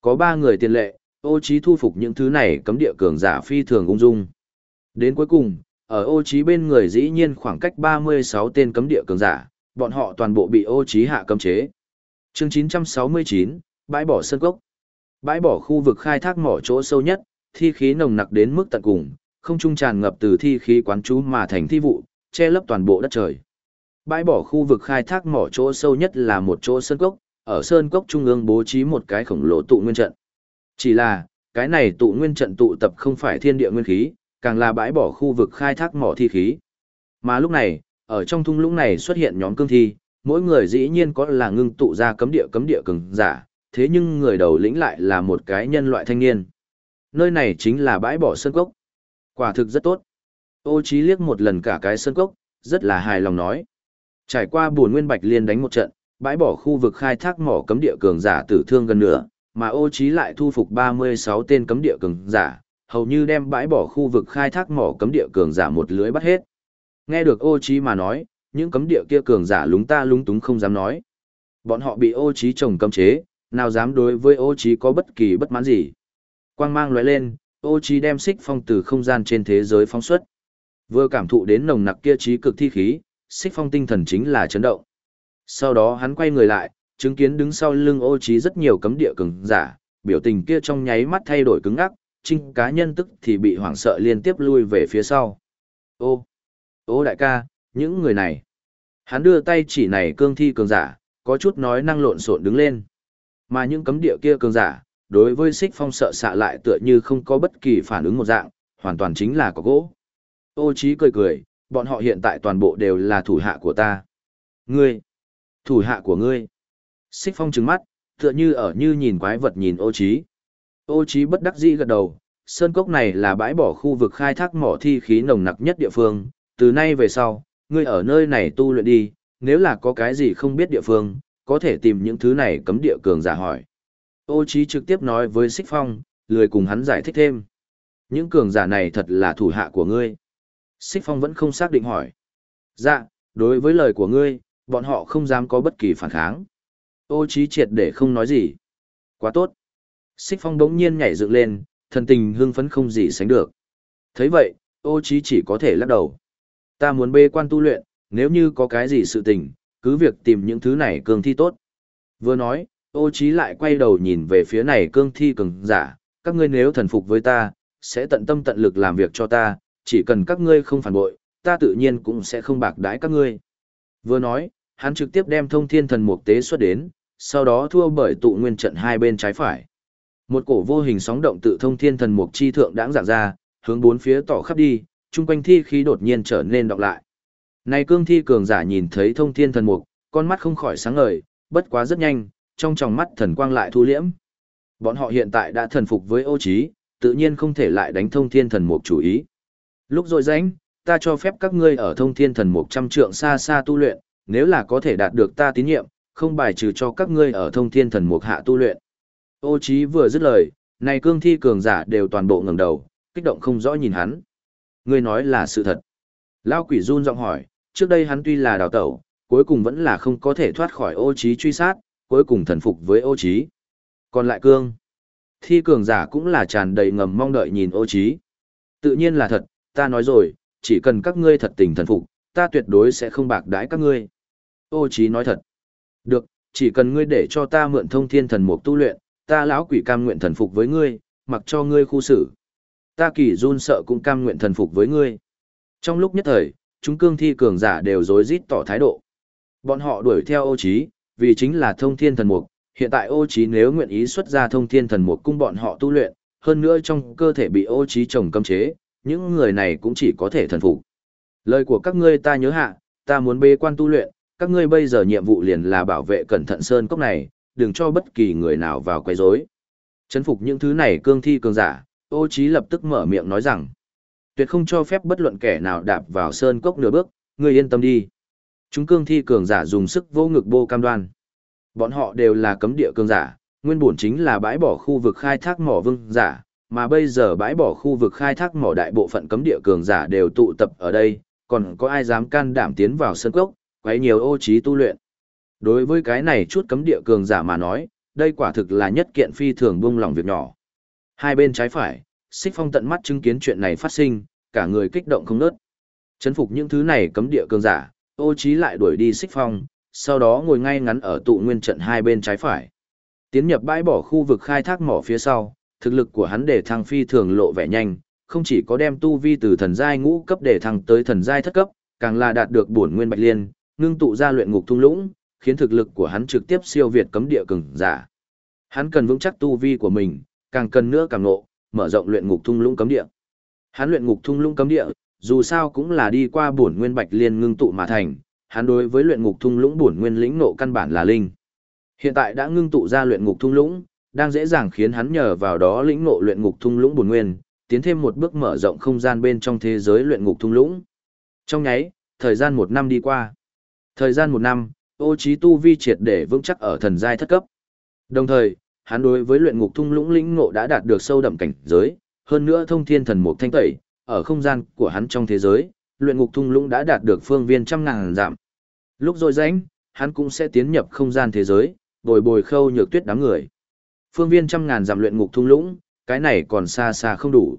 Có ba người tiền lệ, ô trí thu phục những thứ này cấm địa cường giả phi thường ung dung. Đến cuối cùng, ở ô trí bên người dĩ nhiên khoảng cách 36 tên cấm địa cường giả, bọn họ toàn bộ bị ô trí hạ cấm chế. Chương 969, bãi bỏ sơn cốc. Bãi bỏ khu vực khai thác mỏ chỗ sâu nhất, thi khí nồng nặc đến mức tận cùng, không trung tràn ngập từ thi khí quán trú mà thành thi vụ, che lấp toàn bộ đất trời. Bãi bỏ khu vực khai thác mỏ chỗ sâu nhất là một chỗ sơn cốc, ở sơn cốc trung ương bố trí một cái khổng lồ tụ nguyên trận. Chỉ là, cái này tụ nguyên trận tụ tập không phải thiên địa nguyên khí, càng là bãi bỏ khu vực khai thác mỏ thi khí. Mà lúc này, ở trong thung lũng này xuất hiện nhóm cương thi, mỗi người dĩ nhiên có là ngưng tụ ra cấm địa cấm địa cường giả, thế nhưng người đầu lĩnh lại là một cái nhân loại thanh niên. Nơi này chính là bãi bỏ sơn cốc. Quả thực rất tốt. Ô Chí liếc một lần cả cái sơn cốc, rất là hài lòng nói. Trải qua buồn nguyên bạch liên đánh một trận, bãi bỏ khu vực khai thác mỏ cấm địa cường giả tử thương gần nửa, mà ô trí lại thu phục 36 tên cấm địa cường giả, hầu như đem bãi bỏ khu vực khai thác mỏ cấm địa cường giả một lưới bắt hết. Nghe được ô trí mà nói, những cấm địa kia cường giả lúng ta lúng túng không dám nói. Bọn họ bị ô trí trồng cấm chế, nào dám đối với ô trí có bất kỳ bất mãn gì. Quang mang lóe lên, ô trí đem xích phong từ không gian trên thế giới phóng xuất. Vừa cảm thụ đến nồng nặc kia trí cực thi khí, xích phong tinh thần chính là chấn động. Sau đó hắn quay người lại, chứng kiến đứng sau lưng ô trí rất nhiều cấm địa cường giả, biểu tình kia trong nháy mắt thay đổi cứng ngắc, trinh cá nhân tức thì bị hoảng sợ liên tiếp lui về phía sau. Ô, ô đại ca, những người này. Hắn đưa tay chỉ này cương thi cường giả, có chút nói năng lộn xộn đứng lên. Mà những cấm địa kia cường giả, đối với xích phong sợ xạ lại tựa như không có bất kỳ phản ứng một dạng, hoàn toàn chính là có gỗ. Ô trí cười cười, bọn họ hiện tại toàn bộ đều là thủ hạ của ta. Ngươi, thủ hạ của ngươi. Xích phong trừng mắt, tựa như ở như nhìn quái vật nhìn ô trí. Ô trí bất đắc dĩ gật đầu, sơn cốc này là bãi bỏ khu vực khai thác mỏ thi khí nồng nặc nhất địa phương, từ nay về sau, ngươi ở nơi này tu luyện đi, nếu là có cái gì không biết địa phương, có thể tìm những thứ này cấm địa cường giả hỏi. Ô Chí trực tiếp nói với Sích Phong, lười cùng hắn giải thích thêm. Những cường giả này thật là thủ hạ của ngươi. Sích Phong vẫn không xác định hỏi. Dạ, đối với lời của ngươi, bọn họ không dám có bất kỳ phản kháng. Ô Chí triệt để không nói gì. Quá tốt. Sích Phong đống nhiên nhảy dựng lên, thần tình hưng phấn không gì sánh được. thấy vậy, ô Chí chỉ có thể lắc đầu. Ta muốn bê quan tu luyện, nếu như có cái gì sự tình, cứ việc tìm những thứ này cương thi tốt. Vừa nói, ô trí lại quay đầu nhìn về phía này cương thi cường giả, các ngươi nếu thần phục với ta, sẽ tận tâm tận lực làm việc cho ta, chỉ cần các ngươi không phản bội, ta tự nhiên cũng sẽ không bạc đãi các ngươi. Vừa nói, hắn trực tiếp đem thông thiên thần mục tế xuất đến, sau đó thua bởi tụ nguyên trận hai bên trái phải. Một cổ vô hình sóng động tự thông thiên thần mục chi thượng đãng dạng ra, hướng bốn phía tỏ khắp đi, chung quanh thi khí đột nhiên trở nên đọc lại. Này cương thi cường giả nhìn thấy thông thiên thần mục, con mắt không khỏi sáng ngời, bất quá rất nhanh, trong tròng mắt thần quang lại thu liễm. Bọn họ hiện tại đã thần phục với ô trí, tự nhiên không thể lại đánh thông thiên thần mục chủ ý. Lúc rồi rảnh, ta cho phép các ngươi ở thông thiên thần mục trăm trượng xa xa tu luyện, nếu là có thể đạt được ta tín nhiệm, không bài trừ cho các ngươi ở thông thiên thần mục hạ tu luyện. Ô trí vừa dứt lời, này cương thi cường giả đều toàn bộ ngẩng đầu, kích động không rõ nhìn hắn. Ngươi nói là sự thật. Lão quỷ run giọng hỏi, trước đây hắn tuy là đào tẩu, cuối cùng vẫn là không có thể thoát khỏi ô trí truy sát, cuối cùng thần phục với ô trí. Còn lại cương, thi cường giả cũng là tràn đầy ngầm mong đợi nhìn ô trí. Tự nhiên là thật, ta nói rồi, chỉ cần các ngươi thật tình thần phục, ta tuyệt đối sẽ không bạc đãi các ngươi. Ô trí nói thật. Được, chỉ cần ngươi để cho ta mượn thông thiên thần mục tu luyện, ta lão quỷ cam nguyện thần phục với ngươi, mặc cho ngươi khu xử. Ta kỳ run sợ cũng cam nguyện thần phục với ngươi. Trong lúc nhất thời, chúng cương thi cường giả đều rối rít tỏ thái độ. Bọn họ đuổi theo ô Chí vì chính là thông thiên thần mục, hiện tại ô Chí nếu nguyện ý xuất ra thông thiên thần mục cung bọn họ tu luyện, hơn nữa trong cơ thể bị ô Chí trồng cấm chế, những người này cũng chỉ có thể thần phục. Lời của các ngươi ta nhớ hạ, ta muốn bê quan tu luyện, các ngươi bây giờ nhiệm vụ liền là bảo vệ cẩn thận sơn cốc này, đừng cho bất kỳ người nào vào quấy rối. Chấn phục những thứ này cương thi cường giả, ô Chí lập tức mở miệng nói rằng, tuyệt không cho phép bất luận kẻ nào đạp vào sơn cốc nửa bước, ngươi yên tâm đi. Chúng cương thi cường giả dùng sức vô ngực bô cam đoan. Bọn họ đều là cấm địa cường giả, nguyên bổn chính là bãi bỏ khu vực khai thác mỏ vương giả, mà bây giờ bãi bỏ khu vực khai thác mỏ đại bộ phận cấm địa cường giả đều tụ tập ở đây, còn có ai dám can đảm tiến vào sân cốc, quấy nhiều ô trí tu luyện. Đối với cái này chút cấm địa cường giả mà nói, đây quả thực là nhất kiện phi thường buông lòng việc nhỏ. Hai bên trái phải, Xích Phong tận mắt chứng kiến chuyện này phát sinh, cả người kích động không nớt. Chấn phục những thứ này cấm địa cường giả, ô trí lại đuổi đi xích phong, sau đó ngồi ngay ngắn ở tụ nguyên trận hai bên trái phải. Tiến nhập bãi bỏ khu vực khai thác mỏ phía sau, thực lực của hắn để thăng phi thường lộ vẻ nhanh, không chỉ có đem tu vi từ thần giai ngũ cấp để thăng tới thần giai thất cấp, càng là đạt được bổn nguyên bạch liên, ngưng tụ ra luyện ngục thung lũng, khiến thực lực của hắn trực tiếp siêu việt cấm địa cường giả. Hắn cần vững chắc tu vi của mình, càng cần nữa càng nộ, mở rộng luyện ngục thung lũng cấm địa. Hắn luyện ngục thung lũng cấm địa, dù sao cũng là đi qua bổn nguyên bạch liên ngưng tụ mà thành, hắn đối với luyện ngục thung lũng bổn nguyên lĩnh nộ căn bản là linh. Hiện tại đã ngưng tụ ra luyện ngục thung lũng, đang dễ dàng khiến hắn nhờ vào đó lĩnh ngộ luyện ngục thung lũng bổn nguyên, tiến thêm một bước mở rộng không gian bên trong thế giới luyện ngục thung lũng. Trong nháy, thời gian một năm đi qua. Thời gian một năm, ô trí tu vi triệt để vững chắc ở thần giai thất cấp. Đồng thời, hắn đối với luyện ngục thung lũng lĩnh ngộ đã đạt được sâu đậm cảnh giới, hơn nữa thông thiên thần mục thanh tẩy, ở không gian của hắn trong thế giới, luyện ngục thung lũng đã đạt được phương viên trăm ngàn giảm. Lúc rồi rảnh, hắn cũng sẽ tiến nhập không gian thế giới, bồi bồi khâu nhược tuyết đám người. Phương viên trăm ngàn giảm luyện ngục thung lũng, cái này còn xa xa không đủ.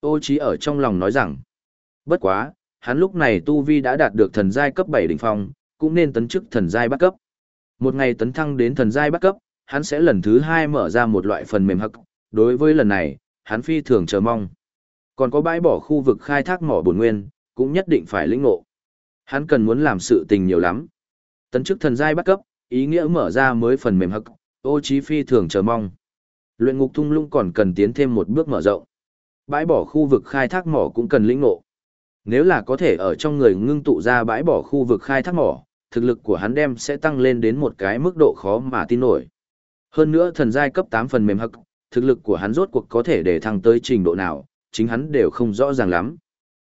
Ô trí ở trong lòng nói rằng, bất quá, hắn lúc này tu vi đã đạt được thần giai cấp 7 đỉnh phong, cũng nên tấn chức thần giai bắt cấp. Một ngày tấn thăng đến thần giai bắt cấp, hắn sẽ lần thứ hai mở ra một loại phần mềm hắc. Đối với lần này, hắn phi thường chờ mong. Còn có bãi bỏ khu vực khai thác mỏ bổn nguyên, cũng nhất định phải lĩnh ngộ. Hắn cần muốn làm sự tình nhiều lắm. Tấn chức thần giai bắt cấp, ý nghĩa mở ra mới phần mềm hắc, ô chí phi thường chờ mong. Luyện ngục thung lũng còn cần tiến thêm một bước mở rộng. Bãi bỏ khu vực khai thác mỏ cũng cần lĩnh ngộ. Nếu là có thể ở trong người ngưng tụ ra bãi bỏ khu vực khai thác mỏ, thực lực của hắn đem sẽ tăng lên đến một cái mức độ khó mà tin nổi. Hơn nữa thần giai cấp 8 phần mềm hậc, thực lực của hắn rốt cuộc có thể để thăng tới trình độ nào, chính hắn đều không rõ ràng lắm.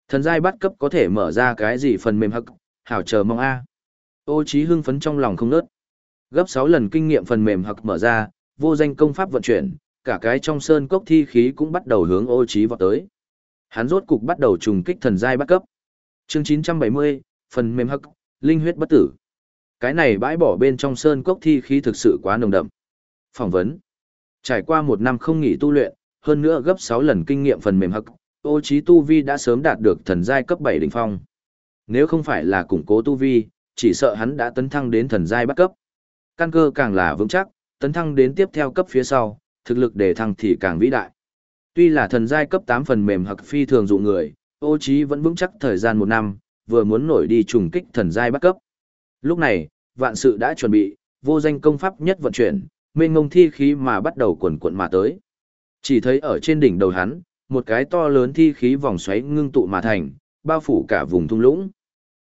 Thần giai bắt cấp có thể mở ra cái gì phần mềm hậc, hảo chờ mong a. Ô Chí hưng phấn trong lòng không nớt. Gấp 6 lần kinh nghiệm phần mềm hậc mở ra, vô danh công pháp vận chuyển, cả cái trong sơn cốc thi khí cũng bắt đầu hướng Ô Chí vọt tới. Hắn rốt cục bắt đầu trùng kích thần giai bắt cấp. Chương 970, phần mềm hậc, linh huyết bất tử. Cái này bãi bỏ bên trong sơn cốc thi khí thực sự quá nồng đậm. Phỏng vấn. Trải qua một năm không nghỉ tu luyện, hơn nữa gấp 6 lần kinh nghiệm phần mềm hắc, ô trí tu vi đã sớm đạt được thần giai cấp 7 đỉnh phong. Nếu không phải là củng cố tu vi, chỉ sợ hắn đã tấn thăng đến thần giai bắt cấp. Căn cơ càng là vững chắc, tấn thăng đến tiếp theo cấp phía sau, thực lực để thăng thì càng vĩ đại. Tuy là thần giai cấp 8 phần mềm hắc phi thường dụ người, ô trí vẫn vững chắc thời gian một năm, vừa muốn nổi đi trùng kích thần giai bắt cấp. Lúc này, vạn sự đã chuẩn bị, vô danh công pháp nhất vận chuyển, mênh ngông thi khí mà bắt đầu cuộn cuộn mà tới. Chỉ thấy ở trên đỉnh đầu hắn, một cái to lớn thi khí vòng xoáy ngưng tụ mà thành, bao phủ cả vùng thung lũng.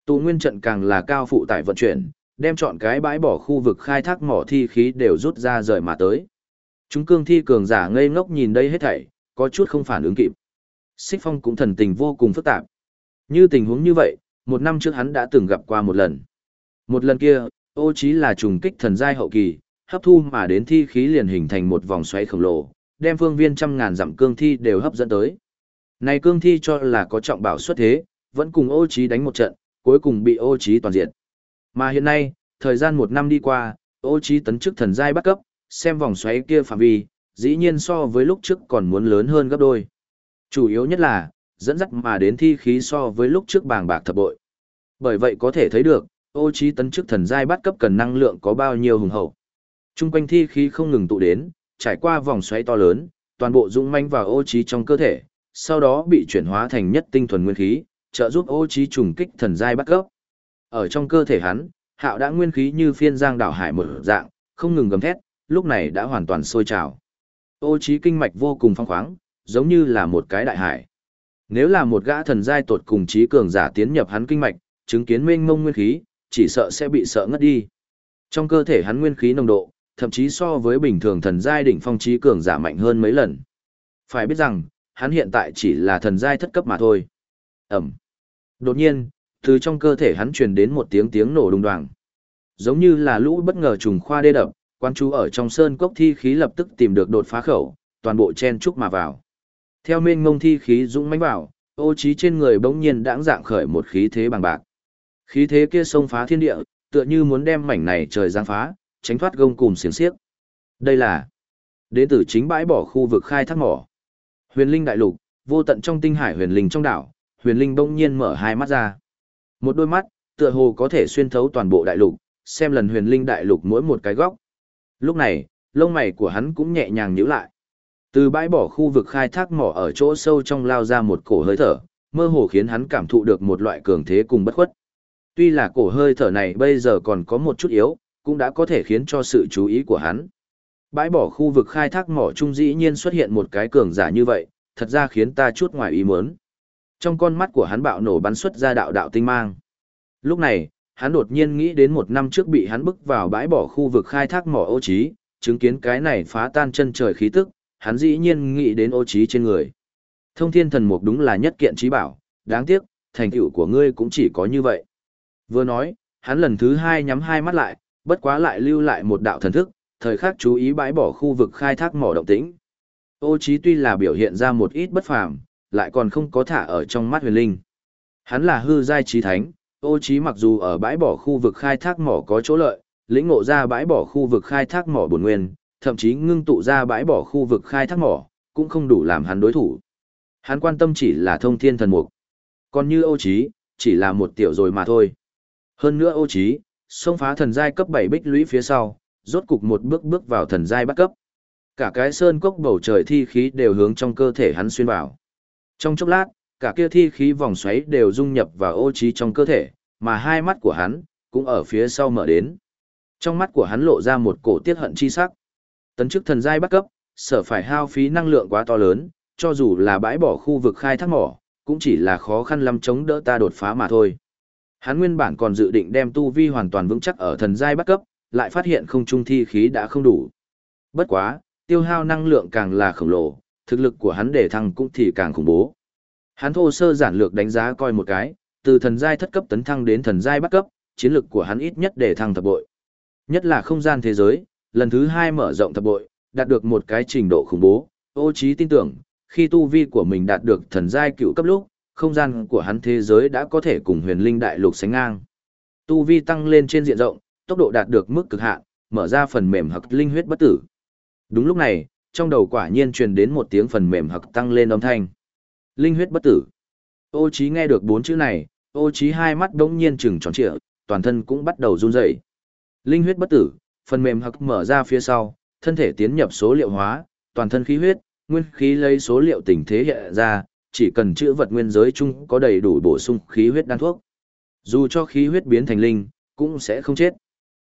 Tụ nguyên trận càng là cao phụ tải vận chuyển, đem chọn cái bãi bỏ khu vực khai thác mỏ thi khí đều rút ra rời mà tới. Chúng cương thi cường giả ngây ngốc nhìn đây hết thảy, có chút không phản ứng kịp. Xích Phong cũng thần tình vô cùng phức tạp. Như tình huống như vậy, một năm trước hắn đã từng gặp qua một lần. Một lần kia, ô chí là trùng kích thần giai hậu kỳ, hấp thu mà đến thi khí liền hình thành một vòng xoáy khổng lồ, đem phương viên trăm ngàn dặm cương thi đều hấp dẫn tới. Này cương thi cho là có trọng bảo xuất thế, vẫn cùng ô trí đánh một trận, cuối cùng bị ô trí toàn diệt. Mà hiện nay, thời gian một năm đi qua, ô trí tấn chức thần giai bắt cấp, xem vòng xoáy kia phạm vi, dĩ nhiên so với lúc trước còn muốn lớn hơn gấp đôi. Chủ yếu nhất là, dẫn dắt mà đến thi khí so với lúc trước bàng bạc thập bội. Bởi vậy có thể thấy được, ô trí tấn chức thần giai bắt cấp cần năng lượng có bao nhiêu hùng hậu. Trung quanh thi khí không ngừng tụ đến, trải qua vòng xoáy to lớn, toàn bộ dũng manh vào ô trí trong cơ thể, sau đó bị chuyển hóa thành nhất tinh thuần nguyên khí, trợ giúp ô trí trùng kích thần giai bắt gốc. Ở trong cơ thể hắn, hạo đã nguyên khí như phiên giang đảo hải một dạng, không ngừng gầm thét, lúc này đã hoàn toàn sôi trào. Ô trí kinh mạch vô cùng phong khoáng, giống như là một cái đại hải. Nếu là một gã thần giai tột cùng trí cường giả tiến nhập hắn kinh mạch, chứng kiến mênh mông nguyên khí, chỉ sợ sẽ bị sợ ngất đi. Trong cơ thể hắn nguyên khí nồng độ, thậm chí so với bình thường thần giai đỉnh phong trí cường giả mạnh hơn mấy lần. Phải biết rằng, hắn hiện tại chỉ là thần giai thất cấp mà thôi. Ẩm. Đột nhiên, từ trong cơ thể hắn truyền đến một tiếng tiếng nổ đùng đoàng. Giống như là lũ bất ngờ trùng khoa đê đập, quan chú ở trong sơn cốc thi khí lập tức tìm được đột phá khẩu, toàn bộ chen trúc mà vào. Theo mênh ngông thi khí dũng mãnh vào, ô trí trên người bỗng nhiên đãng dạng khởi một khí thế bằng bạc. Khí thế kia xông phá thiên địa, tựa như muốn đem mảnh này trời giáng phá, tránh thoát gông cùm xiềng xiếc. Đây là đến từ chính bãi bỏ khu vực khai thác mỏ. Huyền Linh đại lục, vô tận trong tinh hải huyền linh trong đảo, Huyền Linh bỗng nhiên mở hai mắt ra. Một đôi mắt, tựa hồ có thể xuyên thấu toàn bộ đại lục, xem lần Huyền Linh đại lục mỗi một cái góc. Lúc này, lông mày của hắn cũng nhẹ nhàng nhíu lại. Từ bãi bỏ khu vực khai thác mỏ ở chỗ sâu trong lao ra một cổ hơi thở, mơ hồ khiến hắn cảm thụ được một loại cường thế cùng bất khuất. Tuy là cổ hơi thở này bây giờ còn có một chút yếu, cũng đã có thể khiến cho sự chú ý của hắn. Bãi bỏ khu vực khai thác mỏ trung dĩ nhiên xuất hiện một cái cường giả như vậy, thật ra khiến ta chút ngoài ý muốn. Trong con mắt của hắn bạo nổ bắn xuất ra đạo đạo tinh mang. Lúc này, hắn đột nhiên nghĩ đến một năm trước bị hắn bức vào bãi bỏ khu vực khai thác mỏ ô trí, chứng kiến cái này phá tan chân trời khí tức, hắn dĩ nhiên nghĩ đến ô trí trên người. Thông thiên thần mục đúng là nhất kiện trí bảo, đáng tiếc, thành tựu của ngươi cũng chỉ có như vậy. Vừa nói, hắn lần thứ hai nhắm hai mắt lại, bất quá lại lưu lại một đạo thần thức, thời khắc chú ý bãi bỏ khu vực khai thác mỏ động tĩnh. Ô Chí tuy là biểu hiện ra một ít bất phàm, lại còn không có thả ở trong mắt huyền linh. Hắn là hư giai trí thánh, ô Chí mặc dù ở bãi bỏ khu vực khai thác mỏ có chỗ lợi, lĩnh ngộ ra bãi bỏ khu vực khai thác mỏ bổn nguyên, thậm chí ngưng tụ ra bãi bỏ khu vực khai thác mỏ, cũng không đủ làm hắn đối thủ. Hắn quan tâm chỉ là thông thiên thần mục. Còn như ô Chí, chỉ là một tiểu rồi mà thôi. Hơn nữa ô Chí, xông phá thần giai cấp 7 bích lũy phía sau, rốt cục một bước bước vào thần giai bắt cấp. Cả cái sơn cốc bầu trời thi khí đều hướng trong cơ thể hắn xuyên vào. Trong chốc lát, cả kia thi khí vòng xoáy đều dung nhập vào ô trí trong cơ thể, mà hai mắt của hắn cũng ở phía sau mở đến. Trong mắt của hắn lộ ra một cổ tiết hận chi sắc. Tấn chức thần giai bắt cấp, sở phải hao phí năng lượng quá to lớn, cho dù là bãi bỏ khu vực khai thác mỏ, cũng chỉ là khó khăn lắm chống đỡ ta đột phá mà thôi. Hắn nguyên bản còn dự định đem tu vi hoàn toàn vững chắc ở thần giai bắt cấp, lại phát hiện không trung thi khí đã không đủ. Bất quá, tiêu hao năng lượng càng là khổng lồ, thực lực của hắn để thăng cũng thì càng khủng bố. Hắn thô sơ giản lược đánh giá coi một cái, từ thần giai thất cấp tấn thăng đến thần giai bắt cấp, chiến lực của hắn ít nhất để thăng thập bội. Nhất là không gian thế giới, lần thứ hai mở rộng thập bội, đạt được một cái trình độ khủng bố, ô trí tin tưởng, khi tu vi của mình đạt được thần giai cựu cấp lúc, không gian của hắn thế giới đã có thể cùng huyền linh đại lục sánh ngang. Tu vi tăng lên trên diện rộng, tốc độ đạt được mức cực hạn, mở ra phần mềm hặc linh huyết bất tử. Đúng lúc này, trong đầu quả nhiên truyền đến một tiếng phần mềm hặc tăng lên âm thanh. Linh huyết bất tử. Ô Chí nghe được bốn chữ này, Ô Chí hai mắt đống nhiên trừng tròn trịa, toàn thân cũng bắt đầu run rẩy. Linh huyết bất tử, phần mềm hặc mở ra phía sau, thân thể tiến nhập số liệu hóa, toàn thân khí huyết, nguyên khí lấy số liệu tình thế hiện ra, chỉ cần chữa vật nguyên giới chung có đầy đủ bổ sung khí huyết đan thuốc. Dù cho khí huyết biến thành linh, cũng sẽ không chết.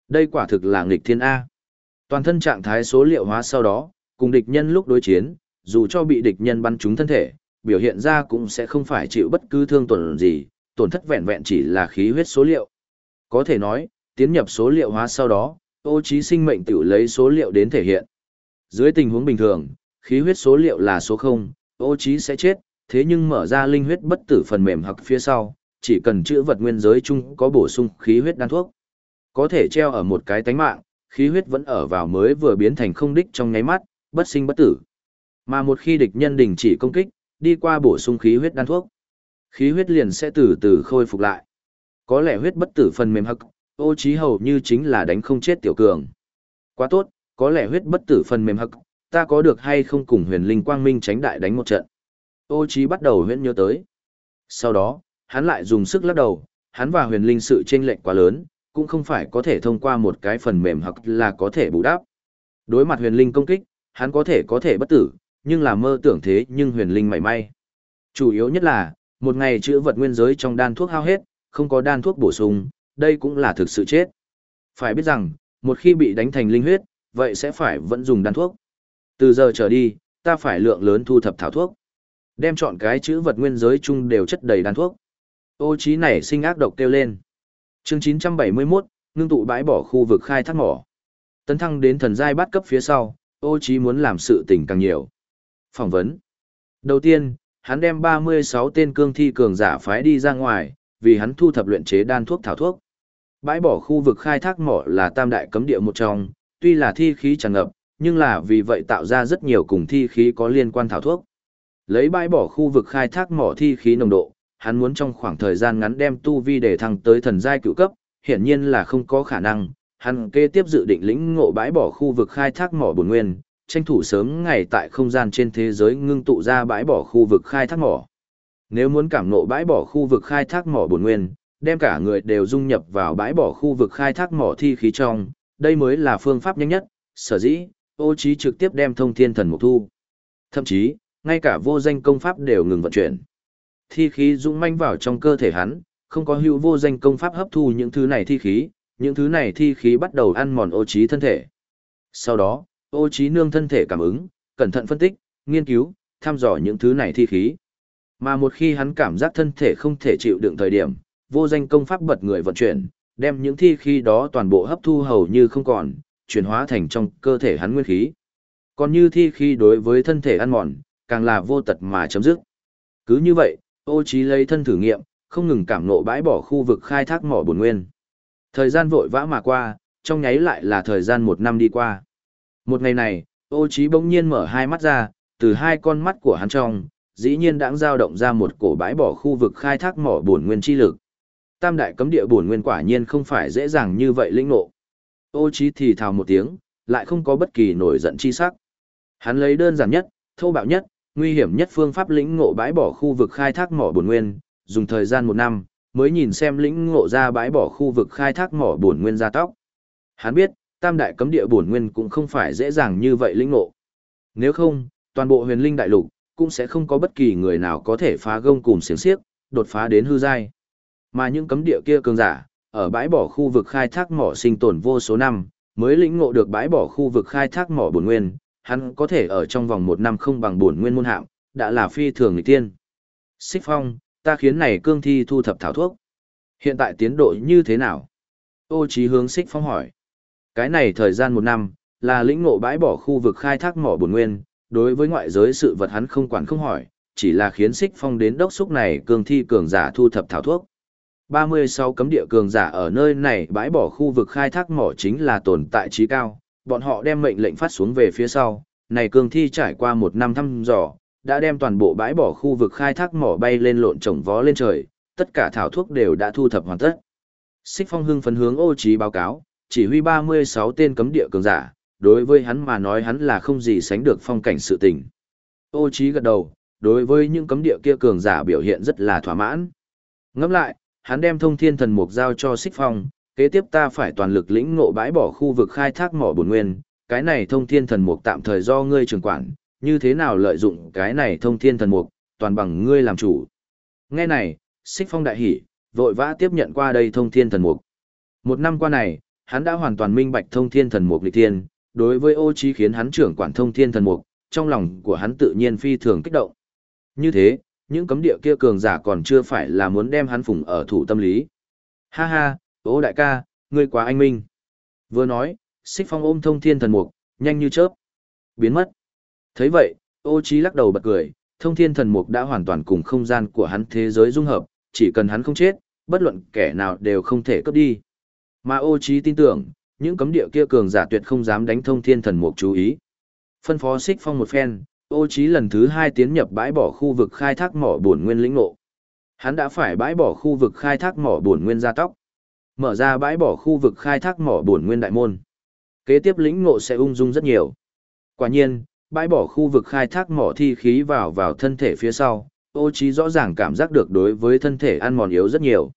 Đây quả thực là nghịch thiên A. Toàn thân trạng thái số liệu hóa sau đó, cùng địch nhân lúc đối chiến, dù cho bị địch nhân bắn trúng thân thể, biểu hiện ra cũng sẽ không phải chịu bất cứ thương tổn gì, tổn thất vẹn vẹn chỉ là khí huyết số liệu. Có thể nói, tiến nhập số liệu hóa sau đó, ô trí sinh mệnh tự lấy số liệu đến thể hiện. Dưới tình huống bình thường, khí huyết số liệu là số 0, ô trí sẽ chết, thế nhưng mở ra linh huyết bất tử phần mềm hoặc phía sau, chỉ cần chữa vật nguyên giới chung có bổ sung khí huyết đan thuốc. Có thể treo ở một cái tánh mạng, khí huyết vẫn ở vào mới vừa biến thành không đích trong nháy mắt, bất sinh bất tử. Mà một khi địch nhân đình chỉ công kích, đi qua bổ sung khí huyết đan thuốc, khí huyết liền sẽ từ từ khôi phục lại. Có lẽ huyết bất tử phần mềm hắc, ô trí hầu như chính là đánh không chết tiểu cường. Quá tốt, có lẽ huyết bất tử phần mềm hắc, ta có được hay không cùng huyền linh quang minh tránh đại đánh một trận. Ô Chí bắt đầu huyễn nhớ tới. Sau đó, hắn lại dùng sức lắc đầu, hắn và huyền linh sự chênh lệch quá lớn, cũng không phải có thể thông qua một cái phần mềm hoặc là có thể bù đắp. Đối mặt huyền linh công kích, hắn có thể có thể bất tử, nhưng là mơ tưởng thế nhưng huyền linh mảy may. Chủ yếu nhất là, một ngày chữa vật nguyên giới trong đan thuốc hao hết, không có đan thuốc bổ sung, đây cũng là thực sự chết. Phải biết rằng, một khi bị đánh thành linh huyết, vậy sẽ phải vẫn dùng đan thuốc. Từ giờ trở đi, ta phải lượng lớn thu thập thảo thuốc. Đem chọn cái chữ vật nguyên giới chung đều chất đầy đan thuốc. Ô trí này sinh ác độc kêu lên. Chương 971, ngưng tụ bãi bỏ khu vực khai thác mỏ. Tấn thăng đến thần giai bát cấp phía sau, ô trí muốn làm sự tình càng nhiều. Phỏng vấn. Đầu tiên, hắn đem 36 tên cương thi cường giả phái đi ra ngoài, vì hắn thu thập luyện chế đan thuốc thảo thuốc. Bãi bỏ khu vực khai thác mỏ là tam đại cấm địa một trong, tuy là thi khí tràn ngập, nhưng là vì vậy tạo ra rất nhiều cùng thi khí có liên quan thảo thuốc. Lấy bãi bỏ khu vực khai thác mỏ thi khí nồng độ, hắn muốn trong khoảng thời gian ngắn đem tu vi để thăng tới thần giai cựu cấp, hiển nhiên là không có khả năng. Hắn kế tiếp dự định lĩnh ngộ bãi bỏ khu vực khai thác mỏ bổn nguyên, tranh thủ sớm ngày tại không gian trên thế giới ngưng tụ ra bãi bỏ khu vực khai thác mỏ. Nếu muốn cảm ngộ bãi bỏ khu vực khai thác mỏ bổn nguyên, đem cả người đều dung nhập vào bãi bỏ khu vực khai thác mỏ thi khí trong, đây mới là phương pháp nhanh nhất, sở dĩ, ô trí trực tiếp đem thông thiên thần mục thu. Thậm chí, ngay cả vô danh công pháp đều ngừng vận chuyển thi khí dũng manh vào trong cơ thể hắn, không có hữu vô danh công pháp hấp thu những thứ này thi khí, những thứ này thi khí bắt đầu ăn mòn ô trí thân thể. Sau đó, ô trí nương thân thể cảm ứng, cẩn thận phân tích, nghiên cứu, thăm dò những thứ này thi khí. Mà một khi hắn cảm giác thân thể không thể chịu đựng thời điểm, vô danh công pháp bật người vận chuyển, đem những thi khí đó toàn bộ hấp thu hầu như không còn, chuyển hóa thành trong cơ thể hắn nguyên khí. Còn như thi khí đối với thân thể ăn mòn, càng là vô tật mà chấm dứt. Cứ như vậy, Ô Chí lấy thân thử nghiệm, không ngừng cảm ngộ bãi bỏ khu vực khai thác mỏ bổn nguyên. Thời gian vội vã mà qua, trong nháy lại là thời gian một năm đi qua. Một ngày này, ô trí bỗng nhiên mở hai mắt ra, từ hai con mắt của hắn trong, dĩ nhiên đã dao động ra một cổ bãi bỏ khu vực khai thác mỏ bổn nguyên chi lực. Tam đại cấm địa bổn nguyên quả nhiên không phải dễ dàng như vậy lĩnh ngộ. Ô trí thì thào một tiếng, lại không có bất kỳ nổi giận chi sắc. Hắn lấy đơn giản nhất, thô bạo nhất, nguy hiểm nhất phương pháp lĩnh ngộ bãi bỏ khu vực khai thác mỏ bổn nguyên, dùng thời gian một năm, mới nhìn xem lĩnh ngộ ra bãi bỏ khu vực khai thác mỏ bổn nguyên ra tóc. Hắn biết, tam đại cấm địa bổn nguyên cũng không phải dễ dàng như vậy lĩnh ngộ. Nếu không, toàn bộ huyền linh đại lục cũng sẽ không có bất kỳ người nào có thể phá gông cùng xiềng xiếc, đột phá đến hư giai. Mà những cấm địa kia cường giả, ở bãi bỏ khu vực khai thác mỏ sinh tồn vô số năm, mới lĩnh ngộ được bãi bỏ khu vực khai thác mỏ bổn nguyên, hắn có thể ở trong vòng một năm không bằng bổn nguyên môn hạm, đã là phi thường nghịch tiên. Xích Phong, ta khiến này cương thi thu thập thảo thuốc. Hiện tại tiến độ như thế nào? Ô Chí hướng Xích Phong hỏi. Cái này thời gian một năm, là lĩnh ngộ bãi bỏ khu vực khai thác mỏ bổn nguyên, đối với ngoại giới sự vật hắn không quản không hỏi, chỉ là khiến Xích Phong đến đốc xúc này cường thi cường giả thu thập thảo thuốc. 36 cấm địa cường giả ở nơi này bãi bỏ khu vực khai thác mỏ chính là tồn tại trí cao, bọn họ đem mệnh lệnh phát xuống về phía sau, này cường thi trải qua một năm thăm dò, đã đem toàn bộ bãi bỏ khu vực khai thác mỏ bay lên lộn trồng vó lên trời, tất cả thảo thuốc đều đã thu thập hoàn tất. Xích Phong hưng phấn hướng ô trí báo cáo, chỉ huy 36 tên cấm địa cường giả, đối với hắn mà nói hắn là không gì sánh được phong cảnh sự tình. Ô trí gật đầu, đối với những cấm địa kia cường giả biểu hiện rất là thỏa mãn. Ngẫm lại, hắn đem thông thiên thần mục giao cho Xích Phong, kế tiếp ta phải toàn lực lĩnh ngộ bãi bỏ khu vực khai thác mỏ bổn nguyên, cái này thông thiên thần mục tạm thời do ngươi trưởng quản, như thế nào lợi dụng cái này thông thiên thần mục, toàn bằng ngươi làm chủ. Nghe này, Xích Phong đại hỉ, vội vã tiếp nhận qua đây thông thiên thần mục. Một năm qua này, hắn đã hoàn toàn minh bạch thông thiên thần mục lịch thiên, đối với ô trí khiến hắn trưởng quản thông thiên thần mục, trong lòng của hắn tự nhiên phi thường kích động. Như thế, những cấm địa kia cường giả còn chưa phải là muốn đem hắn phụng ở thủ tâm lý. Ha ha, ô đại ca, ngươi quá anh minh. Vừa nói, xích phong ôm thông thiên thần mục, nhanh như chớp. Biến mất. thấy vậy, ô trí lắc đầu bật cười, thông thiên thần mục đã hoàn toàn cùng không gian của hắn thế giới dung hợp, chỉ cần hắn không chết, bất luận kẻ nào đều không thể cướp đi. Mà ô trí tin tưởng, những cấm địa kia cường giả tuyệt không dám đánh thông thiên thần mục chú ý. Phân phó xích phong một phen, ô trí lần thứ hai tiến nhập bãi bỏ khu vực khai thác mỏ bổn nguyên lĩnh ngộ. Hắn đã phải bãi bỏ khu vực khai thác mỏ bổn nguyên gia tóc. Mở ra bãi bỏ khu vực khai thác mỏ bổn nguyên đại môn. Kế tiếp lĩnh ngộ sẽ ung dung rất nhiều. Quả nhiên, bãi bỏ khu vực khai thác mỏ thi khí vào vào thân thể phía sau, ô trí rõ ràng cảm giác được đối với thân thể ăn mòn yếu rất nhiều.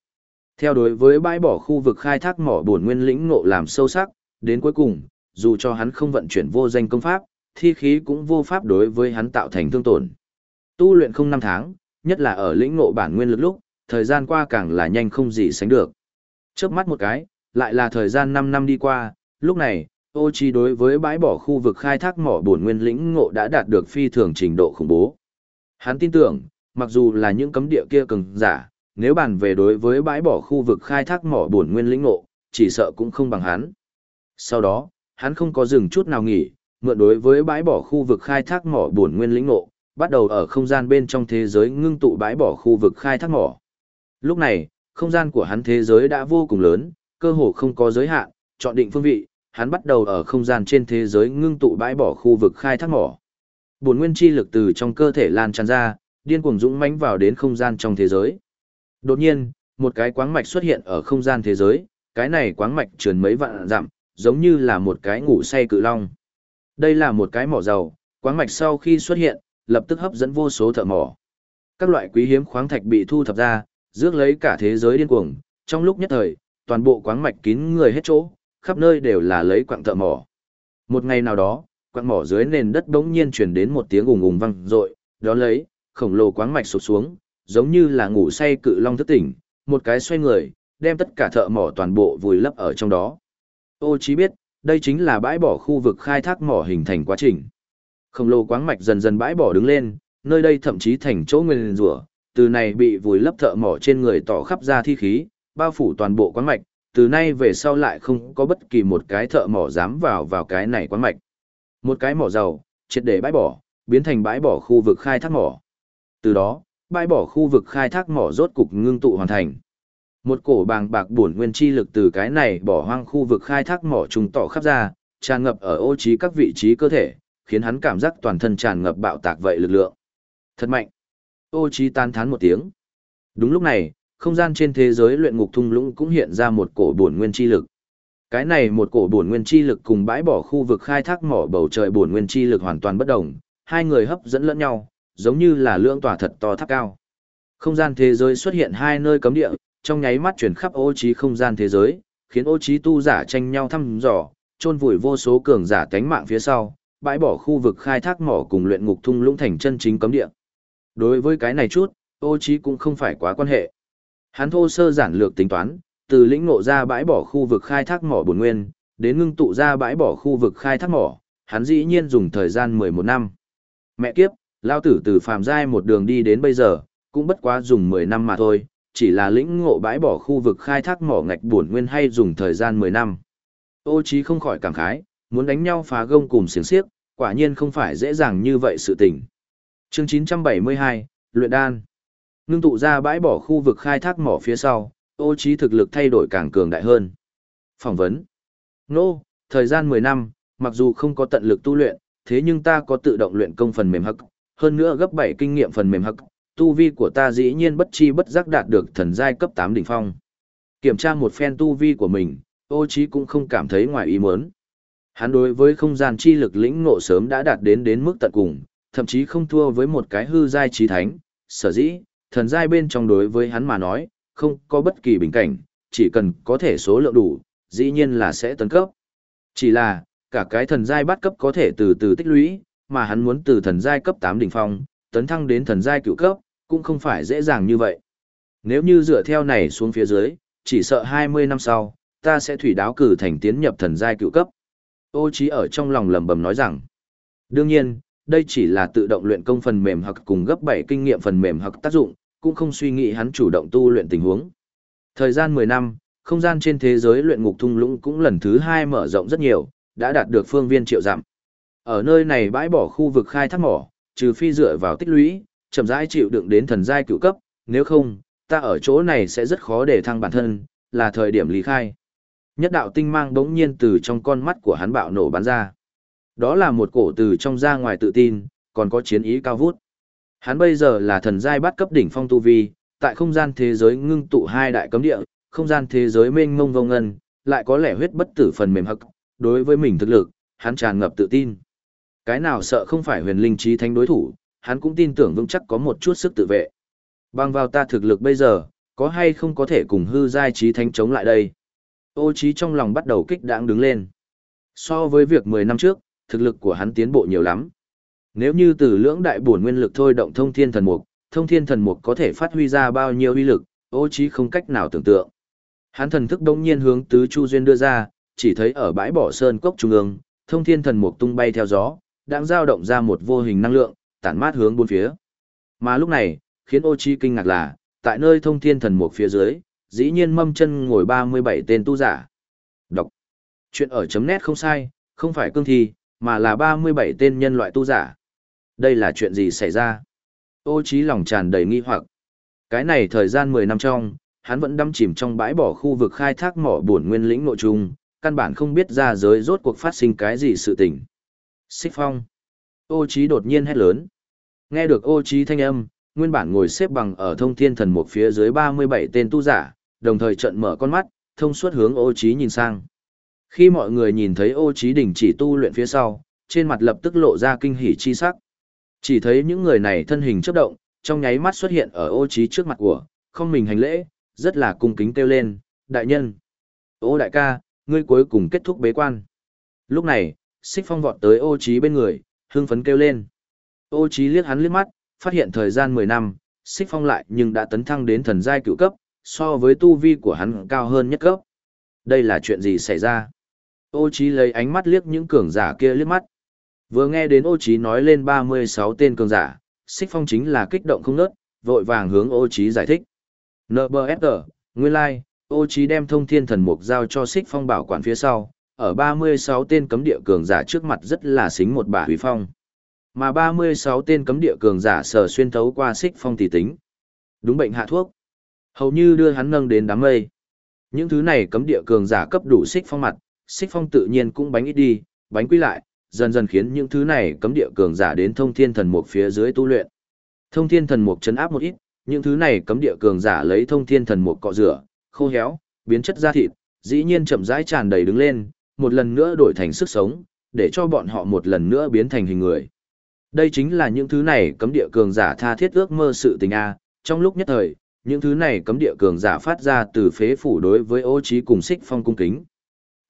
Theo đối với bãi bỏ khu vực khai thác mỏ bổn nguyên lĩnh ngộ làm sâu sắc, đến cuối cùng, dù cho hắn không vận chuyển vô danh công pháp, thi khí cũng vô pháp đối với hắn tạo thành thương tổn. Tu luyện không năm tháng, nhất là ở lĩnh ngộ bản nguyên lực lúc, thời gian qua càng là nhanh không gì sánh được. Chớp mắt một cái, lại là thời gian 5 năm đi qua, lúc này, ô chi đối với bãi bỏ khu vực khai thác mỏ bổn nguyên lĩnh ngộ đã đạt được phi thường trình độ khủng bố. Hắn tin tưởng, mặc dù là những cấm địa kia cường giả, nếu bàn về đối với bãi bỏ khu vực khai thác mỏ bổn nguyên lĩnh ngộ, chỉ sợ cũng không bằng hắn. Sau đó, hắn không có dừng chút nào nghỉ, mượn đối với bãi bỏ khu vực khai thác mỏ bổn nguyên lĩnh ngộ, bắt đầu ở không gian bên trong thế giới ngưng tụ bãi bỏ khu vực khai thác mỏ. Lúc này, không gian của hắn thế giới đã vô cùng lớn, cơ hồ không có giới hạn, chọn định phương vị, hắn bắt đầu ở không gian trên thế giới ngưng tụ bãi bỏ khu vực khai thác mỏ. Bổn nguyên chi lực từ trong cơ thể lan tràn ra, điên cuồng dũng mãnh vào đến không gian trong thế giới. Đột nhiên, một cái quáng mạch xuất hiện ở không gian thế giới, cái này quáng mạch trườn mấy vạn dặm, giống như là một cái ngủ say cự long. Đây là một cái mỏ dầu, quáng mạch sau khi xuất hiện, lập tức hấp dẫn vô số thợ mỏ. Các loại quý hiếm khoáng thạch bị thu thập ra, rước lấy cả thế giới điên cuồng, trong lúc nhất thời, toàn bộ quáng mạch kín người hết chỗ, khắp nơi đều là lấy quặng thợ mỏ. Một ngày nào đó, quặng mỏ dưới nền đất bỗng nhiên truyền đến một tiếng ùng ùng vang dội, đó lấy, khổng lồ quáng mạch sụp xuống, giống như là ngủ say cự long thức tỉnh, một cái xoay người, đem tất cả thợ mỏ toàn bộ vùi lấp ở trong đó. Ô chí biết, đây chính là bãi bỏ khu vực khai thác mỏ hình thành quá trình. Khổng lồ quáng mạch dần dần bãi bỏ đứng lên, nơi đây thậm chí thành chỗ nguyên rủa, từ này bị vùi lấp thợ mỏ trên người tỏ khắp ra thi khí, bao phủ toàn bộ quán mạch, từ nay về sau lại không có bất kỳ một cái thợ mỏ dám vào vào cái này quán mạch. Một cái mỏ dầu, triệt để bãi bỏ, biến thành bãi bỏ khu vực khai thác mỏ. Từ đó, bãi bỏ khu vực khai thác mỏ rốt cục ngưng tụ hoàn thành. Một cổ bàng bạc bổn nguyên chi lực từ cái này bỏ hoang khu vực khai thác mỏ trùng tỏ khắp ra, tràn ngập ở ô trí các vị trí cơ thể, khiến hắn cảm giác toàn thân tràn ngập bạo tạc vậy lực lượng. Thật mạnh. Ô Chí tan thán một tiếng. Đúng lúc này, không gian trên thế giới luyện ngục thung lũng cũng hiện ra một cổ bổn nguyên chi lực. Cái này một cổ bổn nguyên chi lực cùng bãi bỏ khu vực khai thác mỏ bầu trời bổn nguyên chi lực hoàn toàn bất đồng, hai người hấp dẫn lẫn nhau, giống như là lưỡng tòa thật to tháp cao. Không gian thế giới xuất hiện hai nơi cấm địa, trong nháy mắt chuyển khắp ô trí không gian thế giới, khiến ô trí tu giả tranh nhau thăm dò, trôn vùi vô số cường giả tánh mạng phía sau, bãi bỏ khu vực khai thác mỏ cùng luyện ngục thung lũng thành chân chính cấm địa. Đối với cái này chút, ô trí cũng không phải quá quan hệ. Hắn thô sơ giản lược tính toán, từ lĩnh ngộ ra bãi bỏ khu vực khai thác mỏ bổn nguyên, đến ngưng tụ ra bãi bỏ khu vực khai thác mỏ, hắn dĩ nhiên dùng thời gian 11 năm. Mẹ kiếp, lao tử từ phàm giai một đường đi đến bây giờ, cũng bất quá dùng 10 năm mà thôi, chỉ là lĩnh ngộ bãi bỏ khu vực khai thác mỏ ngạch bổn nguyên hay dùng thời gian 10 năm. Ô Chí không khỏi cảm khái, muốn đánh nhau phá gông cùng xiềng xiếc, quả nhiên không phải dễ dàng như vậy sự tình. Chương 972, Luyện đan. Ngưng tụ ra bãi bỏ khu vực khai thác mỏ phía sau, ô trí thực lực thay đổi càng cường đại hơn. Phỏng vấn. Nô, no, thời gian 10 năm, mặc dù không có tận lực tu luyện, thế nhưng ta có tự động luyện công phần mềm hắc, hơn nữa gấp 7 kinh nghiệm phần mềm hắc, tu vi của ta dĩ nhiên bất chi bất giác đạt được thần giai cấp 8 đỉnh phong. Kiểm tra một phen tu vi của mình, ô trí cũng không cảm thấy ngoài ý muốn. Hắn đối với không gian chi lực lĩnh ngộ sớm đã đạt đến đến mức tận cùng, thậm chí không thua với một cái hư giai trí thánh, sở dĩ, thần giai bên trong đối với hắn mà nói, không có bất kỳ bình cảnh, chỉ cần có thể số lượng đủ, dĩ nhiên là sẽ tấn cấp. Chỉ là, cả cái thần giai bắt cấp có thể từ từ tích lũy, mà hắn muốn từ thần giai cấp 8 đỉnh phong, tấn thăng đến thần giai cựu cấp, cũng không phải dễ dàng như vậy. Nếu như dựa theo này xuống phía dưới, chỉ sợ 20 năm sau, ta sẽ thủy đáo cử thành tiến nhập thần giai cựu cấp. Ô trí ở trong lòng lầm bầm nói rằng, đương nhiên, đây chỉ là tự động luyện công phần mềm hoặc cùng gấp 7 kinh nghiệm phần mềm hoặc tác dụng, cũng không suy nghĩ hắn chủ động tu luyện tình huống. Thời gian 10 năm, không gian trên thế giới luyện ngục thung lũng cũng lần thứ hai mở rộng rất nhiều, đã đạt được phương viên triệu dặm. Ở nơi này bãi bỏ khu vực khai thác mỏ, trừ phi dựa vào tích lũy, chậm rãi chịu đựng đến thần giai cửu cấp, nếu không, ta ở chỗ này sẽ rất khó để thăng bản thân, là thời điểm lý khai. Nhất đạo tinh mang bỗng nhiên từ trong con mắt của hắn bạo nổ bắn ra. Đó là một cổ từ trong ra ngoài tự tin, còn có chiến ý cao vút. Hắn bây giờ là thần giai bắt cấp đỉnh phong tu vi, tại không gian thế giới ngưng tụ hai đại cấm địa, không gian thế giới mênh mông vô ngân, lại có lẽ huyết bất tử phần mềm hực, đối với mình thực lực, hắn tràn ngập tự tin. Cái nào sợ không phải huyền linh trí thánh đối thủ, hắn cũng tin tưởng vững chắc có một chút sức tự vệ. Bằng vào ta thực lực bây giờ, có hay không có thể cùng hư giai trí thánh chống lại đây? Ô trí trong lòng bắt đầu kích đãng đứng lên. So với việc 10 năm trước, thực lực của hắn tiến bộ nhiều lắm. Nếu như từ lưỡng đại bổn nguyên lực thôi động thông thiên thần mục, thông thiên thần mục có thể phát huy ra bao nhiêu uy lực, ô trí không cách nào tưởng tượng. Hắn thần thức đông nhiên hướng tứ chu duyên đưa ra, chỉ thấy ở bãi bỏ sơn cốc trung ương, thông thiên thần mục tung bay theo gió, đang dao động ra một vô hình năng lượng, tản mát hướng bốn phía. Mà lúc này, khiến ô trí kinh ngạc là, tại nơi thông thiên thần mục phía dưới, dĩ nhiên mâm chân ngồi 37 tên tu giả. Đọc. Chuyện ở chấm nét không sai, không phải cương thi, mà là 37 tên nhân loại tu giả. Đây là chuyện gì xảy ra? Ô trí lòng tràn đầy nghi hoặc. Cái này thời gian 10 năm trong, hắn vẫn đắm chìm trong bãi bỏ khu vực khai thác mỏ buồn nguyên lĩnh nội trung, căn bản không biết ra giới rốt cuộc phát sinh cái gì sự tình. Xích phong. Ô trí đột nhiên hét lớn. Nghe được ô trí thanh âm, nguyên bản ngồi xếp bằng ở thông thiên thần một phía dưới 37 tên tu giả, đồng thời trận mở con mắt, thông suốt hướng ô trí nhìn sang. Khi mọi người nhìn thấy ô trí đình chỉ tu luyện phía sau, trên mặt lập tức lộ ra kinh hỉ chi sắc. Chỉ thấy những người này thân hình chớp động, trong nháy mắt xuất hiện ở ô trí trước mặt của, không mình hành lễ, rất là cung kính kêu lên, đại nhân. Ô đại ca, ngươi cuối cùng kết thúc bế quan. Lúc này, xích phong vọt tới ô trí bên người, hưng phấn kêu lên. Ô trí liếc hắn liếc mắt, phát hiện thời gian 10 năm, xích phong lại nhưng đã tấn thăng đến thần giai cửu cấp, so với tu vi của hắn cao hơn nhất cấp. Đây là chuyện gì xảy ra? Ô Chí lấy ánh mắt liếc những cường giả kia liếc mắt. Vừa nghe đến ô Chí nói lên 36 tên cường giả, xích phong chính là kích động không nớt, vội vàng hướng ô Chí giải thích. NBFR, nguyên lai, like, ô Chí đem thông thiên thần mục giao cho xích phong bảo quản phía sau, ở 36 tên cấm địa cường giả trước mặt rất là xính một bả huy phong. Mà 36 tên cấm địa cường giả sở xuyên thấu qua xích phong tỷ tính. Đúng bệnh hạ thuốc. Hầu như đưa hắn nâng đến đám mây. Những thứ này cấm địa cường giả cấp đủ xích phong mặt, xích phong tự nhiên cũng bánh ít đi, bánh quy lại, dần dần khiến những thứ này cấm địa cường giả đến thông thiên thần mục phía dưới tu luyện. Thông thiên thần mục chấn áp một ít, những thứ này cấm địa cường giả lấy thông thiên thần mục cọ rửa, khô héo, biến chất ra thịt, dĩ nhiên chậm rãi tràn đầy đứng lên, một lần nữa đổi thành sức sống, để cho bọn họ một lần nữa biến thành hình người. Đây chính là những thứ này cấm địa cường giả tha thiết ước mơ sự tình a, trong lúc nhất thời, những thứ này cấm địa cường giả phát ra từ phế phủ đối với ô trí cùng xích phong cung kính.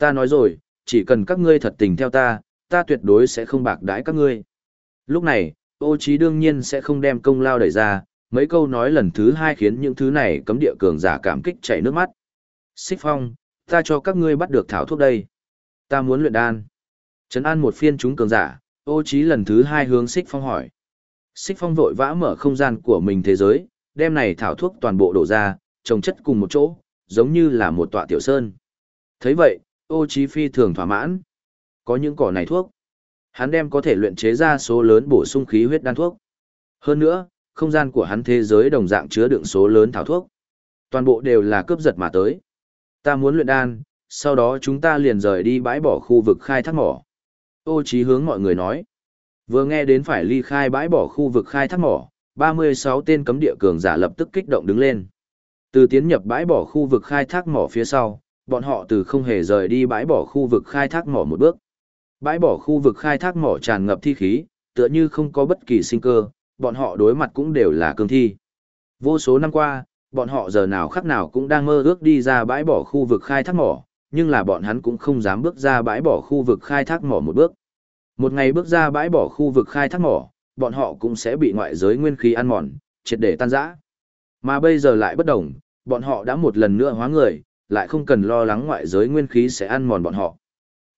Ta nói rồi, chỉ cần các ngươi thật tình theo ta, ta tuyệt đối sẽ không bạc đãi các ngươi. Lúc này, ô trí đương nhiên sẽ không đem công lao đẩy ra, mấy câu nói lần thứ hai khiến những thứ này cấm địa cường giả cảm kích chảy nước mắt. Xích phong, ta cho các ngươi bắt được thảo thuốc đây. Ta muốn luyện đan. Trấn an một phiên chúng cường giả, ô trí lần thứ hai hướng xích phong hỏi. Xích phong vội vã mở không gian của mình thế giới, đem này thảo thuốc toàn bộ đổ ra, trồng chất cùng một chỗ, giống như là một tọa tiểu sơn. thấy vậy, ô Chí phi thường thỏa mãn. Có những cỏ này thuốc. Hắn đem có thể luyện chế ra số lớn bổ sung khí huyết đan thuốc. Hơn nữa, không gian của hắn thế giới đồng dạng chứa đựng số lớn thảo thuốc. Toàn bộ đều là cướp giật mà tới. Ta muốn luyện đan, sau đó chúng ta liền rời đi bãi bỏ khu vực khai thác mỏ. Ô Chí hướng mọi người nói. Vừa nghe đến phải ly khai bãi bỏ khu vực khai thác mỏ, 36 tên cấm địa cường giả lập tức kích động đứng lên. Từ tiến nhập bãi bỏ khu vực khai thác mỏ phía sau, bọn họ từ không hề rời đi bãi bỏ khu vực khai thác mỏ một bước. Bãi bỏ khu vực khai thác mỏ tràn ngập thi khí, tựa như không có bất kỳ sinh cơ, bọn họ đối mặt cũng đều là cương thi. Vô số năm qua, bọn họ giờ nào khắc nào cũng đang mơ ước đi ra bãi bỏ khu vực khai thác mỏ, nhưng là bọn hắn cũng không dám bước ra bãi bỏ khu vực khai thác mỏ một bước. Một ngày bước ra bãi bỏ khu vực khai thác mỏ, bọn họ cũng sẽ bị ngoại giới nguyên khí ăn mòn, triệt để tan rã. Mà bây giờ lại bất đồng, bọn họ đã một lần nữa hóa người, lại không cần lo lắng ngoại giới nguyên khí sẽ ăn mòn bọn họ.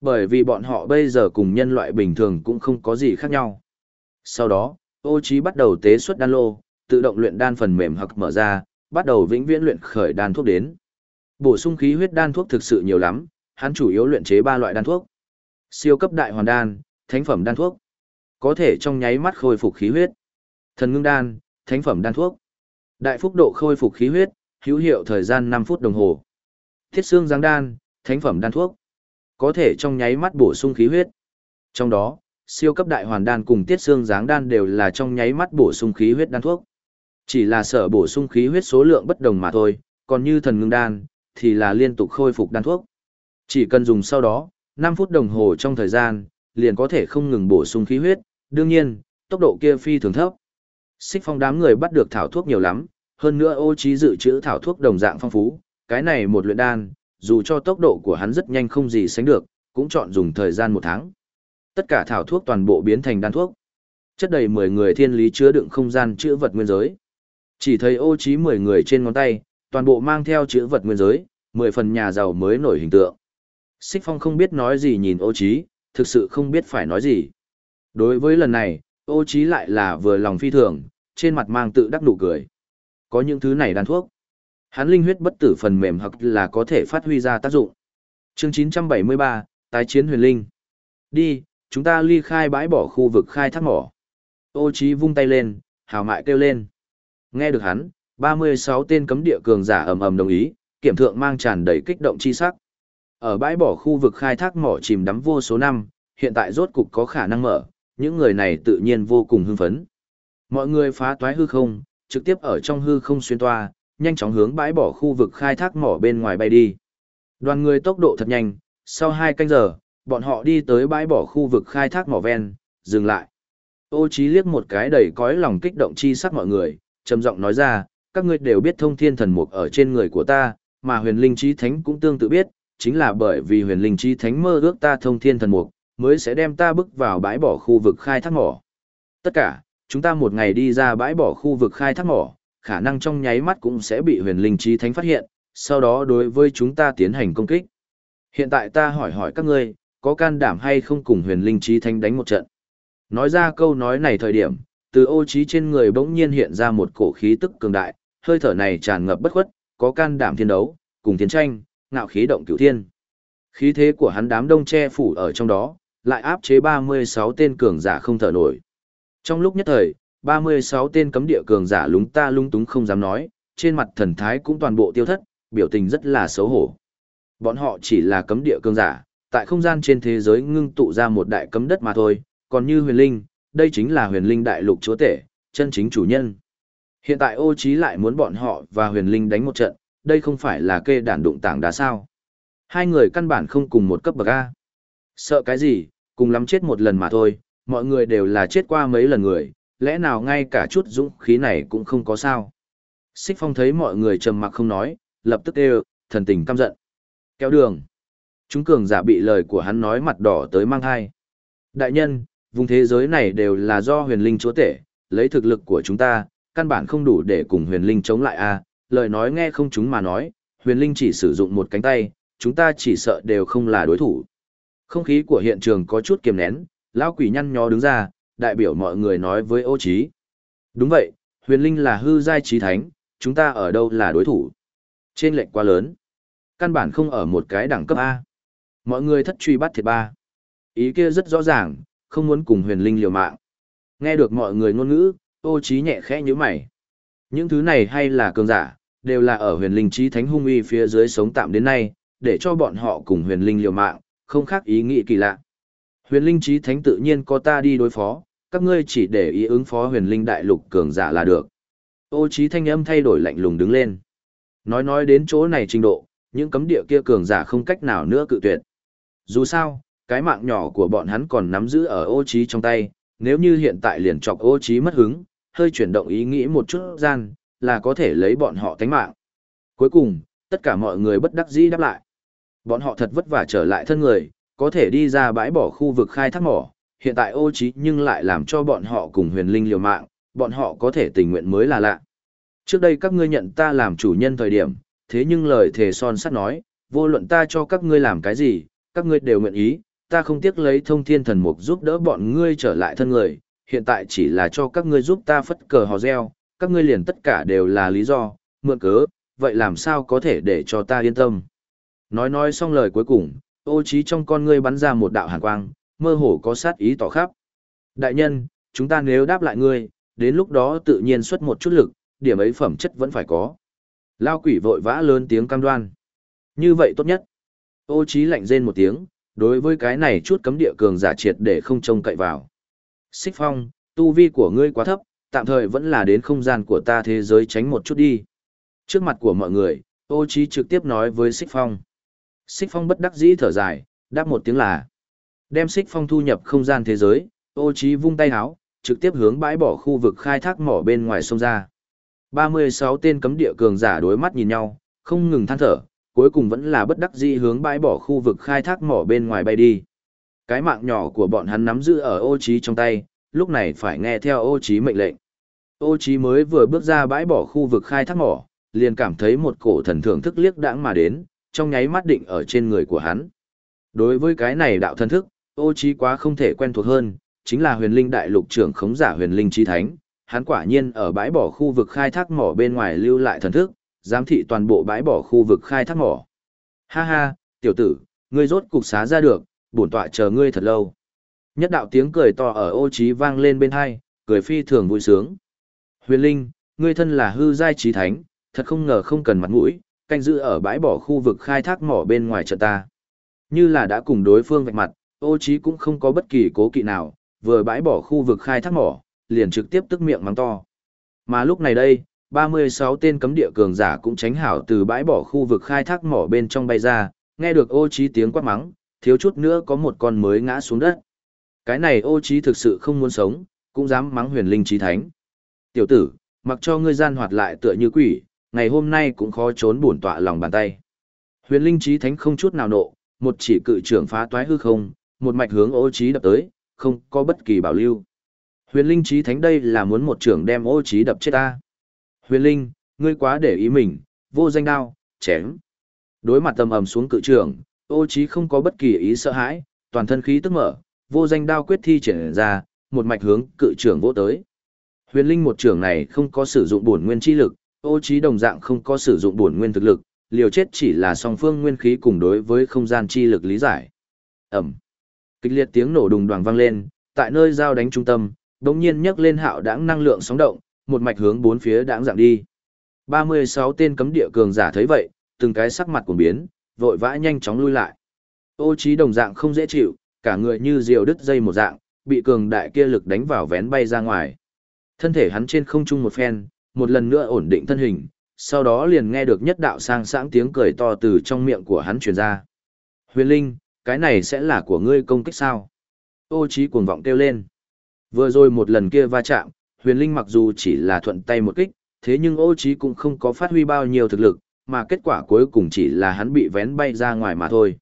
Bởi vì bọn họ bây giờ cùng nhân loại bình thường cũng không có gì khác nhau. Sau đó, ô trí bắt đầu tế xuất đan lô, tự động luyện đan phần mềm hoặc mở ra, bắt đầu vĩnh viễn luyện khởi đan thuốc đến. Bổ sung khí huyết đan thuốc thực sự nhiều lắm, hắn chủ yếu luyện chế ba loại đan thuốc. Siêu cấp đại hoàn đan, thánh phẩm đan thuốc. Có thể trong nháy mắt khôi phục khí huyết. Thần ngưng đan, thánh phẩm đan thuốc. Đại phúc độ khôi phục khí huyết, hữu hiệu thời gian 5 phút đồng hồ. Thiết xương giáng đan, thánh phẩm đan thuốc. Có thể trong nháy mắt bổ sung khí huyết. Trong đó, siêu cấp đại hoàn đan cùng tiết xương giáng đan đều là trong nháy mắt bổ sung khí huyết đan thuốc. Chỉ là sở bổ sung khí huyết số lượng bất đồng mà thôi, còn như thần ngưng đan, thì là liên tục khôi phục đan thuốc. Chỉ cần dùng sau đó, 5 phút đồng hồ trong thời gian, liền có thể không ngừng bổ sung khí huyết, đương nhiên, tốc độ kia phi thường thấp. Xích phong đám người bắt được thảo thuốc nhiều lắm, hơn nữa ô trí dự trữ thảo thuốc đồng dạng phong phú, cái này một luyện đan, dù cho tốc độ của hắn rất nhanh không gì sánh được, cũng chọn dùng thời gian một tháng. Tất cả thảo thuốc toàn bộ biến thành đan thuốc. Chất đầy 10 người thiên lý chứa đựng không gian chữa vật nguyên giới. Chỉ thấy ô trí 10 người trên ngón tay, toàn bộ mang theo chữ vật nguyên giới, 10 phần nhà giàu mới nổi hình tượng. Xích Phong không biết nói gì nhìn ô trí, thực sự không biết phải nói gì. Đối với lần này, ô trí lại là vừa lòng phi thường, trên mặt mang tự đắc nụ cười. Có những thứ này đan thuốc. Hắn linh huyết bất tử phần mềm hoặc là có thể phát huy ra tác dụng. Chương 973, tái chiến huyền linh. Đi, chúng ta ly khai bãi bỏ khu vực khai thác mỏ. Ô Chí vung tay lên, hào mại kêu lên. Nghe được hắn, 36 tên cấm địa cường giả ầm ầm đồng ý, kiểm thượng mang tràn đầy kích động chi sắc. Ở bãi bỏ khu vực khai thác mỏ chìm đắm vô số năm, hiện tại rốt cục có khả năng mở, những người này tự nhiên vô cùng hưng phấn. Mọi người phá toái hư không, trực tiếp ở trong hư không xuyên toa, nhanh chóng hướng bãi bỏ khu vực khai thác mỏ bên ngoài bay đi. Đoàn người tốc độ thật nhanh, sau 2 canh giờ, bọn họ đi tới bãi bỏ khu vực khai thác mỏ ven, dừng lại. Ô Chí liếc một cái đầy cõi lòng kích động chi sắc mọi người, trầm giọng nói ra, các ngươi đều biết thông thiên thần mục ở trên người của ta, mà huyền linh trí thánh cũng tương tự biết, chính là bởi vì huyền linh trí thánh mơ ước ta thông thiên thần mục, mới sẽ đem ta bước vào bãi bỏ khu vực khai thác mỏ. Tất cả, chúng ta một ngày đi ra bãi bỏ khu vực khai thác mỏ, khả năng trong nháy mắt cũng sẽ bị huyền linh trí thánh phát hiện, sau đó đối với chúng ta tiến hành công kích. Hiện tại ta hỏi hỏi các ngươi, có can đảm hay không cùng huyền linh trí thánh đánh một trận? Nói ra câu nói này thời điểm, từ ô trí trên người bỗng nhiên hiện ra một cổ khí tức cường đại, hơi thở này tràn ngập bất khuất, có can đảm thiên đấu, cùng tiến tranh, ngạo khí động cửu thiên. Khí thế của hắn đám đông che phủ ở trong đó, lại áp chế 36 tên cường giả không thở nổi. Trong lúc nhất thời, 36 tên cấm địa cường giả lúng ta lung túng không dám nói, trên mặt thần thái cũng toàn bộ tiêu thất, biểu tình rất là xấu hổ. Bọn họ chỉ là cấm địa cường giả, tại không gian trên thế giới ngưng tụ ra một đại cấm đất mà thôi, còn như huyền linh, đây chính là huyền linh đại lục chúa tể, chân chính chủ nhân. Hiện tại ô trí lại muốn bọn họ và huyền linh đánh một trận, đây không phải là kê đản đụng tảng đá sao. Hai người căn bản không cùng một cấp bậc A. Sợ cái gì, cùng lắm chết một lần mà thôi, mọi người đều là chết qua mấy lần người, lẽ nào ngay cả chút dũng khí này cũng không có sao. Xích phong thấy mọi người trầm mặc không nói, lập tức kêu, thần tình căm giận. Kéo đường. Chúng cường giả bị lời của hắn nói mặt đỏ tới mang hai. Đại nhân, vùng thế giới này đều là do huyền linh chúa tể, lấy thực lực của chúng ta, căn bản không đủ để cùng huyền linh chống lại a lời nói nghe không chúng mà nói, huyền linh chỉ sử dụng một cánh tay, chúng ta chỉ sợ đều không là đối thủ. Không khí của hiện trường có chút kiềm nén, lão quỷ nhăn nhó đứng ra, đại biểu mọi người nói với ô trí. Đúng vậy, huyền linh là hư giai trí thánh, chúng ta ở đâu là đối thủ. Trên lệnh quá lớn. Căn bản không ở một cái đẳng cấp A. Mọi người thất truy bắt thiệt ba. Ý kia rất rõ ràng, không muốn cùng huyền linh liều mạng. Nghe được mọi người ngôn ngữ, ô trí nhẹ khẽ như mày. Những thứ này hay là cường giả, đều là ở huyền linh trí thánh hung uy phía dưới sống tạm đến nay, để cho bọn họ cùng huyền linh liều mạng, không khác ý nghĩ kỳ lạ. Huyền linh trí thánh tự nhiên có ta đi đối phó, các ngươi chỉ để ý ứng phó huyền linh đại lục cường giả là được. Ô trí thanh âm thay đổi lạnh lùng đứng lên. Nói nói đến chỗ này trình độ, những cấm địa kia cường giả không cách nào nữa cự tuyệt. Dù sao, cái mạng nhỏ của bọn hắn còn nắm giữ ở ô trí trong tay, nếu như hiện tại liền chọc ô trí mất hứng, hơi chuyển động ý nghĩ một chút gian, là có thể lấy bọn họ tánh mạng. Cuối cùng, tất cả mọi người bất đắc dĩ đáp lại. Bọn họ thật vất vả trở lại thân người, có thể đi ra bãi bỏ khu vực khai thác mỏ, hiện tại ô trí nhưng lại làm cho bọn họ cùng huyền linh liều mạng, bọn họ có thể tình nguyện mới là lạ. Trước đây các ngươi nhận ta làm chủ nhân thời điểm, thế nhưng lời thề son sắt nói, vô luận ta cho các ngươi làm cái gì, các ngươi đều nguyện ý, ta không tiếc lấy thông thiên thần mục giúp đỡ bọn ngươi trở lại thân người, hiện tại chỉ là cho các ngươi giúp ta phất cờ hò reo, các ngươi liền tất cả đều là lý do, mượn cớ, vậy làm sao có thể để cho ta yên tâm. Nói nói xong lời cuối cùng, ô trí trong con ngươi bắn ra một đạo hàn quang, mơ hồ có sát ý tỏ khắp. Đại nhân, chúng ta nếu đáp lại ngươi, đến lúc đó tự nhiên xuất một chút lực, điểm ấy phẩm chất vẫn phải có. Lao quỷ vội vã lớn tiếng cam đoan. Như vậy tốt nhất. Ô trí lạnh rên một tiếng, đối với cái này chút cấm địa cường giả triệt để không trông cậy vào. Xích phong, tu vi của ngươi quá thấp, tạm thời vẫn là đến không gian của ta thế giới tránh một chút đi. Trước mặt của mọi người, ô trí trực tiếp nói với Xích phong. Xích phong bất đắc dĩ thở dài, đáp một tiếng là. Đem Xích phong thu nhập không gian thế giới, ô trí vung tay háo, trực tiếp hướng bãi bỏ khu vực khai thác mỏ bên ngoài sông ra. 36 tên cấm địa cường giả đối mắt nhìn nhau, không ngừng than thở, cuối cùng vẫn là bất đắc dĩ hướng bãi bỏ khu vực khai thác mỏ bên ngoài bay đi. Cái mạng nhỏ của bọn hắn nắm giữ ở ô trí trong tay, lúc này phải nghe theo ô trí mệnh lệnh. Ô trí mới vừa bước ra bãi bỏ khu vực khai thác mỏ, liền cảm thấy một cổ thần thưởng thức liếc đãng mà đến, trong nháy mắt định ở trên người của hắn. Đối với cái này đạo thần thức, ô trí quá không thể quen thuộc hơn, chính là huyền linh đại lục trưởng khống giả huyền linh chi thánh, hắn quả nhiên ở bãi bỏ khu vực khai thác mỏ bên ngoài lưu lại thần thức, giám thị toàn bộ bãi bỏ khu vực khai thác mỏ. Ha ha, tiểu tử, ngươi rốt cục xá ra được, bổn tọa chờ ngươi thật lâu. Nhất đạo tiếng cười to ở ô trí vang lên bên hai, cười phi thường vui sướng. Huyền Linh, ngươi thân là hư giai trí thánh, thật không ngờ không cần mặt mũi, canh giữ ở bãi bỏ khu vực khai thác mỏ bên ngoài trận ta. Như là đã cùng đối phương vạch mặt, ô trí cũng không có bất kỳ cố kỵ nào, vừa bãi bỏ khu vực khai thác mỏ, liền trực tiếp tức miệng mắng to. Mà lúc này đây, 36 tên cấm địa cường giả cũng tránh hảo từ bãi bỏ khu vực khai thác mỏ bên trong bay ra, nghe được ô trí tiếng quát mắng, thiếu chút nữa có một con mới ngã xuống đất. Cái này ô trí thực sự không muốn sống, cũng dám mắng huyền linh trí thánh. Tiểu tử, mặc cho ngươi gian hoạt lại tựa như quỷ, ngày hôm nay cũng khó trốn bổn tọa lòng bàn tay. Huyền linh trí thánh không chút nào nộ, một chỉ cự trưởng phá toái hư không, một mạch hướng ô Chí đập tới, không có bất kỳ bảo lưu. Huyền linh trí thánh đây là muốn một trưởng đem ô Chí đập chết ta. Huyền linh, ngươi quá để ý mình, vô danh đao, chém. Đối mặt tầm ầm xuống cự trưởng, ô Chí không có bất kỳ ý sợ hãi, toàn thân khí tức mở, vô danh đao quyết thi triển ra, một mạch hướng cự trưởng vô tới. Huyền linh một trưởng này không có sử dụng bổn nguyên chi lực, ô trí đồng dạng không có sử dụng bổn nguyên thực lực, liều chết chỉ là song phương nguyên khí cùng đối với không gian chi lực lý giải. Ẩm. Kịch liệt tiếng nổ đùng đoàng vang lên, tại nơi giao đánh trung tâm, đống nhiên nhấc lên hạo đãng năng lượng sóng động, một mạch hướng bốn phía đãng dạng đi. 36 tên cấm địa cường giả thấy vậy, từng cái sắc mặt của biến, vội vã nhanh chóng lui lại. Ô trí đồng dạng không dễ chịu, cả người như diều đứt dây một dạng, bị cường đại kia lực đánh vào vén bay ra ngoài. Thân thể hắn trên không trung một phen, một lần nữa ổn định thân hình, sau đó liền nghe được nhất đạo sang sáng tiếng cười to từ trong miệng của hắn truyền ra. Huyền Linh, cái này sẽ là của ngươi công kích sao? Ô trí cuồng vọng kêu lên. Vừa rồi một lần kia va chạm, Huyền Linh mặc dù chỉ là thuận tay một kích, thế nhưng ô trí cũng không có phát huy bao nhiêu thực lực, mà kết quả cuối cùng chỉ là hắn bị vén bay ra ngoài mà thôi.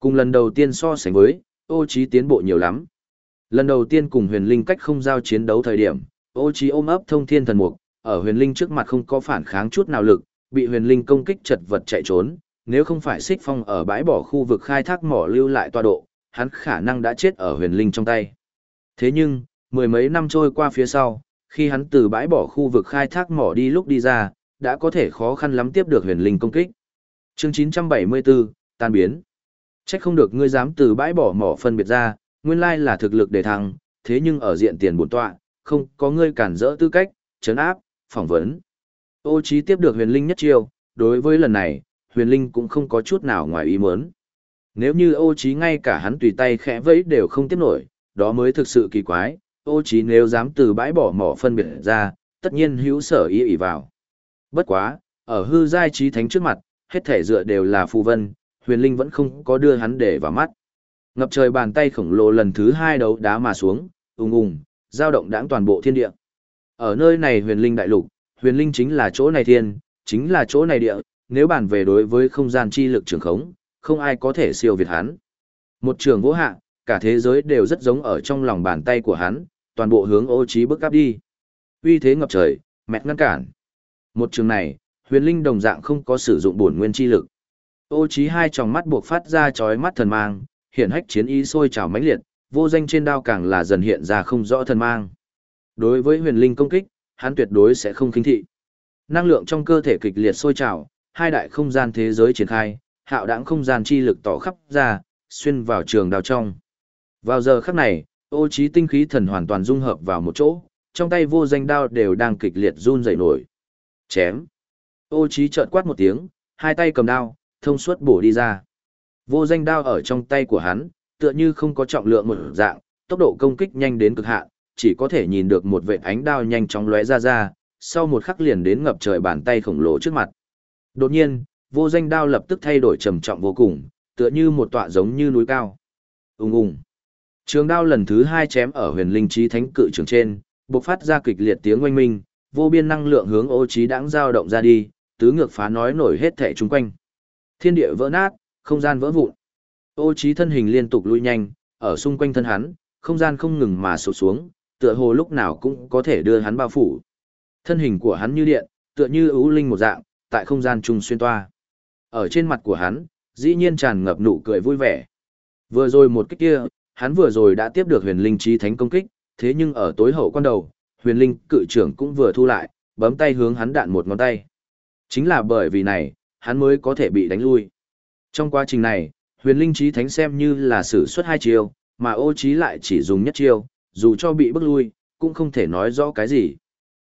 Cùng lần đầu tiên so sánh với, ô trí tiến bộ nhiều lắm. Lần đầu tiên cùng huyền linh cách không giao chiến đấu thời điểm, ô trí ôm ấp thông thiên thần mục, ở huyền linh trước mặt không có phản kháng chút nào lực, bị huyền linh công kích chật vật chạy trốn, nếu không phải xích phong ở bãi bỏ khu vực khai thác mỏ lưu lại tọa độ, hắn khả năng đã chết ở huyền linh trong tay. Thế nhưng, mười mấy năm trôi qua phía sau, khi hắn từ bãi bỏ khu vực khai thác mỏ đi lúc đi ra, đã có thể khó khăn lắm tiếp được huyền linh công kích. Chương 974, tan biến. Chắc không được ngươi dám từ bãi bỏ mỏ phân biệt ra, nguyên lai là thực lực để thăng, thế nhưng ở diện tiền bổn tọa, không có ngươi cản rỡ tư cách, chấn áp, phỏng vấn. Ô Chí tiếp được huyền linh nhất chiêu, đối với lần này, huyền linh cũng không có chút nào ngoài ý muốn. Nếu như ô Chí ngay cả hắn tùy tay khẽ vẫy đều không tiếp nổi, đó mới thực sự kỳ quái, ô Chí nếu dám từ bãi bỏ mỏ phân biệt ra, tất nhiên hữu sở ý ý vào. Bất quá, ở hư giai trí thánh trước mặt, hết thể dựa đều là phù vân, huyền linh vẫn không có đưa hắn để vào mắt. Ngập trời bàn tay khổng lồ lần thứ hai đấu đá mà xuống, ung ung, giao động đãng toàn bộ thiên địa. Ở nơi này huyền linh đại lục, huyền linh chính là chỗ này thiên, chính là chỗ này địa, nếu bàn về đối với không gian chi lực trường khống, không ai có thể siêu việt hắn. Một trường vô hạ, cả thế giới đều rất giống ở trong lòng bàn tay của hắn, toàn bộ hướng ô trí bước áp đi. Uy thế ngập trời, mẹ ngăn cản. Một trường này, huyền linh đồng dạng không có sử dụng bổn nguyên chi lực. Ô trí hai tròng mắt buộc phát ra chói mắt thần mang, hiện hách chiến ý sôi trào mãnh liệt, vô danh trên đao càng là dần hiện ra không rõ thần mang. Đối với huyền linh công kích, hắn tuyệt đối sẽ không khinh thị. Năng lượng trong cơ thể kịch liệt sôi trào, hai đại không gian thế giới triển khai, hạo đãng không gian chi lực tỏ khắp ra, xuyên vào trường đào trong. Vào giờ khắc này, ô trí tinh khí thần hoàn toàn dung hợp vào một chỗ, trong tay vô danh đao đều đang kịch liệt run rẩy nổi. Chém. Ô trí chợt quát một tiếng, hai tay cầm đao, thông suốt bổ đi ra. Vô danh đao ở trong tay của hắn, tựa như không có trọng lượng một dạng, tốc độ công kích nhanh đến cực hạn, chỉ có thể nhìn được một vệt ánh đao nhanh chóng lóe ra ra, sau một khắc liền đến ngập trời bàn tay khổng lồ trước mặt. Đột nhiên, vô danh đao lập tức thay đổi trầm trọng vô cùng, tựa như một tọa giống như núi cao. Ùng ùng. Trường đao lần thứ hai chém ở huyền linh trí thánh cự trường trên, bộc phát ra kịch liệt tiếng oanh minh, vô biên năng lượng hướng ô trí đãng dao động ra đi, tứ ngược phá nói nổi hết thể chung quanh. Thiên địa vỡ nát, không gian vỡ vụn. Ô trí thân hình liên tục lui nhanh, ở xung quanh thân hắn, không gian không ngừng mà sụp xuống, tựa hồ lúc nào cũng có thể đưa hắn bao phủ. Thân hình của hắn như điện, tựa như ưu linh một dạng, tại không gian trung xuyên toa. Ở trên mặt của hắn, dĩ nhiên tràn ngập nụ cười vui vẻ. Vừa rồi một kích kia, hắn vừa rồi đã tiếp được huyền linh trí thánh công kích, thế nhưng ở tối hậu quan đầu, huyền linh cự trưởng cũng vừa thu lại, bấm tay hướng hắn đạn một ngón tay. Chính là bởi vì này, hắn mới có thể bị đánh lui. Trong quá trình này, huyền linh trí thánh xem như là sử xuất hai chiêu, mà ô trí lại chỉ dùng nhất chiêu, dù cho bị bức lui, cũng không thể nói rõ cái gì.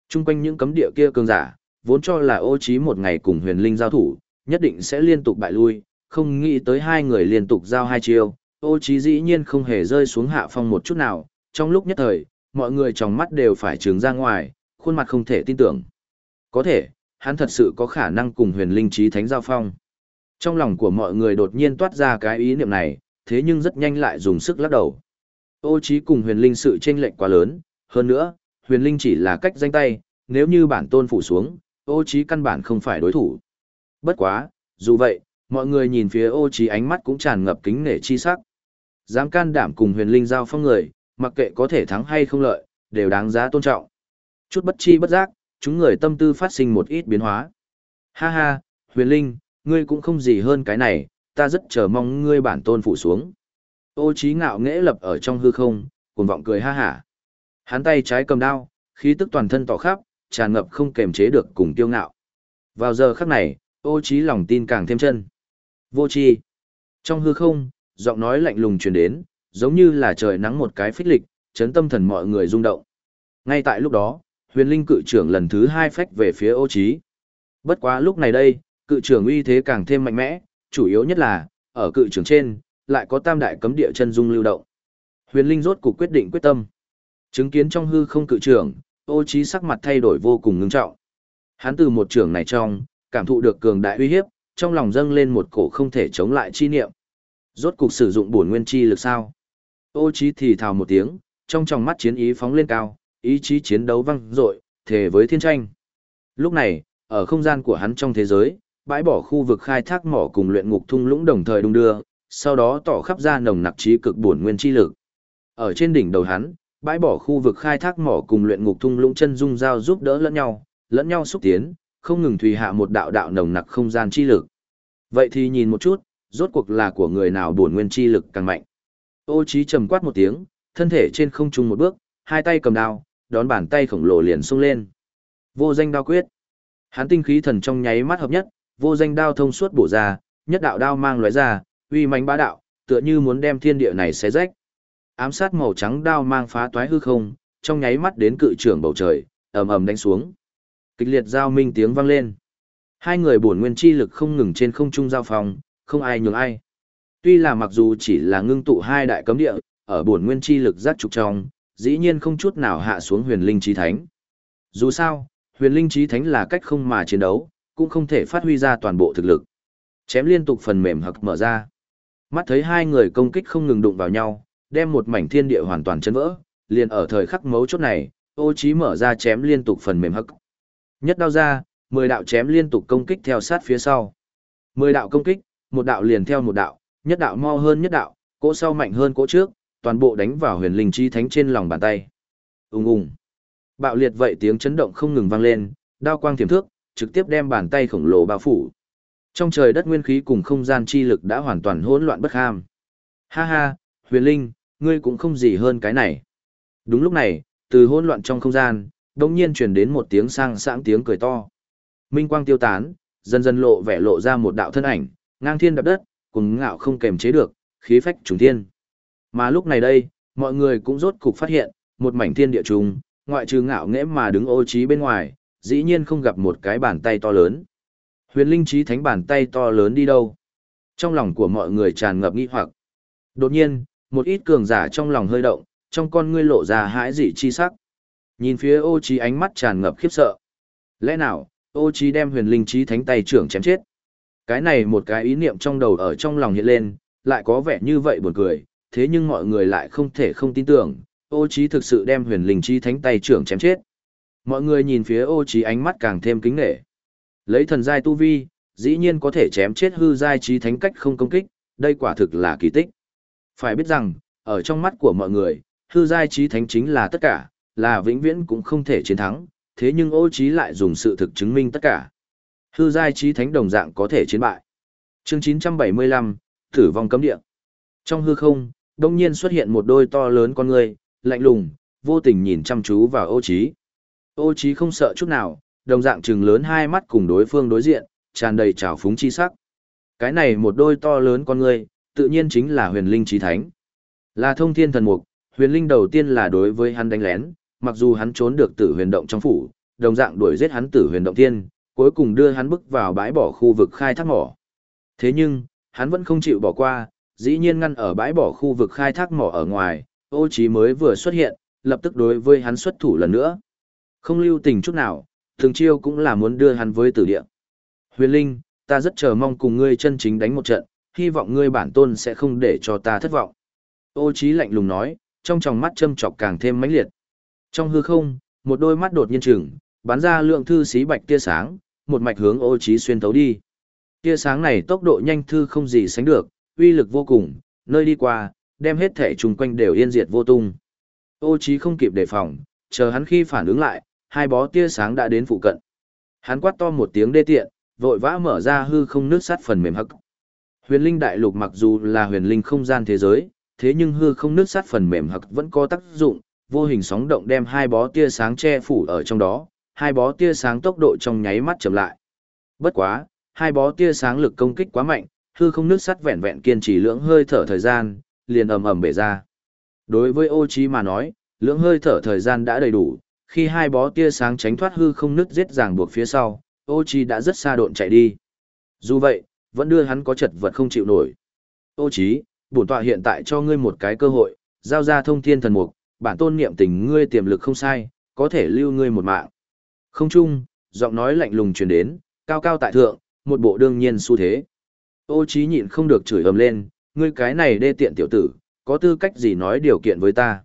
Trung quanh những cấm địa kia cường giả, vốn cho là ô trí một ngày cùng huyền linh giao thủ, nhất định sẽ liên tục bại lui, không nghĩ tới hai người liên tục giao hai chiêu, ô trí dĩ nhiên không hề rơi xuống hạ phong một chút nào, trong lúc nhất thời, mọi người trong mắt đều phải trướng ra ngoài, khuôn mặt không thể tin tưởng. Có thể, hắn thật sự có khả năng cùng huyền linh trí thánh giao phong. Trong lòng của mọi người đột nhiên toát ra cái ý niệm này, thế nhưng rất nhanh lại dùng sức lắc đầu. Ô trí cùng huyền linh sự chênh lệch quá lớn, hơn nữa, huyền linh chỉ là cách danh tay, nếu như bản tôn phủ xuống, ô trí căn bản không phải đối thủ. Bất quá, dù vậy, mọi người nhìn phía ô trí ánh mắt cũng tràn ngập kính nể chi sắc. Dám can đảm cùng huyền linh giao phong người, mặc kệ có thể thắng hay không lợi, đều đáng giá tôn trọng. Chút bất chi bất giác, chúng người tâm tư phát sinh một ít biến hóa. Ha ha, huyền linh, ngươi cũng không gì hơn cái này, ta rất chờ mong ngươi bản tôn phủ xuống. Ô trí ngạo nghễ lập ở trong hư không, cuồng vọng cười ha hả. Hắn tay trái cầm đao, khí tức toàn thân tỏ khắp, tràn ngập không kềm chế được cùng tiêu ngạo. Vào giờ khắc này, ô trí lòng tin càng thêm chân. Vô chi. Trong hư không, giọng nói lạnh lùng truyền đến, giống như là trời nắng một cái phích lịch, chấn tâm thần mọi người rung động. Ngay tại lúc đó, huyền linh cự trưởng lần thứ hai phách về phía ô trí. Bất quá lúc này đây, cự trưởng uy thế càng thêm mạnh mẽ, chủ yếu nhất là, ở cự trưởng trên, lại có tam đại cấm địa chân dung lưu động. Huyền Linh rốt cuộc quyết định quyết tâm. Chứng kiến trong hư không cự trưởng, ô trí sắc mặt thay đổi vô cùng ngưng trọng. Hắn từ một trưởng này trong, cảm thụ được cường đại uy hiếp, trong lòng dâng lên một cổ không thể chống lại chi niệm. Rốt cuộc sử dụng bổn nguyên chi lực sao? Ô trí thì thào một tiếng, trong tròng mắt chiến ý phóng lên cao, ý chí chiến đấu vang dội, thề với thiên tranh. Lúc này, ở không gian của hắn trong thế giới, bãi bỏ khu vực khai thác mỏ cùng luyện ngục thung lũng đồng thời đung đưa, sau đó tỏ khắp ra nồng nặc trí cực bổn nguyên chi lực. Ở trên đỉnh đầu hắn, bãi bỏ khu vực khai thác mỏ cùng luyện ngục thung lũng chân dung giao giúp đỡ lẫn nhau, lẫn nhau xúc tiến, không ngừng thùy hạ một đạo đạo nồng nặc không gian chi lực. Vậy thì nhìn một chút, rốt cuộc là của người nào bổn nguyên chi lực càng mạnh. Ô Chí trầm quát một tiếng, thân thể trên không trung một bước, hai tay cầm đao, đón bàn tay khổng lồ liền xung lên. Vô danh đao quyết. Hắn tinh khí thần trong nháy mắt hợp nhất, vô danh đao thông suốt bổ ra, nhất đạo đao mang lóe ra, uy mãnh bá đạo, tựa như muốn đem thiên địa này xé rách. Ám sát màu trắng đao mang phá toái hư không, trong nháy mắt đến cự trưởng bầu trời, ầm ầm đánh xuống. Kịch liệt giao minh tiếng vang lên. Hai người bổn nguyên chi lực không ngừng trên không trung giao phòng, không ai nhường ai. Tuy là mặc dù chỉ là ngưng tụ hai đại cấm địa, ở bổn nguyên chi lực giác trục trong, dĩ nhiên không chút nào hạ xuống huyền linh trí thánh. Dù sao, huyền linh trí thánh là cách không mà chiến đấu, cũng không thể phát huy ra toàn bộ thực lực. Chém liên tục phần mềm hực mở ra. Mắt thấy hai người công kích không ngừng đụng vào nhau, đem một mảnh thiên địa hoàn toàn chấn vỡ, liền ở thời khắc mấu chốt này, ô trí mở ra chém liên tục phần mềm hắc. Nhất đao ra, mười đạo chém liên tục công kích theo sát phía sau. mười đạo công kích, một đạo liền theo một đạo, nhất đạo mau hơn nhất đạo, cỗ sau mạnh hơn cỗ trước, toàn bộ đánh vào huyền linh chi thánh trên lòng bàn tay. Ùng ùng. Bạo liệt vậy tiếng chấn động không ngừng vang lên, đao quang thiểm thước, trực tiếp đem bàn tay khổng lồ bao phủ. Trong trời đất nguyên khí cùng không gian chi lực đã hoàn toàn hỗn loạn bất ham. Ha ha, huyền linh, ngươi cũng không gì hơn cái này. Đúng lúc này, từ hỗn loạn trong không gian, đột nhiên truyền đến một tiếng sang sảng tiếng cười to. Minh quang tiêu tán, dần dần lộ vẻ lộ ra một đạo thân ảnh, ngang thiên đạp đất, cùng ngạo không kềm chế được, khí phách trùng thiên. Mà lúc này đây, mọi người cũng rốt cục phát hiện, một mảnh thiên địa trùng, ngoại trừ ngạo nghễ mà đứng ô trí bên ngoài, dĩ nhiên không gặp một cái bàn tay to lớn. Huyền linh trí thánh bàn tay to lớn đi đâu? Trong lòng của mọi người tràn ngập nghi hoặc. Đột nhiên, một ít cường giả trong lòng hơi động, trong con ngươi lộ ra hãi dị chi sắc. Nhìn phía ô trí ánh mắt tràn ngập khiếp sợ. Lẽ nào, ô trí đem huyền linh trí thánh tay trưởng chém chết? Cái này một cái ý niệm trong đầu ở trong lòng hiện lên, lại có vẻ như vậy buồn cười, thế nhưng mọi người lại không thể không tin tưởng, ô trí thực sự đem huyền linh trí thánh tay trưởng chém chết. Mọi người nhìn phía ô trí ánh mắt càng thêm kính nể. Lấy thần giai tu vi, dĩ nhiên có thể chém chết hư giai trí thánh cách không công kích, đây quả thực là kỳ tích. Phải biết rằng, ở trong mắt của mọi người, hư giai trí thánh chính là tất cả, là vĩnh viễn cũng không thể chiến thắng, thế nhưng ô trí lại dùng sự thực chứng minh tất cả. Hư giai trí thánh đồng dạng có thể chiến bại. Chương 975, Tử vong cấm địa. Trong hư không, đông nhiên xuất hiện một đôi to lớn con người, lạnh lùng, vô tình nhìn chăm chú vào ô trí. Ô trí không sợ chút nào, đồng dạng trừng lớn hai mắt cùng đối phương đối diện, tràn đầy trào phúng chi sắc. Cái này một đôi to lớn con người, tự nhiên chính là huyền linh trí thánh. Là thông thiên thần mục, huyền linh đầu tiên là đối với hắn đánh lén, mặc dù hắn trốn được tử huyền động trong phủ, đồng dạng đuổi giết hắn tử huyền động thiên, cuối cùng đưa hắn bức vào bãi bỏ khu vực khai thác mỏ. Thế nhưng, hắn vẫn không chịu bỏ qua, dĩ nhiên ngăn ở bãi bỏ khu vực khai thác mỏ ở ngoài, ô trí mới vừa xuất hiện, lập tức đối với hắn xuất thủ lần nữa. Không lưu tình chút nào, thường chiêu cũng là muốn đưa hắn với tử địa. Huyền Linh, ta rất chờ mong cùng ngươi chân chính đánh một trận, hy vọng ngươi bản tôn sẽ không để cho ta thất vọng. Ô Chí lạnh lùng nói, trong tròng mắt châm chọc càng thêm mãnh liệt. Trong hư không, một đôi mắt đột nhiên trừng, bắn ra lượng thư xí bạch tia sáng, một mạch hướng ô Chí xuyên thấu đi. Tia sáng này tốc độ nhanh thư không gì sánh được, uy lực vô cùng, nơi đi qua, đem hết thể trùng quanh đều yên diệt vô tung. Ô Chí không kịp đề phòng, chờ hắn khi phản ứng lại, hai bó tia sáng đã đến phụ cận. Hắn quát to một tiếng đê tiện, vội vã mở ra hư không nước sắt phần mềm hắc. Huyền linh đại lục mặc dù là huyền linh không gian thế giới, thế nhưng hư không nước sắt phần mềm hắc vẫn có tác dụng, vô hình sóng động đem hai bó tia sáng che phủ ở trong đó, hai bó tia sáng tốc độ trong nháy mắt chậm lại. Bất quá, hai bó tia sáng lực công kích quá mạnh, hư không nước sắt vẹn vẹn kiên trì lưỡng hơi thở thời gian, liền ầm ầm bể ra. Đối với ô trí mà nói, lưỡng hơi thở thời gian đã đầy đủ, khi hai bó tia sáng tránh thoát hư không nứt giết ràng buộc phía sau, ô Chi đã rất xa độn chạy đi. Dù vậy, vẫn đưa hắn có chật vật không chịu nổi. Ô Chí, bổn tọa hiện tại cho ngươi một cái cơ hội, giao ra thông thiên thần mục, bản tôn niệm tình ngươi tiềm lực không sai, có thể lưu ngươi một mạng. Không chung, giọng nói lạnh lùng truyền đến, cao cao tại thượng, một bộ đương nhiên xu thế. Ô Chí nhịn không được chửi ầm lên, ngươi cái này đê tiện tiểu tử, có tư cách gì nói điều kiện với ta?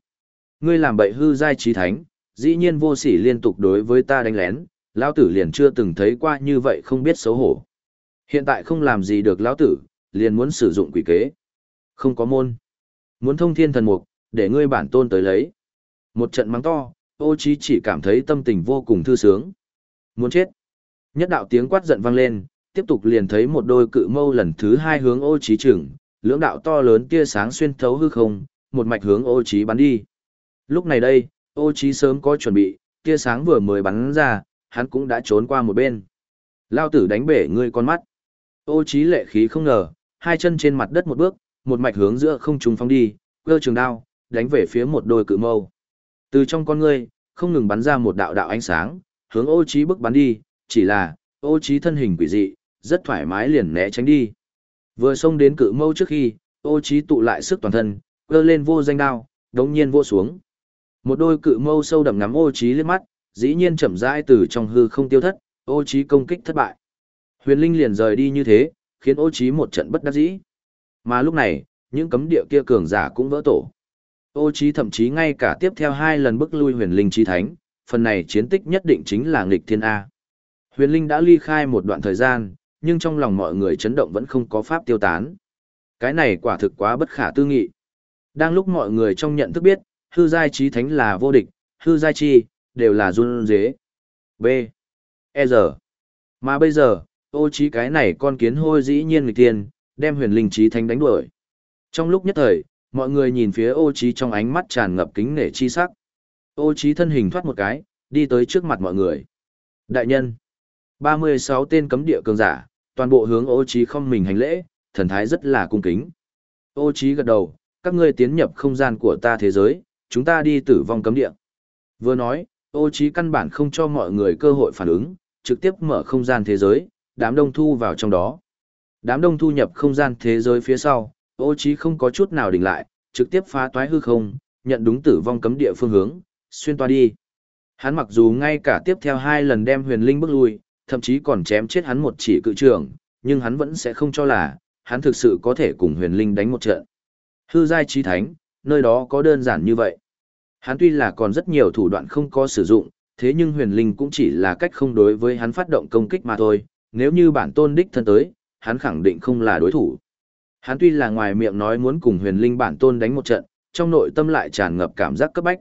Ngươi làm bậy hư giai trí thánh, dĩ nhiên vô sỉ liên tục đối với ta đánh lén, lão tử liền chưa từng thấy qua như vậy không biết xấu hổ. Hiện tại không làm gì được lão tử, liền muốn sử dụng quỷ kế. Không có môn. Muốn thông thiên thần mục, để ngươi bản tôn tới lấy. Một trận mắng to, ô chí chỉ cảm thấy tâm tình vô cùng thư sướng. Muốn chết. Nhất đạo tiếng quát giận vang lên, tiếp tục liền thấy một đôi cự mâu lần thứ hai hướng ô trí trưởng, lưỡng đạo to lớn tia sáng xuyên thấu hư không, một mạch hướng ô trí bắn đi. Lúc này đây, ô Chí sớm có chuẩn bị, tia sáng vừa mới bắn ra, hắn cũng đã trốn qua một bên. Lao tử đánh bể ngươi con mắt. Ô Chí lệ khí không ngờ, hai chân trên mặt đất một bước, một mạch hướng giữa không trung phóng đi, cơ trường đao, đánh về phía một đôi cự mâu. Từ trong con ngươi, không ngừng bắn ra một đạo đạo ánh sáng, hướng ô Chí bước bắn đi, chỉ là, ô Chí thân hình quỷ dị, rất thoải mái liền né tránh đi. Vừa xông đến cự mâu trước khi, ô Chí tụ lại sức toàn thân, cơ lên vô danh đao, đống nhiên vô xuống. Một đôi cự mâu sâu đậm ngắm ô trí lên mắt, dĩ nhiên chậm rãi từ trong hư không tiêu thất, ô trí công kích thất bại. Huyền Linh liền rời đi như thế, khiến ô trí một trận bất đắc dĩ. Mà lúc này, những cấm địa kia cường giả cũng vỡ tổ. Ô trí thậm chí ngay cả tiếp theo hai lần bức lui huyền linh chi thánh, phần này chiến tích nhất định chính là nghịch thiên A. Huyền linh đã ly khai một đoạn thời gian, nhưng trong lòng mọi người chấn động vẫn không có pháp tiêu tán. Cái này quả thực quá bất khả tư nghị. Đang lúc mọi người trong nhận thức biết, hư giai trí thánh là vô địch, hư giai chi, đều là run dế. B. E giờ. Mà bây giờ, ô trí cái này con kiến hôi dĩ nhiên nghịch tiên, đem huyền linh trí thánh đánh đuổi. Trong lúc nhất thời, mọi người nhìn phía ô trí trong ánh mắt tràn ngập kính nể chi sắc. Ô trí thân hình thoát một cái, đi tới trước mặt mọi người. Đại nhân, 36 tên cấm địa cường giả, toàn bộ hướng ô trí không mình hành lễ, thần thái rất là cung kính. Ô trí gật đầu, các ngươi tiến nhập không gian của ta thế giới, chúng ta đi tử vong cấm địa. Vừa nói, ô trí căn bản không cho mọi người cơ hội phản ứng, trực tiếp mở không gian thế giới, đám đông thu vào trong đó. Đám đông thu nhập không gian thế giới phía sau, ô trí không có chút nào đình lại, trực tiếp phá toái hư không, nhận đúng tử vong cấm địa phương hướng, xuyên toa đi. Hắn mặc dù ngay cả tiếp theo hai lần đem huyền linh bước lui, thậm chí còn chém chết hắn một chỉ cự trưởng, nhưng hắn vẫn sẽ không cho là, hắn thực sự có thể cùng huyền linh đánh một trận. Hư giai trí thánh, nơi đó có đơn giản như vậy. Hắn tuy là còn rất nhiều thủ đoạn không có sử dụng, thế nhưng huyền linh cũng chỉ là cách không đối với hắn phát động công kích mà thôi, nếu như bản tôn đích thân tới, hắn khẳng định không là đối thủ. Hắn tuy là ngoài miệng nói muốn cùng huyền linh bản tôn đánh một trận, trong nội tâm lại tràn ngập cảm giác cấp bách.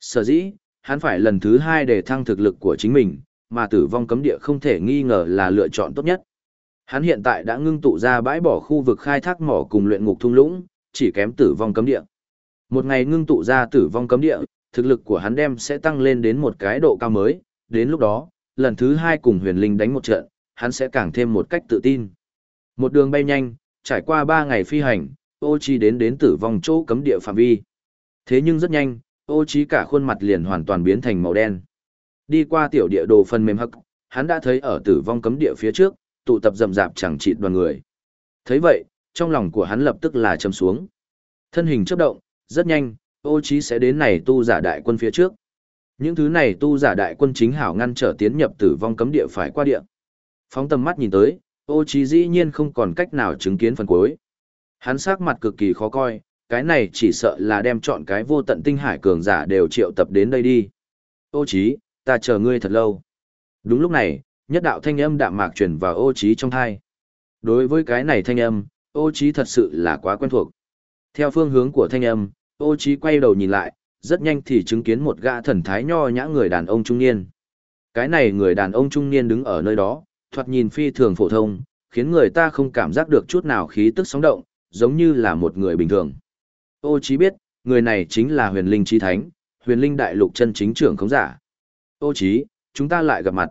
Sở dĩ, hắn phải lần thứ hai để thăng thực lực của chính mình, mà tử vong cấm địa không thể nghi ngờ là lựa chọn tốt nhất. Hắn hiện tại đã ngưng tụ ra bãi bỏ khu vực khai thác mỏ cùng luyện ngục thung lũng, chỉ kém tử vong cấm địa. Một ngày ngưng tụ ra tử vong cấm địa, thực lực của hắn đem sẽ tăng lên đến một cái độ cao mới, đến lúc đó, lần thứ hai cùng huyền linh đánh một trận, hắn sẽ càng thêm một cách tự tin. Một đường bay nhanh, trải qua ba ngày phi hành, ô chi đến đến tử vong chỗ cấm địa phạm vi. Thế nhưng rất nhanh, ô chi cả khuôn mặt liền hoàn toàn biến thành màu đen. Đi qua tiểu địa đồ phần mềm hậc, hắn đã thấy ở tử vong cấm địa phía trước, tụ tập rầm rạp chẳng chịt đoàn người. thấy vậy, trong lòng của hắn lập tức là trầm xuống. Thân hình chớp động, rất nhanh, ô chí sẽ đến này tu giả đại quân phía trước. Những thứ này tu giả đại quân chính hảo ngăn trở tiến nhập tử vong cấm địa phải qua địa. Phóng tầm mắt nhìn tới, ô chí dĩ nhiên không còn cách nào chứng kiến phần cuối. Hắn sắc mặt cực kỳ khó coi, cái này chỉ sợ là đem chọn cái vô tận tinh hải cường giả đều triệu tập đến đây đi. Ô chí, ta chờ ngươi thật lâu. Đúng lúc này, nhất đạo thanh âm đạm mạc truyền vào ô trí trong thai. Đối với cái này thanh âm, ô trí thật sự là quá quen thuộc. Theo phương hướng của thanh âm, ô trí quay đầu nhìn lại, rất nhanh thì chứng kiến một gã thần thái nho nhã người đàn ông trung niên. Cái này người đàn ông trung niên đứng ở nơi đó, thoạt nhìn phi thường phổ thông, khiến người ta không cảm giác được chút nào khí tức sóng động, giống như là một người bình thường. Ô Chí biết, người này chính là huyền linh chi thánh, huyền linh đại lục chân chính trưởng khống giả. Ô Chí, chúng ta lại gặp mặt.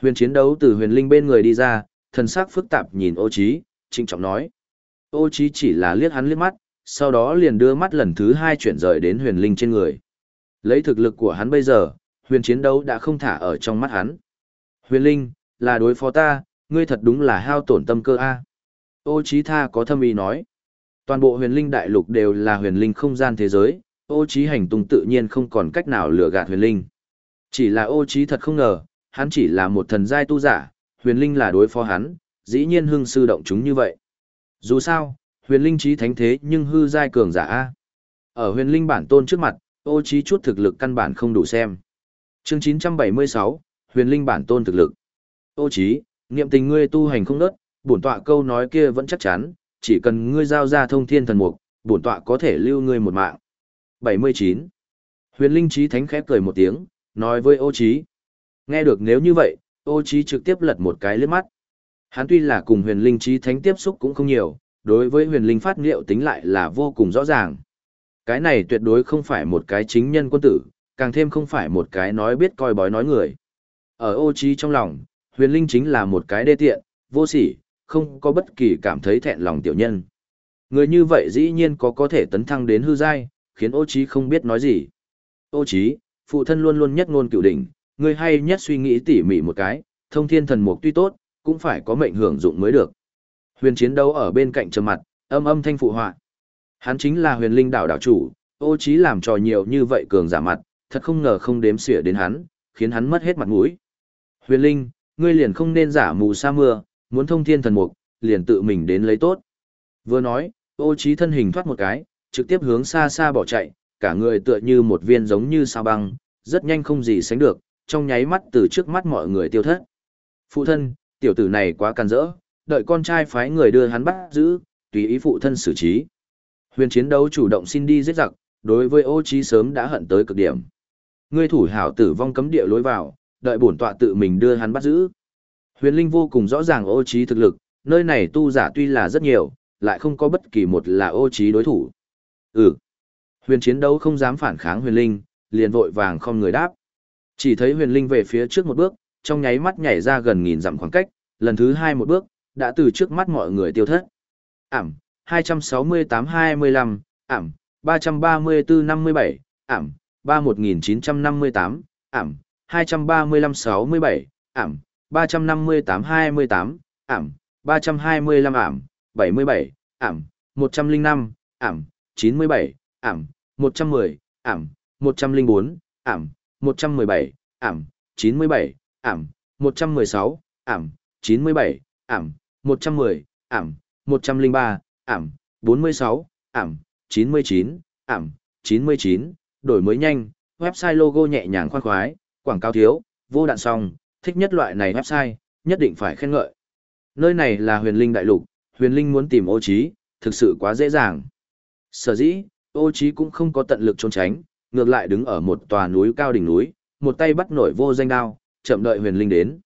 Huyền chiến đấu từ huyền linh bên người đi ra, thần sắc phức tạp nhìn ô Chí, trinh trọng nói. Ô Chí chỉ là liếc hắn liếc mắt, sau đó liền đưa mắt lần thứ hai chuyển rời đến huyền linh trên người. Lấy thực lực của hắn bây giờ, huyền chiến đấu đã không thả ở trong mắt hắn. Huyền linh, là đối phó ta, ngươi thật đúng là hao tổn tâm cơ a. Ô Chí Tha có thâm ý nói. Toàn bộ huyền linh đại lục đều là huyền linh không gian thế giới, ô Chí hành tung tự nhiên không còn cách nào lừa gạt huyền linh. Chỉ là ô Chí thật không ngờ, hắn chỉ là một thần giai tu giả, huyền linh là đối phó hắn, dĩ nhiên hưng sư động chúng như vậy. Dù sao, huyền linh trí thánh thế nhưng hư giai cường giả a. Ở huyền linh bản tôn trước mặt, ô Chí chút thực lực căn bản không đủ xem. Chương 976, huyền linh bản tôn thực lực. Ô Chí, niệm tình ngươi tu hành không nớt, bổn tọa câu nói kia vẫn chắc chắn, chỉ cần ngươi giao ra thông thiên thần mục, bổn tọa có thể lưu ngươi một mạng. 79. Huyền Linh Chí Thánh khẽ cười một tiếng, nói với Ô Chí. Nghe được nếu như vậy, Ô Chí trực tiếp lật một cái liếc mắt. Hắn tuy là cùng Huyền Linh Chí Thánh tiếp xúc cũng không nhiều, đối với Huyền Linh phát liệu tính lại là vô cùng rõ ràng. Cái này tuyệt đối không phải một cái chính nhân quân tử, càng thêm không phải một cái nói biết coi bói nói người. Ở Ô trí trong lòng, Huyền Linh chính là một cái đê tiện, vô sỉ, không có bất kỳ cảm thấy thẹn lòng tiểu nhân. Người như vậy dĩ nhiên có có thể tấn thăng đến hư giai, khiến ô trí không biết nói gì. Ô trí, phụ thân luôn luôn nhất ngôn cựu đỉnh, người hay nhất suy nghĩ tỉ mỉ một cái, thông thiên thần mục tuy tốt, cũng phải có mệnh hưởng dụng mới được. Huyền chiến đấu ở bên cạnh trầm mặt, âm âm thanh phụ họa. Hắn chính là huyền linh đảo đảo chủ, ô Chí làm trò nhiều như vậy cường giả mặt, thật không ngờ không đếm xỉa đến hắn, khiến hắn mất hết mặt mũi. Huyền linh, ngươi liền không nên giả mù sa mưa, muốn thông thiên thần mục, liền tự mình đến lấy tốt. Vừa nói, ô trí thân hình thoát một cái, trực tiếp hướng xa xa bỏ chạy, cả người tựa như một viên giống như sao băng, rất nhanh không gì sánh được, trong nháy mắt từ trước mắt mọi người tiêu thất. Phụ thân, tiểu tử này quá can dỡ, đợi con trai phái người đưa hắn bắt giữ, tùy ý phụ thân xử trí. Huyền chiến đấu chủ động xin đi giết giặc, đối với ô trí sớm đã hận tới cực điểm. Ngươi thủ hảo tử vong cấm địa lối vào, đợi bổn tọa tự mình đưa hắn bắt giữ. Huyền Linh vô cùng rõ ràng ô trí thực lực, nơi này tu giả tuy là rất nhiều, lại không có bất kỳ một là ô trí đối thủ. Ừ. Huyền chiến đấu không dám phản kháng huyền linh, liền vội vàng không người đáp. Chỉ thấy huyền linh về phía trước một bước, trong nháy mắt nhảy ra gần nghìn dặm khoảng cách, lần thứ hai một bước, đã từ trước mắt mọi người tiêu thất. Ảm, 268-25, ảm, 334-57, ảm, 31958, ảm, 235-67, ảm, 358-28, ảm, 325 ảm, 77, ảm, 105, ảm, 97, ảm, 110, ảm, 104, ảm, 117, ảm, 97, ảm, 116, ảm, 97, ảm, 110, ảm, 103, ảm, 46, ảm, 99, ảm, 99, đổi mới nhanh, website logo nhẹ nhàng khoan khoái, quảng cáo thiếu, vô đạn song, thích nhất loại này website, nhất định phải khen ngợi. Nơi này là huyền linh đại lục, huyền linh muốn tìm ô trí, thực sự quá dễ dàng. Sở dĩ, ô trí cũng không có tận lực trốn tránh, ngược lại đứng ở một tòa núi cao đỉnh núi, một tay bắt nổi vô danh đao, chậm đợi huyền linh đến.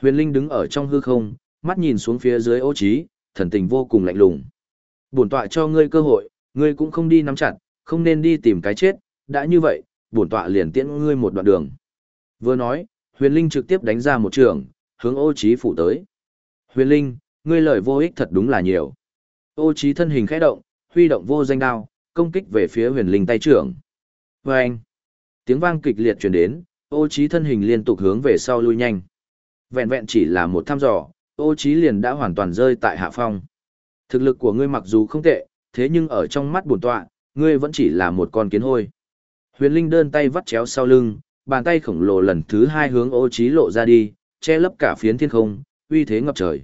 Huyền linh đứng ở trong hư không, mắt nhìn xuống phía dưới ô trí, thần tình vô cùng lạnh lùng. Bổn tọa cho ngươi cơ hội, ngươi cũng không đi nắm chặt, không nên đi tìm cái chết, đã như vậy, bổn tọa liền tiễn ngươi một đoạn đường. Vừa nói, huyền linh trực tiếp đánh ra một trường, hướng ô trí phủ tới. Huyền linh, ngươi lời vô ích thật đúng là nhiều. Ô trí thân hình khẽ động, huy động vô danh đao, công kích về phía huyền linh tay trưởng. Và anh, tiếng vang kịch liệt truyền đến, ô trí thân hình liên tục hướng về sau lui nhanh. Vẹn vẹn chỉ là một thăm dò, ô trí liền đã hoàn toàn rơi tại hạ phong. Thực lực của ngươi mặc dù không tệ, thế nhưng ở trong mắt bổn tọa, ngươi vẫn chỉ là một con kiến hôi. Huyền Linh đơn tay vắt chéo sau lưng, bàn tay khổng lồ lần thứ hai hướng ô trí lộ ra đi, che lấp cả phiến thiên không, uy thế ngập trời.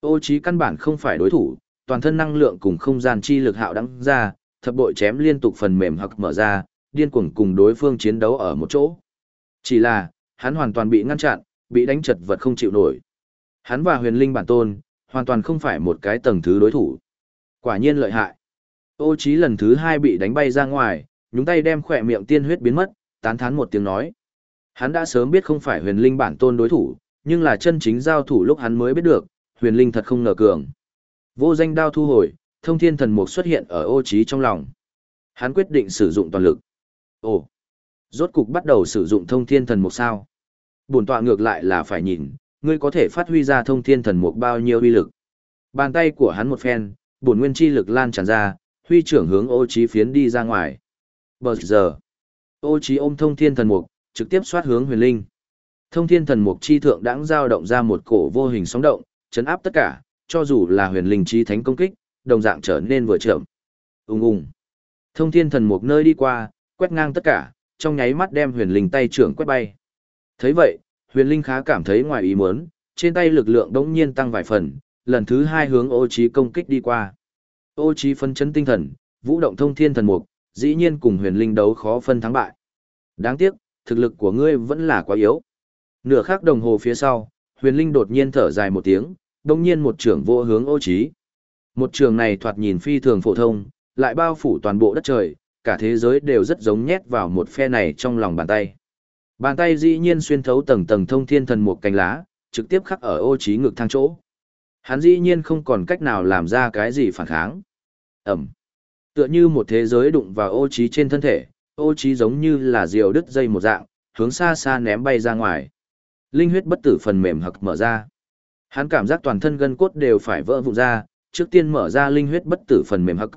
Ô trí căn bản không phải đối thủ, toàn thân năng lượng cùng không gian chi lực hạo đăng ra, thập bội chém liên tục phần mềm hoặc mở ra, điên cuồng cùng đối phương chiến đấu ở một chỗ. Chỉ là, hắn hoàn toàn bị ngăn chặn, bị đánh chật vật không chịu nổi. Hắn và huyền linh bản tôn, hoàn toàn không phải một cái tầng thứ đối thủ. Quả nhiên lợi hại. Ô trí lần thứ hai bị đánh bay ra ngoài, nhúng tay đem khỏe miệng tiên huyết biến mất, tán thán một tiếng nói. Hắn đã sớm biết không phải huyền linh bản tôn đối thủ, nhưng là chân chính giao thủ lúc hắn mới biết được, huyền linh thật không ngờ cường. Vô danh đao thu hồi, thông thiên thần mục xuất hiện ở ô trí trong lòng. Hắn quyết định sử dụng toàn lực. Ồ, rốt cục bắt đầu sử dụng thông thiên thần mục sao? Bổn tọa ngược lại là phải nhìn, ngươi có thể phát huy ra thông thiên thần mục bao nhiêu uy lực. Bàn tay của hắn một phen, bổn nguyên chi lực lan tràn ra, huy trưởng hướng ô trí phiến đi ra ngoài. Bờ giờ, ô trí ôm thông thiên thần mục, trực tiếp xoát hướng huyền linh. Thông thiên thần mục chi thượng đãng giao động ra một cổ vô hình sóng động, chấn áp tất cả, cho dù là huyền linh chi thánh công kích, đồng dạng trở nên vừa chậm. Ung ung, Thông thiên thần mục nơi đi qua, quét ngang tất cả, trong nháy mắt đem huyền linh tay trưởng quét bay. Thấy vậy, huyền linh khá cảm thấy ngoài ý muốn, trên tay lực lượng đống nhiên tăng vài phần, lần thứ hai hướng ô trí công kích đi qua. Ô trí phân chấn tinh thần, vũ động thông thiên thần mục, dĩ nhiên cùng huyền linh đấu khó phân thắng bại. Đáng tiếc, thực lực của ngươi vẫn là quá yếu. Nửa khắc đồng hồ phía sau, huyền linh đột nhiên thở dài một tiếng, đống nhiên một trường vô hướng ô trí. Một trường này thoạt nhìn phi thường phổ thông, lại bao phủ toàn bộ đất trời, cả thế giới đều rất giống nhét vào một phe này trong lòng bàn tay. Bàn tay dĩ nhiên xuyên thấu tầng tầng thông thiên thần một cánh lá, trực tiếp khắc ở ô trí ngực thang chỗ. Hắn dĩ nhiên không còn cách nào làm ra cái gì phản kháng. Ẩm. Tựa như một thế giới đụng vào ô trí trên thân thể, ô trí giống như là diều đứt dây một dạng, hướng xa xa ném bay ra ngoài. Linh huyết bất tử phần mềm hực mở ra. Hắn cảm giác toàn thân gân cốt đều phải vỡ vụn ra, trước tiên mở ra linh huyết bất tử phần mềm hực.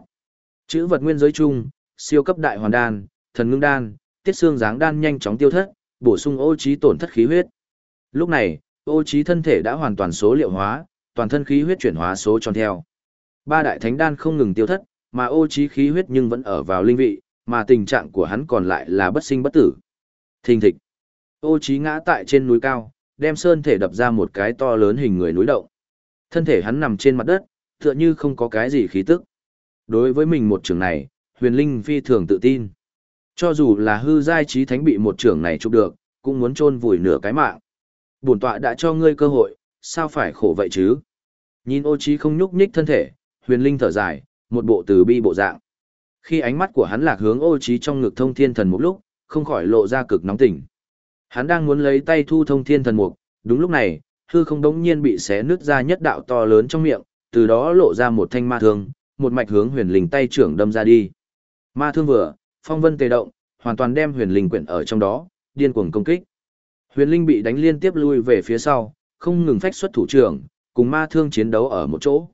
Chữ vật nguyên giới chung, siêu cấp đại hoàn đan, thần ngưng đan, tiết xương dáng đan nhanh chóng tiêu thất, bổ sung ô trí tổn thất khí huyết. Lúc này, ô trí thân thể đã hoàn toàn số liệu hóa, toàn thân khí huyết chuyển hóa số tròn theo. Ba đại thánh đan không ngừng tiêu thất, mà ô trí khí huyết nhưng vẫn ở vào linh vị, mà tình trạng của hắn còn lại là bất sinh bất tử. Thình thịch. Ô trí ngã tại trên núi cao, đem sơn thể đập ra một cái to lớn hình người núi động. Thân thể hắn nằm trên mặt đất, tựa như không có cái gì khí tức. Đối với mình một trường này, huyền linh phi thường tự tin. Cho dù là hư giai trí thánh bị một trưởng này chụp được, cũng muốn chôn vùi nửa cái mạng. Bổn tọa đã cho ngươi cơ hội, sao phải khổ vậy chứ? Nhìn ô trí không nhúc nhích thân thể, huyền linh thở dài, một bộ từ bi bộ dạng. Khi ánh mắt của hắn lạc hướng ô trí trong ngực thông thiên thần một lúc, không khỏi lộ ra cực nóng tỉnh. Hắn đang muốn lấy tay thu thông thiên thần mục, đúng lúc này, hư không đống nhiên bị xé nứt ra nhất đạo to lớn trong miệng, từ đó lộ ra một thanh ma thương, một mạch hướng huyền linh tay trưởng đâm ra đi. Ma thương vừa, phong vân tề động, hoàn toàn đem huyền linh quyển ở trong đó, điên cuồng công kích. Huyền linh bị đánh liên tiếp lui về phía sau, không ngừng phách xuất thủ trưởng, cùng ma thương chiến đấu ở một chỗ.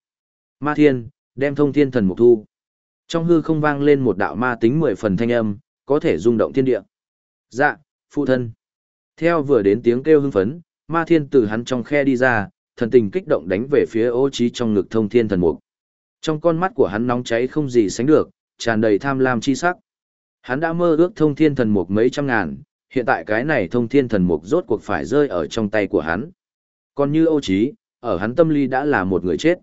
Ma thiên, đem thông thiên thần mục thu. Trong hư không vang lên một đạo ma tính mười phần thanh âm, có thể rung động thiên địa. Dạ, phụ thân. Theo vừa đến tiếng kêu hưng phấn, ma thiên từ hắn trong khe đi ra, thần tình kích động đánh về phía ô trí trong ngực thông thiên thần mục. Trong con mắt của hắn nóng cháy không gì sánh được, tràn đầy tham lam chi sắc. Hắn đã mơ ước thông thiên thần mục mấy trăm ngàn, hiện tại cái này thông thiên thần mục rốt cuộc phải rơi ở trong tay của hắn. Còn như Âu Chí, ở hắn tâm lý đã là một người chết.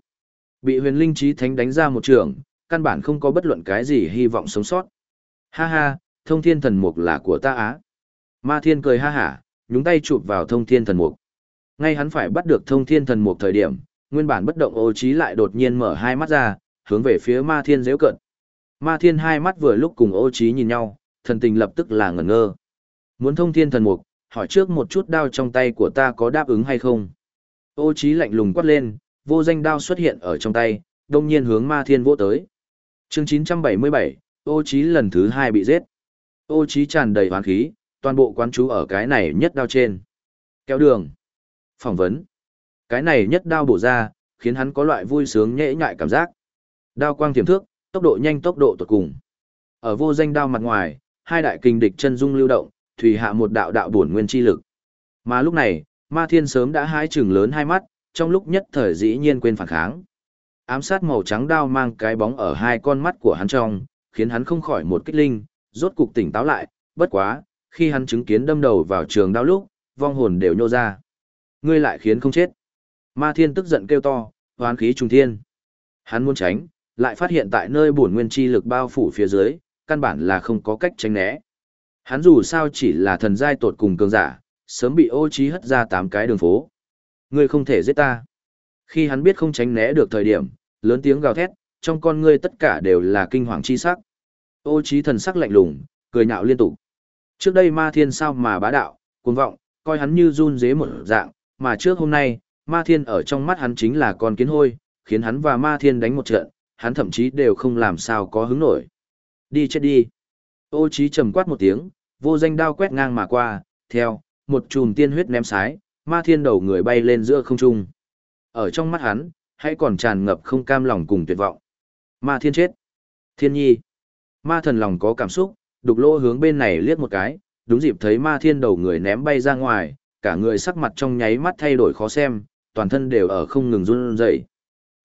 Bị huyền linh trí thánh đánh ra một trường, căn bản không có bất luận cái gì hy vọng sống sót. Ha ha, thông thiên thần mục là của ta á. Ma thiên cười ha hả, nhúng tay chụp vào thông thiên thần mục. Ngay hắn phải bắt được thông thiên thần mục thời điểm, nguyên bản bất động ô trí lại đột nhiên mở hai mắt ra, hướng về phía ma thiên dễ cận. Ma thiên hai mắt vừa lúc cùng ô trí nhìn nhau, thần tình lập tức là ngẩn ngơ. Muốn thông thiên thần mục, hỏi trước một chút đao trong tay của ta có đáp ứng hay không. Ô trí lạnh lùng quát lên, vô danh đao xuất hiện ở trong tay, đông nhiên hướng ma thiên vỗ tới. Chương 977, ô trí lần thứ hai bị giết. Ô trí tràn đầy hoán khí, toàn bộ quán chú ở cái này nhất đao trên. Kéo đường. Phỏng vấn. Cái này nhất đao bổ ra, khiến hắn có loại vui sướng nhễ nhại cảm giác. Đao quang tiềm thước, tốc độ nhanh tốc độ tuyệt cùng. Ở vô danh đao mặt ngoài, hai đại kinh địch chân dung lưu động, thủy hạ một đạo đạo bổn nguyên chi lực. Mà lúc này, Ma Thiên sớm đã hái chừng lớn hai mắt, trong lúc nhất thời dĩ nhiên quên phản kháng. Ám sát màu trắng đao mang cái bóng ở hai con mắt của hắn trong, khiến hắn không khỏi một kích linh, rốt cục tỉnh táo lại, bất quá, khi hắn chứng kiến đâm đầu vào trường đao lúc, vong hồn đều nhô ra. Ngươi lại khiến không chết. Ma Thiên tức giận kêu to, hoán khí trùng thiên. Hắn muốn tránh, lại phát hiện tại nơi bổn nguyên chi lực bao phủ phía dưới, căn bản là không có cách tránh né. Hắn dù sao chỉ là thần giai tột cùng cường giả, sớm bị ô trí hất ra tám cái đường phố. Ngươi không thể giết ta. Khi hắn biết không tránh né được thời điểm, lớn tiếng gào thét, trong con ngươi tất cả đều là kinh hoàng chi sắc. Ô trí thần sắc lạnh lùng, cười nhạo liên tục. Trước đây ma thiên sao mà bá đạo, cuồng vọng, coi hắn như run dế một dạng, mà trước hôm nay, ma thiên ở trong mắt hắn chính là con kiến hôi, khiến hắn và ma thiên đánh một trận, hắn thậm chí đều không làm sao có hứng nổi. Đi chết đi. Ô trí trầm quát một tiếng, vô danh đao quét ngang mà qua, theo, một chùm tiên huyết ném sái, ma thiên đầu người bay lên giữa không trung. Ở trong mắt hắn, hãy còn tràn ngập không cam lòng cùng tuyệt vọng. Ma thiên chết. Thiên nhi. Ma thần lòng có cảm xúc, đục lỗ hướng bên này liếc một cái, đúng dịp thấy ma thiên đầu người ném bay ra ngoài, cả người sắc mặt trong nháy mắt thay đổi khó xem, toàn thân đều ở không ngừng run rẩy.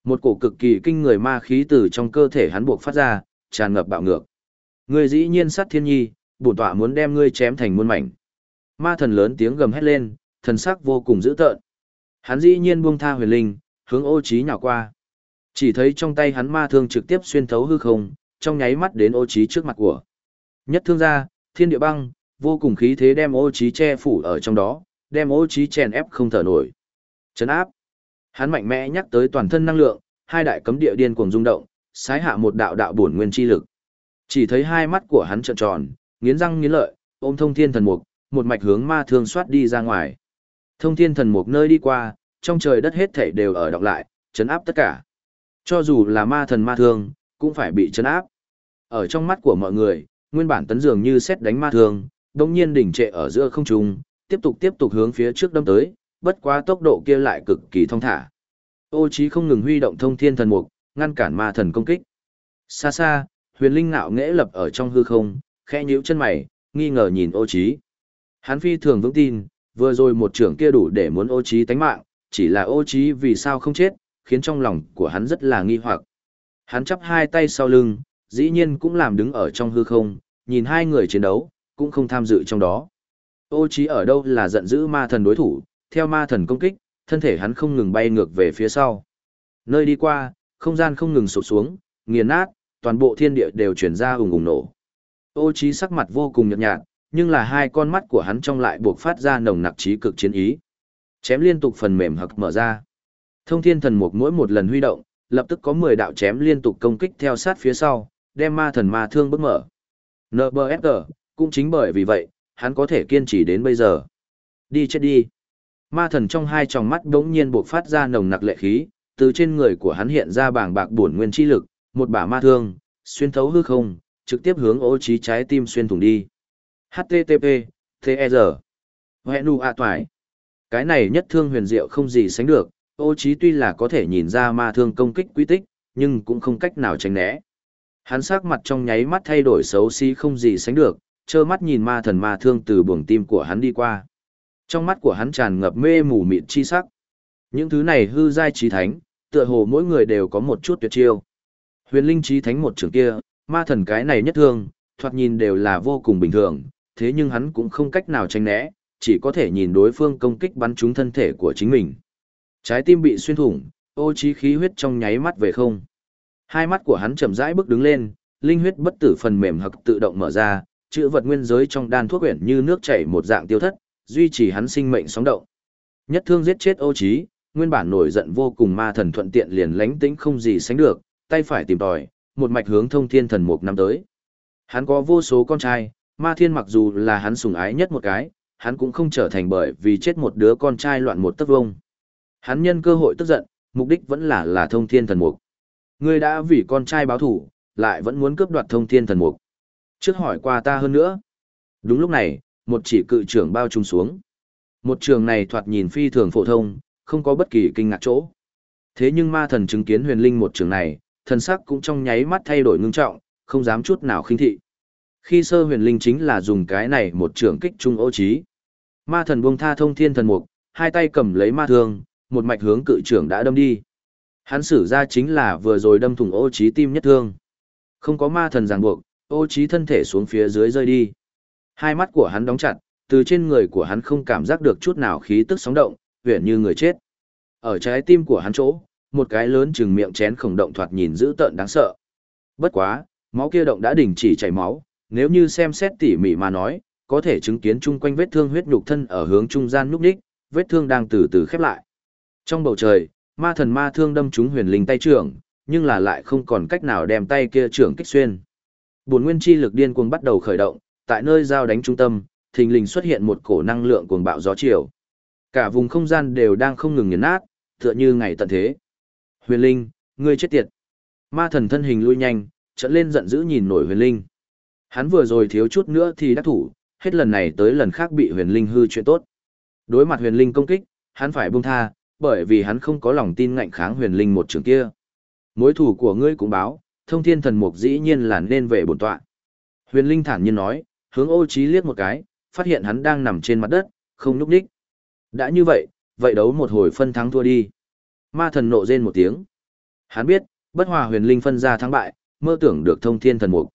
Một cổ cực kỳ kinh người ma khí từ trong cơ thể hắn buộc phát ra, tràn ngập bạo ngược. Ngươi dĩ nhiên sát thiên nhi, bổn tọa muốn đem ngươi chém thành muôn mảnh. Ma thần lớn tiếng gầm hét lên, thần sắc vô cùng dữ tợn. Hắn dĩ nhiên buông tha huyền linh, hướng ô trí nhào qua. Chỉ thấy trong tay hắn ma thương trực tiếp xuyên thấu hư không, trong nháy mắt đến ô trí trước mặt của. Nhất thương ra, thiên địa băng, vô cùng khí thế đem ô trí che phủ ở trong đó, đem ô trí chèn ép không thở nổi. Chấn áp. Hắn mạnh mẽ nhắc tới toàn thân năng lượng, hai đại cấm địa điên cuồng rung động, sái hạ một đạo đạo bổn nguyên chi lực. Chỉ thấy hai mắt của hắn trợn tròn, nghiến răng nghiến lợi, ôm thông thiên thần mục, một mạch hướng ma thương xoát đi ra ngoài. Thông thiên thần mục nơi đi qua, trong trời đất hết thảy đều ở đọc lại, chấn áp tất cả. Cho dù là ma thần ma thương, cũng phải bị chấn áp. Ở trong mắt của mọi người, nguyên bản tấn dường như xét đánh ma thương, đồng nhiên đỉnh trệ ở giữa không trung, tiếp tục tiếp tục hướng phía trước đâm tới, bất quá tốc độ kia lại cực kỳ thông thả. Ô Chí không ngừng huy động thông thiên thần mục, ngăn cản ma thần công kích. Xa xa, huyền linh ngạo nghễ lập ở trong hư không, khẽ nhíu chân mày, nghi ngờ nhìn ô Chí. Hắn phi thường vững tin, vừa rồi một trưởng kia đủ để muốn ô Chí tánh mạng, chỉ là ô Chí vì sao không chết, khiến trong lòng của hắn rất là nghi hoặc. Hắn chắp hai tay sau lưng, dĩ nhiên cũng làm đứng ở trong hư không, nhìn hai người chiến đấu, cũng không tham dự trong đó. Ô Chí ở đâu là giận dữ ma thần đối thủ, theo ma thần công kích, thân thể hắn không ngừng bay ngược về phía sau. Nơi đi qua, không gian không ngừng sụp xuống, nghiền nát, toàn bộ thiên địa đều chuyển ra ùng ùng nổ. Ô Chí sắc mặt vô cùng nhợt nhạt, nhưng là hai con mắt của hắn trong lại buộc phát ra nồng nặc trí cực chiến ý. Chém liên tục phần mềm hực mở ra. Thông thiên thần mục mỗi một lần huy động, lập tức có 10 đạo chém liên tục công kích theo sát phía sau, đem ma thần ma thương bức mở. NBSG, cũng chính bởi vì vậy, hắn có thể kiên trì đến bây giờ. Đi chết đi. Ma thần trong hai tròng mắt đống nhiên bộc phát ra nồng nặc lệ khí, từ trên người của hắn hiện ra bảng bạc bổn nguyên chi lực, một bả ma thương, xuyên thấu hư không, trực tiếp hướng ô trí trái tim xuyên thủng đi. HTTP, TR. Hẹnu A Toài. Cái này nhất thương huyền diệu không gì sánh được, ô trí tuy là có thể nhìn ra ma thương công kích quy tích, nhưng cũng không cách nào tránh né. Hắn sắc mặt trong nháy mắt thay đổi xấu xí không gì sánh được, trơ mắt nhìn ma thần ma thương từ buồng tim của hắn đi qua. Trong mắt của hắn tràn ngập mê mù mịt chi sắc. Những thứ này hư giai trí thánh, tựa hồ mỗi người đều có một chút tuyệt chiêu. Huyền linh trí thánh một trường kia, ma thần cái này nhất thương, thoạt nhìn đều là vô cùng bình thường, thế nhưng hắn cũng không cách nào tránh né, chỉ có thể nhìn đối phương công kích bắn trúng thân thể của chính mình. Trái tim bị xuyên thủng, ô trí khí huyết trong nháy mắt về không. Hai mắt của hắn chậm rãi bước đứng lên, linh huyết bất tử phần mềm hực tự động mở ra, chữ vật nguyên giới trong đan thuốc quyển như nước chảy một dạng tiêu thất, duy trì hắn sinh mệnh sóng động. Nhất thương giết chết ô Chí, nguyên bản nổi giận vô cùng ma thần thuận tiện liền lánh tĩnh không gì sánh được, tay phải tìm tòi, một mạch hướng thông thiên thần mục năm tới. Hắn có vô số con trai, ma thiên mặc dù là hắn sủng ái nhất một cái, hắn cũng không trở thành bởi vì chết một đứa con trai loạn một tấc vông. Hắn nhân cơ hội tức giận, mục đích vẫn là là thông thiên thần mục. Ngươi đã vì con trai báo thủ, lại vẫn muốn cướp đoạt thông thiên thần mục. Trước hỏi qua ta hơn nữa. Đúng lúc này, một chỉ cự trưởng bao trùm xuống. Một trường này thoạt nhìn phi thường phổ thông, không có bất kỳ kinh ngạc chỗ. Thế nhưng ma thần chứng kiến huyền linh một trường này, thần sắc cũng trong nháy mắt thay đổi ngưng trọng, không dám chút nào khinh thị. Khi sơ huyền linh chính là dùng cái này một trường kích trung ô trí. Ma thần buông tha thông thiên thần mục, hai tay cầm lấy ma thương, một mạch hướng cự trưởng đã đâm đi. Hắn sử ra chính là vừa rồi đâm thủng ô trí tim nhất thương. Không có ma thần ràng buộc, ô trí thân thể xuống phía dưới rơi đi. Hai mắt của hắn đóng chặt, từ trên người của hắn không cảm giác được chút nào khí tức sóng động, huyền như người chết. Ở trái tim của hắn chỗ, một cái lớn chừng miệng chén khổng động thoạt nhìn dữ tợn đáng sợ. Bất quá, máu kia động đã đình chỉ chảy máu, nếu như xem xét tỉ mỉ mà nói, có thể chứng kiến chung quanh vết thương huyết nhục thân ở hướng trung gian núp đích, vết thương đang từ từ khép lại. Trong bầu trời, ma thần ma thương đâm trúng huyền linh tay trưởng, nhưng là lại không còn cách nào đem tay kia trưởng kích xuyên. Buồn nguyên chi lực điên cuồng bắt đầu khởi động, tại nơi giao đánh trung tâm, thình lình xuất hiện một cổ năng lượng cuồng bạo gió chiều. Cả vùng không gian đều đang không ngừng nghiền nát, tựa như ngày tận thế. Huyền Linh, ngươi chết tiệt. Ma thần thân hình lui nhanh, trận lên giận dữ nhìn nổi Huyền Linh. Hắn vừa rồi thiếu chút nữa thì đã thủ, hết lần này tới lần khác bị Huyền Linh hư chuyện tốt. Đối mặt Huyền Linh công kích, hắn phải buông tha, bởi vì hắn không có lòng tin ngạnh kháng Huyền Linh một trường kia. Mối thủ của ngươi cũng báo, thông thiên thần mục dĩ nhiên là nên về bổn tọa. Huyền Linh thản nhiên nói, hướng ô trí liếc một cái, phát hiện hắn đang nằm trên mặt đất, không núp đích. Đã như vậy, vậy đấu một hồi phân thắng thua đi. Ma thần nộ rên một tiếng. Hắn biết, bất hòa huyền linh phân ra thắng bại, mơ tưởng được thông thiên thần mục.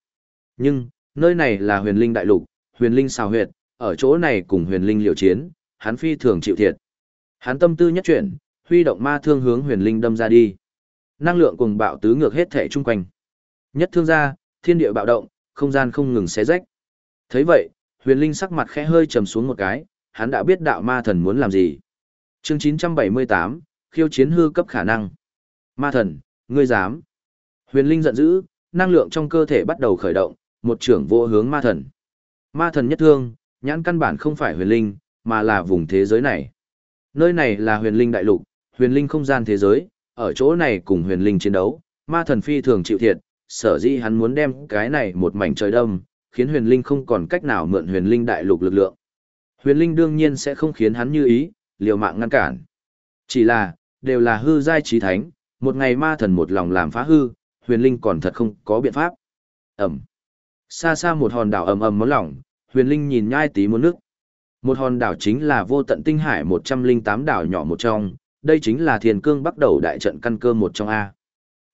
Nhưng, nơi này là huyền linh đại lục, huyền linh xào huyệt, ở chỗ này cùng huyền linh liều chiến, hắn phi thường chịu thiệt. Hắn tâm tư nhất chuyển, huy động ma thương hướng huyền linh đâm ra đi. Năng lượng cùng bạo tứ ngược hết thể chung quanh. Nhất thương ra, thiên địa bạo động, không gian không ngừng xé rách. Thấy vậy, huyền linh sắc mặt khẽ hơi trầm xuống một cái, hắn đã biết đạo ma thần muốn làm gì. Chương 978, khiêu chiến hư cấp khả năng. Ma thần, ngươi dám. Huyền linh giận dữ, năng lượng trong cơ thể bắt đầu khởi động, một trưởng vô hướng ma thần. Ma thần nhất thương, nhãn căn bản không phải huyền linh, mà là vùng thế giới này. Nơi này là huyền linh đại lục, huyền linh không gian thế giới, ở chỗ này cùng huyền linh chiến đấu, ma thần phi thường chịu thiệt, sở dĩ hắn muốn đem cái này một mảnh trời đông, khiến huyền linh không còn cách nào mượn huyền linh đại lục lực lượng. Huyền linh đương nhiên sẽ không khiến hắn như ý, liều mạng ngăn cản. Chỉ là, đều là hư giai trí thánh, một ngày ma thần một lòng làm phá hư, huyền linh còn thật không có biện pháp. Ẩm. Xa xa một hòn đảo ầm ầm món lỏng, huyền linh nhìn nhai tí muốn nước. Một hòn đảo chính là vô tận tinh hải 108 đảo nhỏ một trong, đây chính là thiền cương bắt đầu đại trận căn cơ một trong A.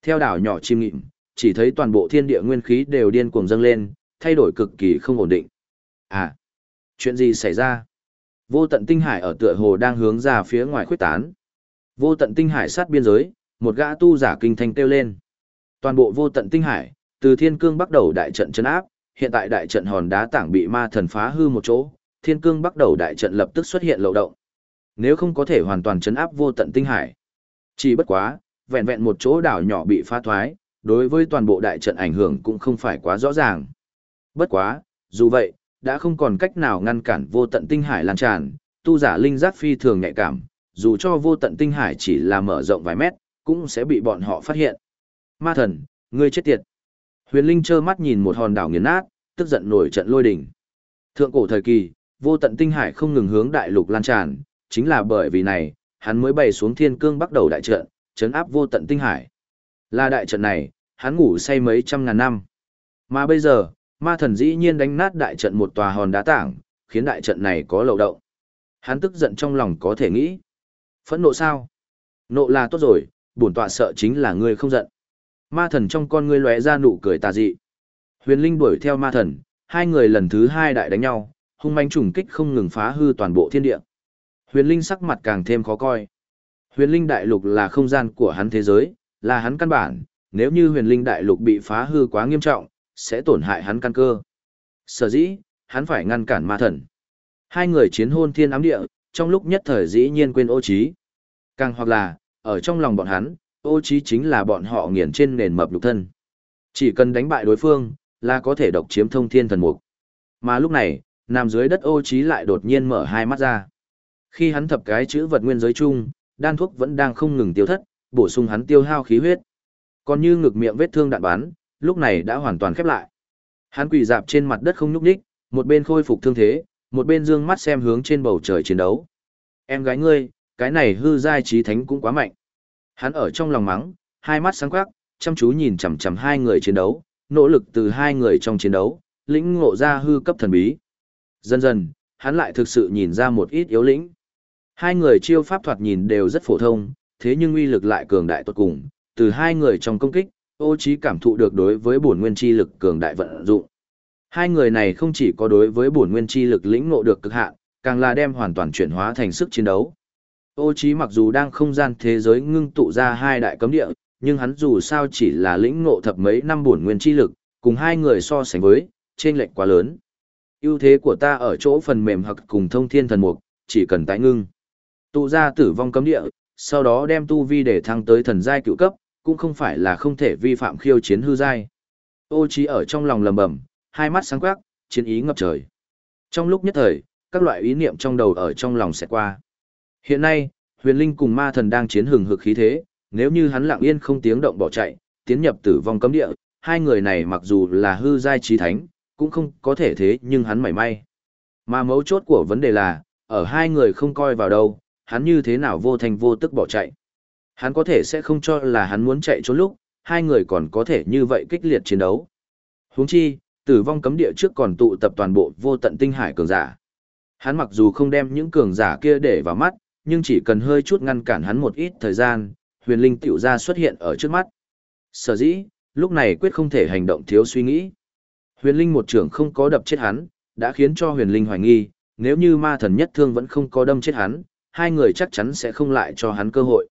Theo đảo nhỏ chim nghịm, chỉ thấy toàn bộ thiên địa nguyên khí đều điên cuồng dâng lên, thay đổi cực kỳ không ổn định. À, chuyện gì xảy ra? Vô tận tinh hải ở tựa hồ đang hướng ra phía ngoài khuyết tán. Vô tận tinh hải sát biên giới, một gã tu giả kinh thanh kêu lên. Toàn bộ vô tận tinh hải, từ thiên cương bắt đầu đại trận chấn áp, hiện tại đại trận hòn đá tảng bị ma thần phá hư một chỗ, thiên cương bắt đầu đại trận lập tức xuất hiện lậu động. Nếu không có thể hoàn toàn chấn áp vô tận tinh hải, chỉ bất quá, vẹn vẹn một chỗ đảo nhỏ bị phá thoái, đối với toàn bộ đại trận ảnh hưởng cũng không phải quá rõ ràng. Bất quá, dù vậy, đã không còn cách nào ngăn cản vô tận tinh hải lan tràn, tu giả linh giác phi thường nhạy cảm, dù cho vô tận tinh hải chỉ là mở rộng vài mét, cũng sẽ bị bọn họ phát hiện. Ma thần, ngươi chết tiệt. Huyền Linh trơ mắt nhìn một hòn đảo nghiền nát, tức giận nổi trận lôi đỉnh. Thượng cổ thời kỳ, vô tận tinh hải không ngừng hướng đại lục lan tràn, chính là bởi vì này, hắn mới bày xuống thiên cương bắt đầu đại trận, chấn áp vô tận tinh hải. Là đại trận này, hắn ngủ say mấy trăm ngàn năm. Mà bây giờ, ma thần dĩ nhiên đánh nát đại trận một tòa hòn đá tảng, khiến đại trận này có lậu động. Hắn tức giận trong lòng có thể nghĩ. Phẫn nộ sao? Nộ là tốt rồi, bổn tọa sợ chính là ngươi không giận. Ma thần trong con ngươi lóe ra nụ cười tà dị. Huyền Linh đuổi theo ma thần, hai người lần thứ hai đại đánh nhau, hung manh trùng kích không ngừng phá hư toàn bộ thiên địa. Huyền Linh sắc mặt càng thêm khó coi. Huyền Linh đại lục là không gian của hắn thế giới, là hắn căn bản, nếu như huyền linh đại lục bị phá hư quá nghiêm trọng, sẽ tổn hại hắn căn cơ. Sở dĩ, hắn phải ngăn cản ma thần. Hai người chiến hôn thiên ám địa, trong lúc nhất thời dĩ nhiên quên ô trí. Càng hoặc là, ở trong lòng bọn hắn, ô trí chính là bọn họ nghiền trên nền mập lục thân. Chỉ cần đánh bại đối phương, là có thể độc chiếm thông thiên thần mục. Mà lúc này, nằm dưới đất ô trí lại đột nhiên mở hai mắt ra. Khi hắn thập cái chữ vật nguyên giới chung, đan thuốc vẫn đang không ngừng tiêu thất, bổ sung hắn tiêu hao khí huyết. Còn như ngực miệng vết thương đạn bắn, lúc này đã hoàn toàn khép lại. Hắn quỳ dạp trên mặt đất không nhúc nhích, một bên khôi phục thương thế, một bên dương mắt xem hướng trên bầu trời chiến đấu. Em gái ngươi, cái này hư giai trí thánh cũng quá mạnh. Hắn ở trong lòng mắng, hai mắt sáng quắc, chăm chú nhìn chằm chằm hai người chiến đấu, nỗ lực từ hai người trong chiến đấu, lĩnh ngộ ra hư cấp thần bí. Dần dần, hắn lại thực sự nhìn ra một ít yếu lĩnh. Hai người chiêu pháp thoạt nhìn đều rất phổ thông, thế nhưng uy lực lại cường đại tốt cùng, từ hai người trong công kích, ô trí cảm thụ được đối với bổn nguyên chi lực cường đại vận dụng. Hai người này không chỉ có đối với bổn nguyên chi lực lĩnh ngộ được cực hạn, càng là đem hoàn toàn chuyển hóa thành sức chiến đấu. Ô trí mặc dù đang không gian thế giới ngưng tụ ra hai đại cấm địa, nhưng hắn dù sao chỉ là lĩnh ngộ thập mấy năm bổn nguyên chi lực, cùng hai người so sánh với, trên lệch quá lớn. ưu thế của ta ở chỗ phần mềm hoặc cùng thông thiên thần mục, chỉ cần tái ngưng. Tụ ra tử vong cấm địa, sau đó đem tu vi để thăng tới thần giai cựu cấp, cũng không phải là không thể vi phạm khiêu chiến hư giai. Ô trí ở trong lòng lầm bầm, hai mắt sáng quắc, chiến ý ngập trời. Trong lúc nhất thời, các loại ý niệm trong đầu ở trong lòng sẽ qua. Hiện nay, huyền linh cùng ma thần đang chiến hừng hực khí thế, nếu như hắn lặng yên không tiếng động bỏ chạy, tiến nhập tử vong cấm địa, hai người này mặc dù là hư giai trí thánh, cũng không có thể thế nhưng hắn mảy may. Mà mấu chốt của vấn đề là, ở hai người không coi vào đâu, hắn như thế nào vô thành vô tức bỏ chạy. Hắn có thể sẽ không cho là hắn muốn chạy trốn lúc, hai người còn có thể như vậy kích liệt chiến đấu. Huống chi, tử vong cấm địa trước còn tụ tập toàn bộ vô tận tinh hải cường giả. Hắn mặc dù không đem những cường giả kia để vào mắt, nhưng chỉ cần hơi chút ngăn cản hắn một ít thời gian, huyền linh tiểu ra xuất hiện ở trước mắt. Sở dĩ, lúc này quyết không thể hành động thiếu suy nghĩ. Huyền linh một trưởng không có đập chết hắn, đã khiến cho huyền linh hoài nghi, nếu như ma thần nhất thương vẫn không có đâm chết hắn, hai người chắc chắn sẽ không lại cho hắn cơ hội.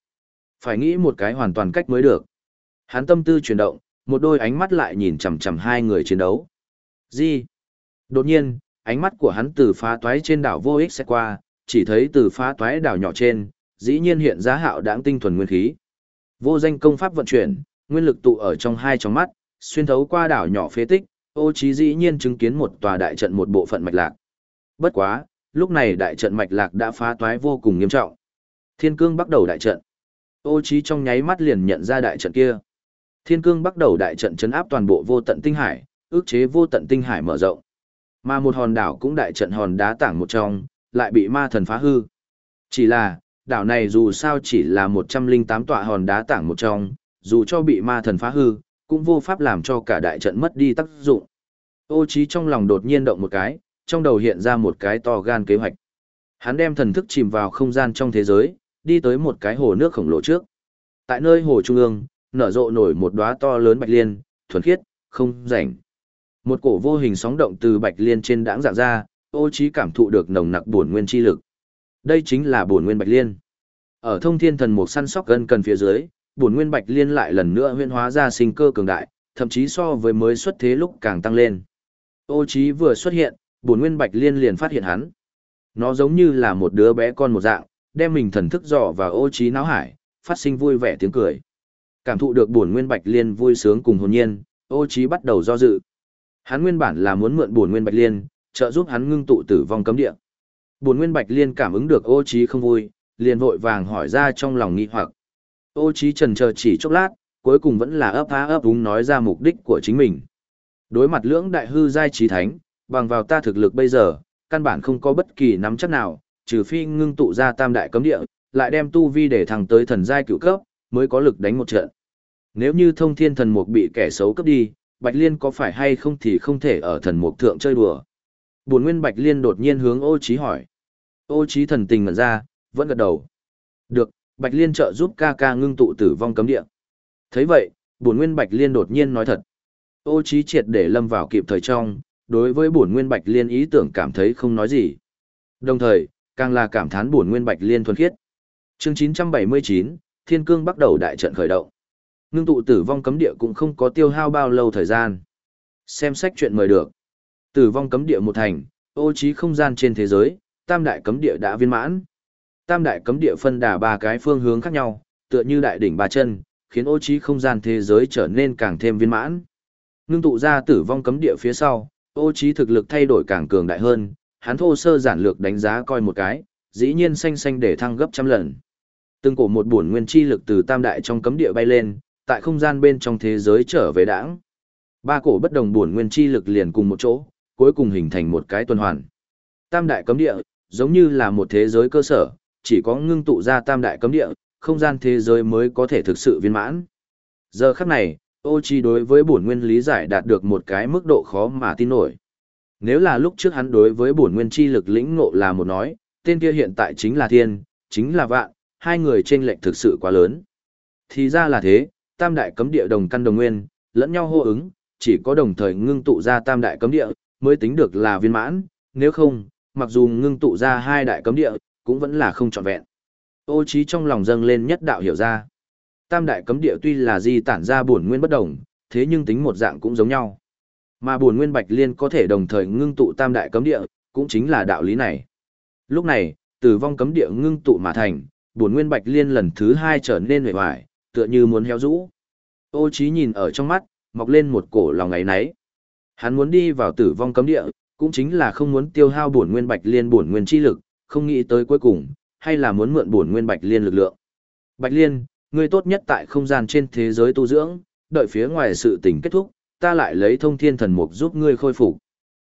Phải nghĩ một cái hoàn toàn cách mới được. Hắn tâm tư chuyển động, một đôi ánh mắt lại nhìn chằm chằm hai người chiến đấu. Gì? Đột nhiên, ánh mắt của hắn từ phá toái trên đảo vô ích sẽ qua, chỉ thấy từ phá toái đảo nhỏ trên, dĩ nhiên hiện ra hạo đáng tinh thuần nguyên khí. Vô danh công pháp vận chuyển, nguyên lực tụ ở trong hai tròng mắt, xuyên thấu qua đảo nhỏ phế tích, ô trí dĩ nhiên chứng kiến một tòa đại trận một bộ phận mạch lạc. Bất quá, lúc này đại trận mạch lạc đã phá toái vô cùng nghiêm trọng. Thiên cương bắt đầu đại trận. Ô Chí trong nháy mắt liền nhận ra đại trận kia. Thiên cương bắt đầu đại trận chấn áp toàn bộ vô tận tinh hải, ước chế vô tận tinh hải mở rộng. Mà một hòn đảo cũng đại trận hòn đá tảng một trong, lại bị ma thần phá hư. Chỉ là, đảo này dù sao chỉ là 108 tọa hòn đá tảng một trong, dù cho bị ma thần phá hư, cũng vô pháp làm cho cả đại trận mất đi tác dụng. Ô Chí trong lòng đột nhiên động một cái, trong đầu hiện ra một cái to gan kế hoạch. Hắn đem thần thức chìm vào không gian trong thế giới, đi tới một cái hồ nước khổng lồ trước. Tại nơi hồ trung ương, nở rộ nổi một đóa to lớn bạch liên, thuần khiết, không rảnh. Một cổ vô hình sóng động từ bạch liên trên đãng dạng ra, ô trí cảm thụ được nồng nặc bổn nguyên chi lực. Đây chính là bổn nguyên bạch liên. Ở thông thiên thần mục săn sóc gần cần phía dưới, bổn nguyên bạch liên lại lần nữa huyễn hóa ra sinh cơ cường đại, thậm chí so với mới xuất thế lúc càng tăng lên. Ô trí vừa xuất hiện, bổn nguyên bạch liên liền phát hiện hắn. Nó giống như là một đứa bé con một dạng, đem mình thần thức dò và ô trí não hải, phát sinh vui vẻ tiếng cười. Cảm thụ được buồn nguyên bạch liên vui sướng cùng hồn nhiên, ô trí bắt đầu do dự. Hắn nguyên bản là muốn mượn buồn nguyên bạch liên, trợ giúp hắn ngưng tụ tử vong cấm địa. buồn nguyên bạch liên cảm ứng được ô trí không vui, liền vội vàng hỏi ra trong lòng nghi hoặc. Ô trí trần chờ chỉ chốc lát, cuối cùng vẫn là ấp há ấp úng nói ra mục đích của chính mình. Đối mặt lưỡng đại hư giai trí thánh, bằng vào ta thực lực bây giờ, căn bản không có bất kỳ nắm chắc nào, trừ phi ngưng tụ ra tam đại cấm địa, lại đem tu vi để thẳng tới thần giai cửu cấp, mới có lực đánh một trận. Nếu như thông thiên thần mục bị kẻ xấu cướp đi, Bạch Liên có phải hay không thì không thể ở thần mục thượng chơi đùa. Buồn nguyên Bạch Liên đột nhiên hướng ô trí hỏi. Ô trí thần tình ngẩn ra, vẫn gật đầu. Được, Bạch Liên trợ giúp ca ca ngưng tụ tử vong cấm địa. thấy vậy, buồn nguyên Bạch Liên đột nhiên nói thật. Ô trí triệt để lâm vào kịp thời trong, đối với buồn nguyên Bạch Liên ý tưởng cảm thấy không nói gì. Đồng thời, càng là cảm thán buồn nguyên Bạch Liên thuần khiết. Chương 979, Thiên Cương bắt đầu đại trận khởi động. Ngưng tụ tử vong cấm địa cũng không có tiêu hao bao lâu thời gian. Xem sách chuyện mời được. Tử vong cấm địa một thành, ô trí không gian trên thế giới, tam đại cấm địa đã viên mãn. Tam đại cấm địa phân đà ba cái phương hướng khác nhau, tựa như đại đỉnh ba chân, khiến ô trí không gian thế giới trở nên càng thêm viên mãn. Ngưng tụ ra tử vong cấm địa phía sau, ô trí thực lực thay đổi càng cường đại hơn, hắn thô sơ giản lược đánh giá coi một cái, dĩ nhiên xanh xanh để thăng gấp trăm lần. Từng cổ một bổn nguyên chi lực từ tam đại trong cấm địa bay lên, tại không gian bên trong thế giới trở về đãng. Ba cổ bất đồng bổn nguyên chi lực liền cùng một chỗ, cuối cùng hình thành một cái tuần hoàn. Tam đại cấm địa, giống như là một thế giới cơ sở, chỉ có ngưng tụ ra tam đại cấm địa, không gian thế giới mới có thể thực sự viên mãn. Giờ khắc này, ô chi đối với bổn nguyên lý giải đạt được một cái mức độ khó mà tin nổi. Nếu là lúc trước hắn đối với bổn nguyên chi lực lĩnh ngộ là một nói, tên kia hiện tại chính là thiên, chính là vạn, hai người trên lệnh thực sự quá lớn. Thì ra là thế, tam đại cấm địa đồng căn đồng nguyên, lẫn nhau hô ứng, chỉ có đồng thời ngưng tụ ra tam đại cấm địa, mới tính được là viên mãn, nếu không, mặc dù ngưng tụ ra hai đại cấm địa, cũng vẫn là không trọn vẹn. Ô trí trong lòng dâng lên nhất đạo hiểu ra. Tam đại cấm địa tuy là di tản ra bổn nguyên bất đồng, thế nhưng tính một dạng cũng giống nhau. Mà buồn nguyên bạch liên có thể đồng thời ngưng tụ tam đại cấm địa, cũng chính là đạo lý này. Lúc này, tử vong cấm địa ngưng tụ mà thành, buồn nguyên bạch liên lần thứ hai trở nên huệ hoài, tựa như muốn héo rũ. Ô trí nhìn ở trong mắt, mọc lên một cổ lòng ấy nấy. Hắn muốn đi vào tử vong cấm địa, cũng chính là không muốn tiêu hao bổn nguyên bạch liên bổn nguyên chi lực, không nghĩ tới cuối cùng, hay là muốn mượn bổn nguyên bạch liên lực lượng. Bạch liên, ngươi tốt nhất tại không gian trên thế giới tu dưỡng, đợi phía ngoài sự tình kết thúc, ta lại lấy thông thiên thần mục giúp ngươi khôi phục.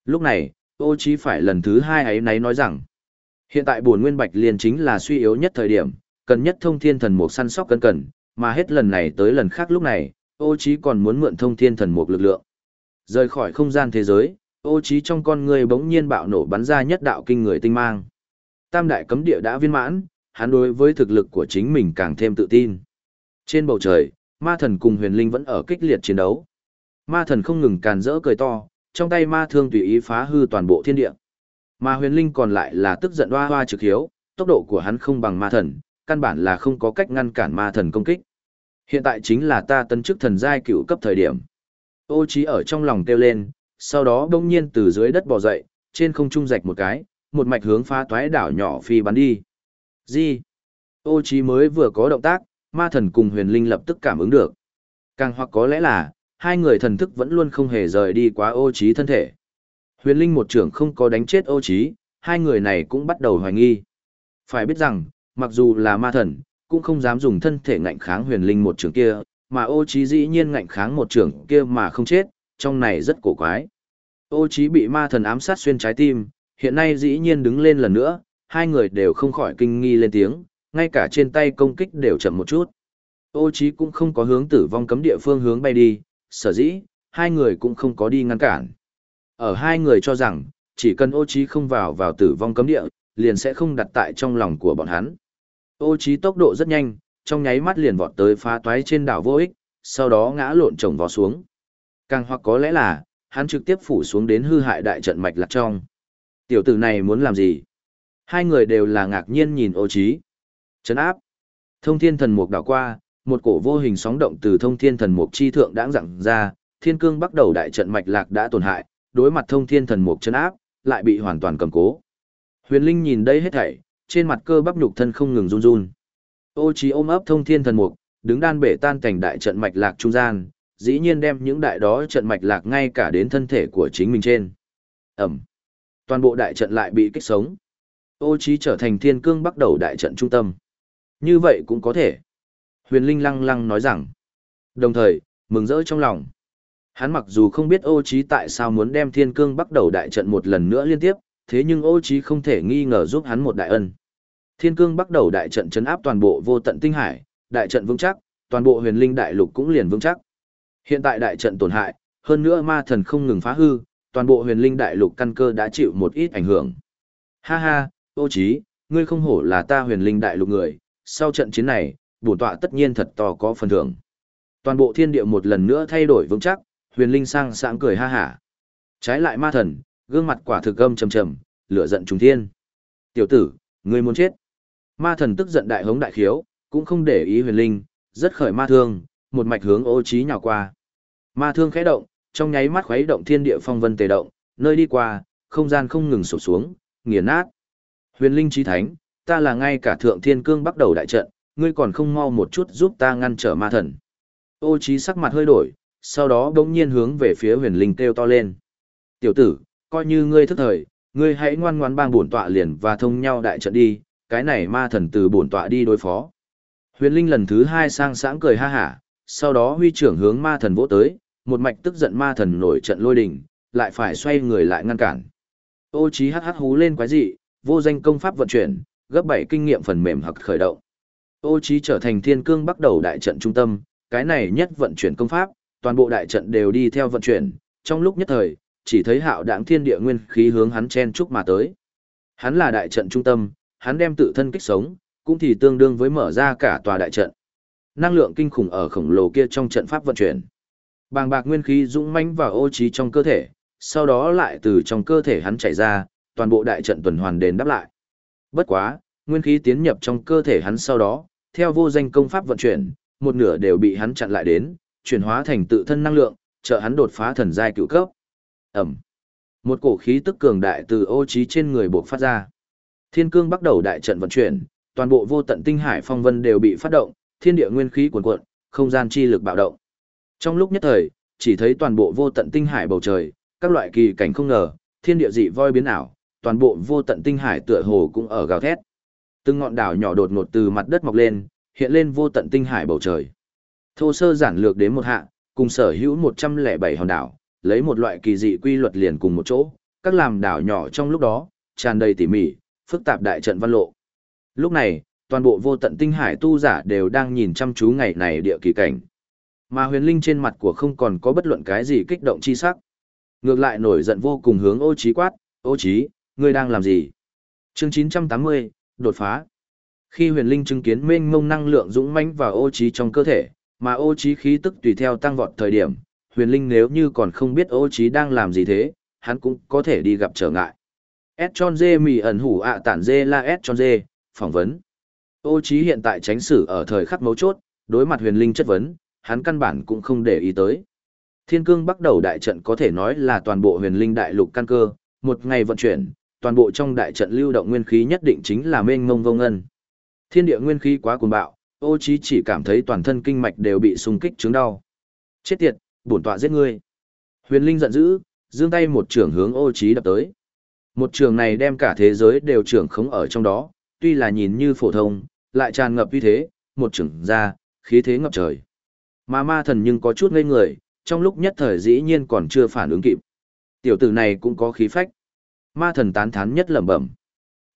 Lúc này, ô chí phải lần thứ hai ấy nấy nói rằng, hiện tại bổn nguyên bạch liên chính là suy yếu nhất thời điểm, cần nhất thông thiên thần mục săn sóc cẩn cẩn, mà hết lần này tới lần khác lúc này, ô chí còn muốn mượn thông thiên thần mục lực lượng. Rời khỏi không gian thế giới, ô chí trong con người bỗng nhiên bạo nổ bắn ra nhất đạo kinh người tinh mang. Tam đại cấm địa đã viên mãn, hắn đối với thực lực của chính mình càng thêm tự tin. Trên bầu trời, ma thần cùng huyền linh vẫn ở kích liệt chiến đấu. Ma thần không ngừng càn rỡ cười to, trong tay ma thương tùy ý phá hư toàn bộ thiên địa. Mà huyền linh còn lại là tức giận hoa hoa trực hiếu, tốc độ của hắn không bằng ma thần, căn bản là không có cách ngăn cản ma thần công kích. Hiện tại chính là ta tấn chức thần giai cựu cấp thời điểm. Ô trí ở trong lòng kêu lên, sau đó đông nhiên từ dưới đất bò dậy, trên không trung rạch một cái, một mạch hướng phá toái đảo nhỏ phi bắn đi. Gì? Ô trí mới vừa có động tác, ma thần cùng huyền linh lập tức cảm ứng được. Càng hoặc có lẽ là, hai người thần thức vẫn luôn không hề rời đi quá ô trí thân thể. Huyền linh một trưởng không có đánh chết ô trí, hai người này cũng bắt đầu hoài nghi. Phải biết rằng, mặc dù là ma thần, cũng không dám dùng thân thể ngạnh kháng huyền linh một trường kia, mà ô trí dĩ nhiên ngạnh kháng một trường kia mà không chết, trong này rất cổ quái. Ô trí bị ma thần ám sát xuyên trái tim, hiện nay dĩ nhiên đứng lên lần nữa, hai người đều không khỏi kinh nghi lên tiếng, ngay cả trên tay công kích đều chậm một chút. Ô trí cũng không có hướng tử vong cấm địa phương hướng bay đi, sở dĩ, hai người cũng không có đi ngăn cản. Ở hai người cho rằng, chỉ cần ô trí không vào vào tử vong cấm địa, liền sẽ không đặt tại trong lòng của bọn hắn. Ô trí tốc độ rất nhanh, trong nháy mắt liền vọt tới phá toái trên đảo vô ích, sau đó ngã lộn chồng vó xuống. Càng hoặc có lẽ là, hắn trực tiếp phủ xuống đến hư hại đại trận mạch lạc trong. Tiểu tử này muốn làm gì? Hai người đều là ngạc nhiên nhìn ô trí. Chấn áp. Thông thiên thần mục đảo qua, một cổ vô hình sóng động từ thông thiên thần mục chi thượng đãng dặn ra, thiên cương bắt đầu đại trận mạch lạc đã tổn hại, đối mặt thông thiên thần mục chấn áp, lại bị hoàn toàn cầm cố. Huyền Linh nhìn đây hết thảy, trên mặt cơ bắp nhục thân không ngừng run run. Ô Chí ôm ấp thông thiên thần mục, đứng đan bể tan cảnh đại trận mạch lạc trung gian, dĩ nhiên đem những đại đó trận mạch lạc ngay cả đến thân thể của chính mình trên. Ẩm. Toàn bộ đại trận lại bị kích sống. Ô Chí trở thành thiên cương bắt đầu đại trận trung tâm. Như vậy cũng có thể. Huyền Linh lăng lăng nói rằng. Đồng thời, mừng rỡ trong lòng. Hắn mặc dù không biết ô Chí tại sao muốn đem thiên cương bắt đầu đại trận một lần nữa liên tiếp, thế nhưng ô Chí không thể nghi ngờ giúp hắn một đại ân. Thiên cương bắt đầu đại trận chấn áp toàn bộ vô tận tinh hải, đại trận vững chắc, toàn bộ huyền linh đại lục cũng liền vững chắc. Hiện tại đại trận tổn hại, hơn nữa ma thần không ngừng phá hư, toàn bộ huyền linh đại lục căn cơ đã chịu một ít ảnh hưởng. Ha ha, ô Chí, ngươi không hổ là ta huyền linh đại lục người, sau trận chiến này, bổn tọa tất nhiên thật to có phần thưởng. Toàn bộ thiên địa một lần nữa thay đổi vững chắc, huyền linh sang sảng cười ha hả. Trái lại ma thần, gương mặt quả thực âm trầm trầm, lửa giận trùng thiên. Tiểu tử, ngươi muốn chết. Ma thần tức giận đại hống đại khiếu, cũng không để ý huyền linh, rất khởi ma thương, một mạch hướng ô trí nhào qua. Ma thương khẽ động, trong nháy mắt khuấy động thiên địa phong vân tề động, nơi đi qua, không gian không ngừng sụp xuống, nghiền nát. Huyền linh chí thánh, ta là ngay cả thượng thiên cương bắt đầu đại trận, ngươi còn không mau một chút giúp ta ngăn trở ma thần. Ô trí sắc mặt hơi đổi, sau đó đống nhiên hướng về phía huyền linh kêu to lên. Tiểu tử, coi như ngươi thức thời, ngươi hãy ngoan ngoãn bang bổn tọa liền và thông nhau đại trận đi, cái này ma thần từ bổn tọa đi đối phó. Huyền Linh lần thứ hai sang sáng cười ha hả, sau đó huy trưởng hướng ma thần vỗ tới, một mạch tức giận ma thần nổi trận lôi đình, lại phải xoay người lại ngăn cản. Ô trí hắc hắc hú lên quái dị, vô danh công pháp vận chuyển, gấp bảy kinh nghiệm phần mềm hoặc khởi động. Ô trí trở thành thiên cương bắt đầu đại trận trung tâm, cái này nhất vận chuyển công pháp, toàn bộ đại trận đều đi theo vận chuyển, trong lúc nhất thời, chỉ thấy hạo đảng thiên địa nguyên khí hướng hắn chen chúc mà tới. Hắn là đại trận trung tâm, hắn đem tự thân kích sống, cũng thì tương đương với mở ra cả tòa đại trận. Năng lượng kinh khủng ở khổng lồ kia trong trận pháp vận chuyển. Bàng bạc nguyên khí dũng mãnh vào ô trí trong cơ thể, sau đó lại từ trong cơ thể hắn chảy ra, toàn bộ đại trận tuần hoàn đền đáp lại. Bất quá, nguyên khí tiến nhập trong cơ thể hắn sau đó, theo vô danh công pháp vận chuyển, một nửa đều bị hắn chặn lại đến, chuyển hóa thành tự thân năng lượng, trợ hắn đột phá thần giai cựu cấp. Ẩm. Một cổ khí tức cường đại từ ô trí trên người bộc phát ra. Thiên cương bắt đầu đại trận vận chuyển, toàn bộ vô tận tinh hải phong vân đều bị phát động, thiên địa nguyên khí cuồn cuộn, không gian chi lực bạo động. Trong lúc nhất thời, chỉ thấy toàn bộ vô tận tinh hải bầu trời, các loại kỳ cảnh không ngờ, thiên địa dị voi biến ảo, toàn bộ vô tận tinh hải tựa hồ cũng ở gào thét. Từng ngọn đảo nhỏ đột ngột từ mặt đất mọc lên, hiện lên vô tận tinh hải bầu trời. Thô sơ giản lược đến một hạ, cùng sở hữu 107 hòn đảo, lấy một loại kỳ dị quy luật liền cùng một chỗ, các làm đảo nhỏ trong lúc đó, tràn đầy tỉ mỉ, phức tạp đại trận văn lộ. Lúc này, toàn bộ vô tận tinh hải tu giả đều đang nhìn chăm chú ngày này địa kỳ cảnh. Mà huyền linh trên mặt của không còn có bất luận cái gì kích động chi sắc. Ngược lại nổi giận vô cùng hướng ô trí quát, ô trí, ngươi đang làm gì? Chương 980, đột phá. Khi huyền linh chứng kiến mênh mông năng lượng dũng mãnh và ô trí trong cơ thể, mà ô trí khí tức tùy theo tăng vọt thời điểm, huyền linh nếu như còn không biết ô trí đang làm gì thế, hắn cũng có thể đi gặp trở ngại. S tròn dê mì ẩn hủ ạ tản dê la S tròn dê, phỏng vấn. Ô trí hiện tại tránh xử ở thời khắc mấu chốt, đối mặt huyền linh chất vấn, hắn căn bản cũng không để ý tới. Thiên cương bắt đầu đại trận có thể nói là toàn bộ huyền linh đại lục căn cơ, một ngày vận chuyển, toàn bộ trong đại trận lưu động nguyên khí nhất định chính là mênh mông vô ngân. Thiên địa nguyên khí quá cuồng bạo, ô trí chỉ cảm thấy toàn thân kinh mạch đều bị xung kích chứng đau. Chết tiệt, bổn tọa giết ngươi. Huyền linh giận dữ, giương tay một trường hướng ô trí đập tới. Một trường này đem cả thế giới đều trưởng khống ở trong đó, tuy là nhìn như phổ thông, lại tràn ngập uy thế, một trường ra, khí thế ngập trời. Mà ma thần nhưng có chút ngây người, trong lúc nhất thời dĩ nhiên còn chưa phản ứng kịp. Tiểu tử này cũng có khí phách. Ma thần tán thán nhất lẩm bẩm.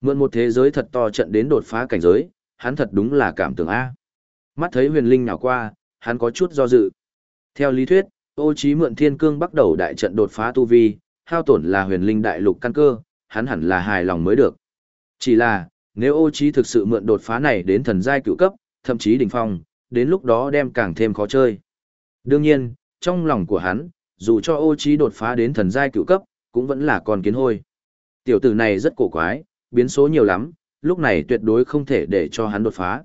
Mượn một thế giới thật to trận đến đột phá cảnh giới, hắn thật đúng là cảm tưởng A. Mắt thấy huyền linh nào qua, hắn có chút do dự. Theo lý thuyết, ô trí mượn thiên cương bắt đầu đại trận đột phá tu vi, hao tổn là huyền linh đại lục căn cơ, hắn hẳn là hài lòng mới được. Chỉ là, nếu ô trí thực sự mượn đột phá này đến thần giai cựu cấp, thậm chí đỉnh phong, đến lúc đó đem càng thêm khó chơi. Đương nhiên, trong lòng của hắn, dù cho ô trí đột phá đến thần giai cựu cấp, cũng vẫn là con kiến hôi. Tiểu tử này rất cổ quái, biến số nhiều lắm, lúc này tuyệt đối không thể để cho hắn đột phá.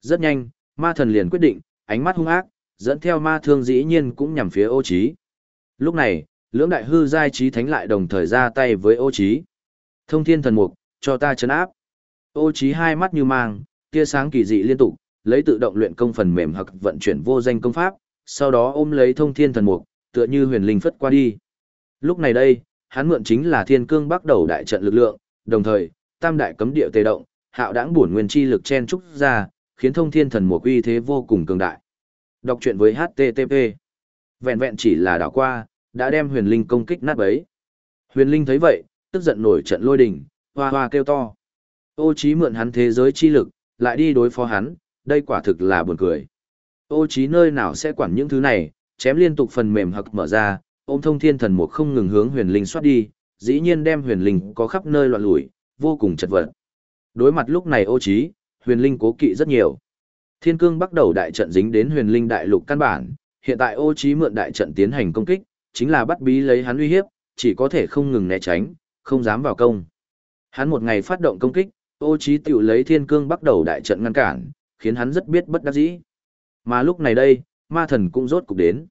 Rất nhanh, ma thần liền quyết định, ánh mắt hung ác, dẫn theo ma thương dĩ nhiên cũng nhằm phía ô trí. Lúc này, lưỡng đại hư giai trí thánh lại đồng thời ra tay với ô trí. Thông thiên thần mục, cho ta chấn áp. Ô trí hai mắt như mang, tia sáng kỳ dị liên tục, lấy tự động luyện công phần mềm hoặc vận chuyển vô danh công pháp, sau đó ôm lấy thông thiên thần mục, tựa như huyền linh phất qua đi. Lúc này đây, hắn mượn chính là thiên cương bắt đầu đại trận lực lượng, đồng thời, tam đại cấm địa tề động, hạo đãng bổn nguyên chi lực chen trúc ra, khiến thông thiên thần mục uy thế vô cùng cường đại. Đọc truyện với HTTP. Vẹn vẹn chỉ là đảo qua, đã đem huyền linh công kích nát bấy. Huyền linh thấy vậy, tức giận nổi trận lôi đình, hoa hoa kêu to. Ô trí mượn hắn thế giới chi lực, lại đi đối phó hắn, đây quả thực là buồn cười. Ô trí nơi nào sẽ quản những thứ này, chém liên tục phần mềm hặc mở ra, ôm thông thiên thần mục không ngừng hướng huyền linh xoát đi, dĩ nhiên đem huyền linh có khắp nơi loạn lủi, vô cùng chật vật. Đối mặt lúc này ô trí, huyền linh cố kỵ rất nhiều. Thiên cương bắt đầu đại trận dính đến huyền linh đại lục căn bản, hiện tại ô trí mượn đại trận tiến hành công kích, chính là bắt bí lấy hắn uy hiếp, chỉ có thể không ngừng né tránh, không dám vào công. Hắn một ngày phát động công kích, ô trí tiểu lấy thiên cương bắt đầu đại trận ngăn cản, khiến hắn rất biết bất đắc dĩ. Mà lúc này đây, ma thần cũng rốt cục đến.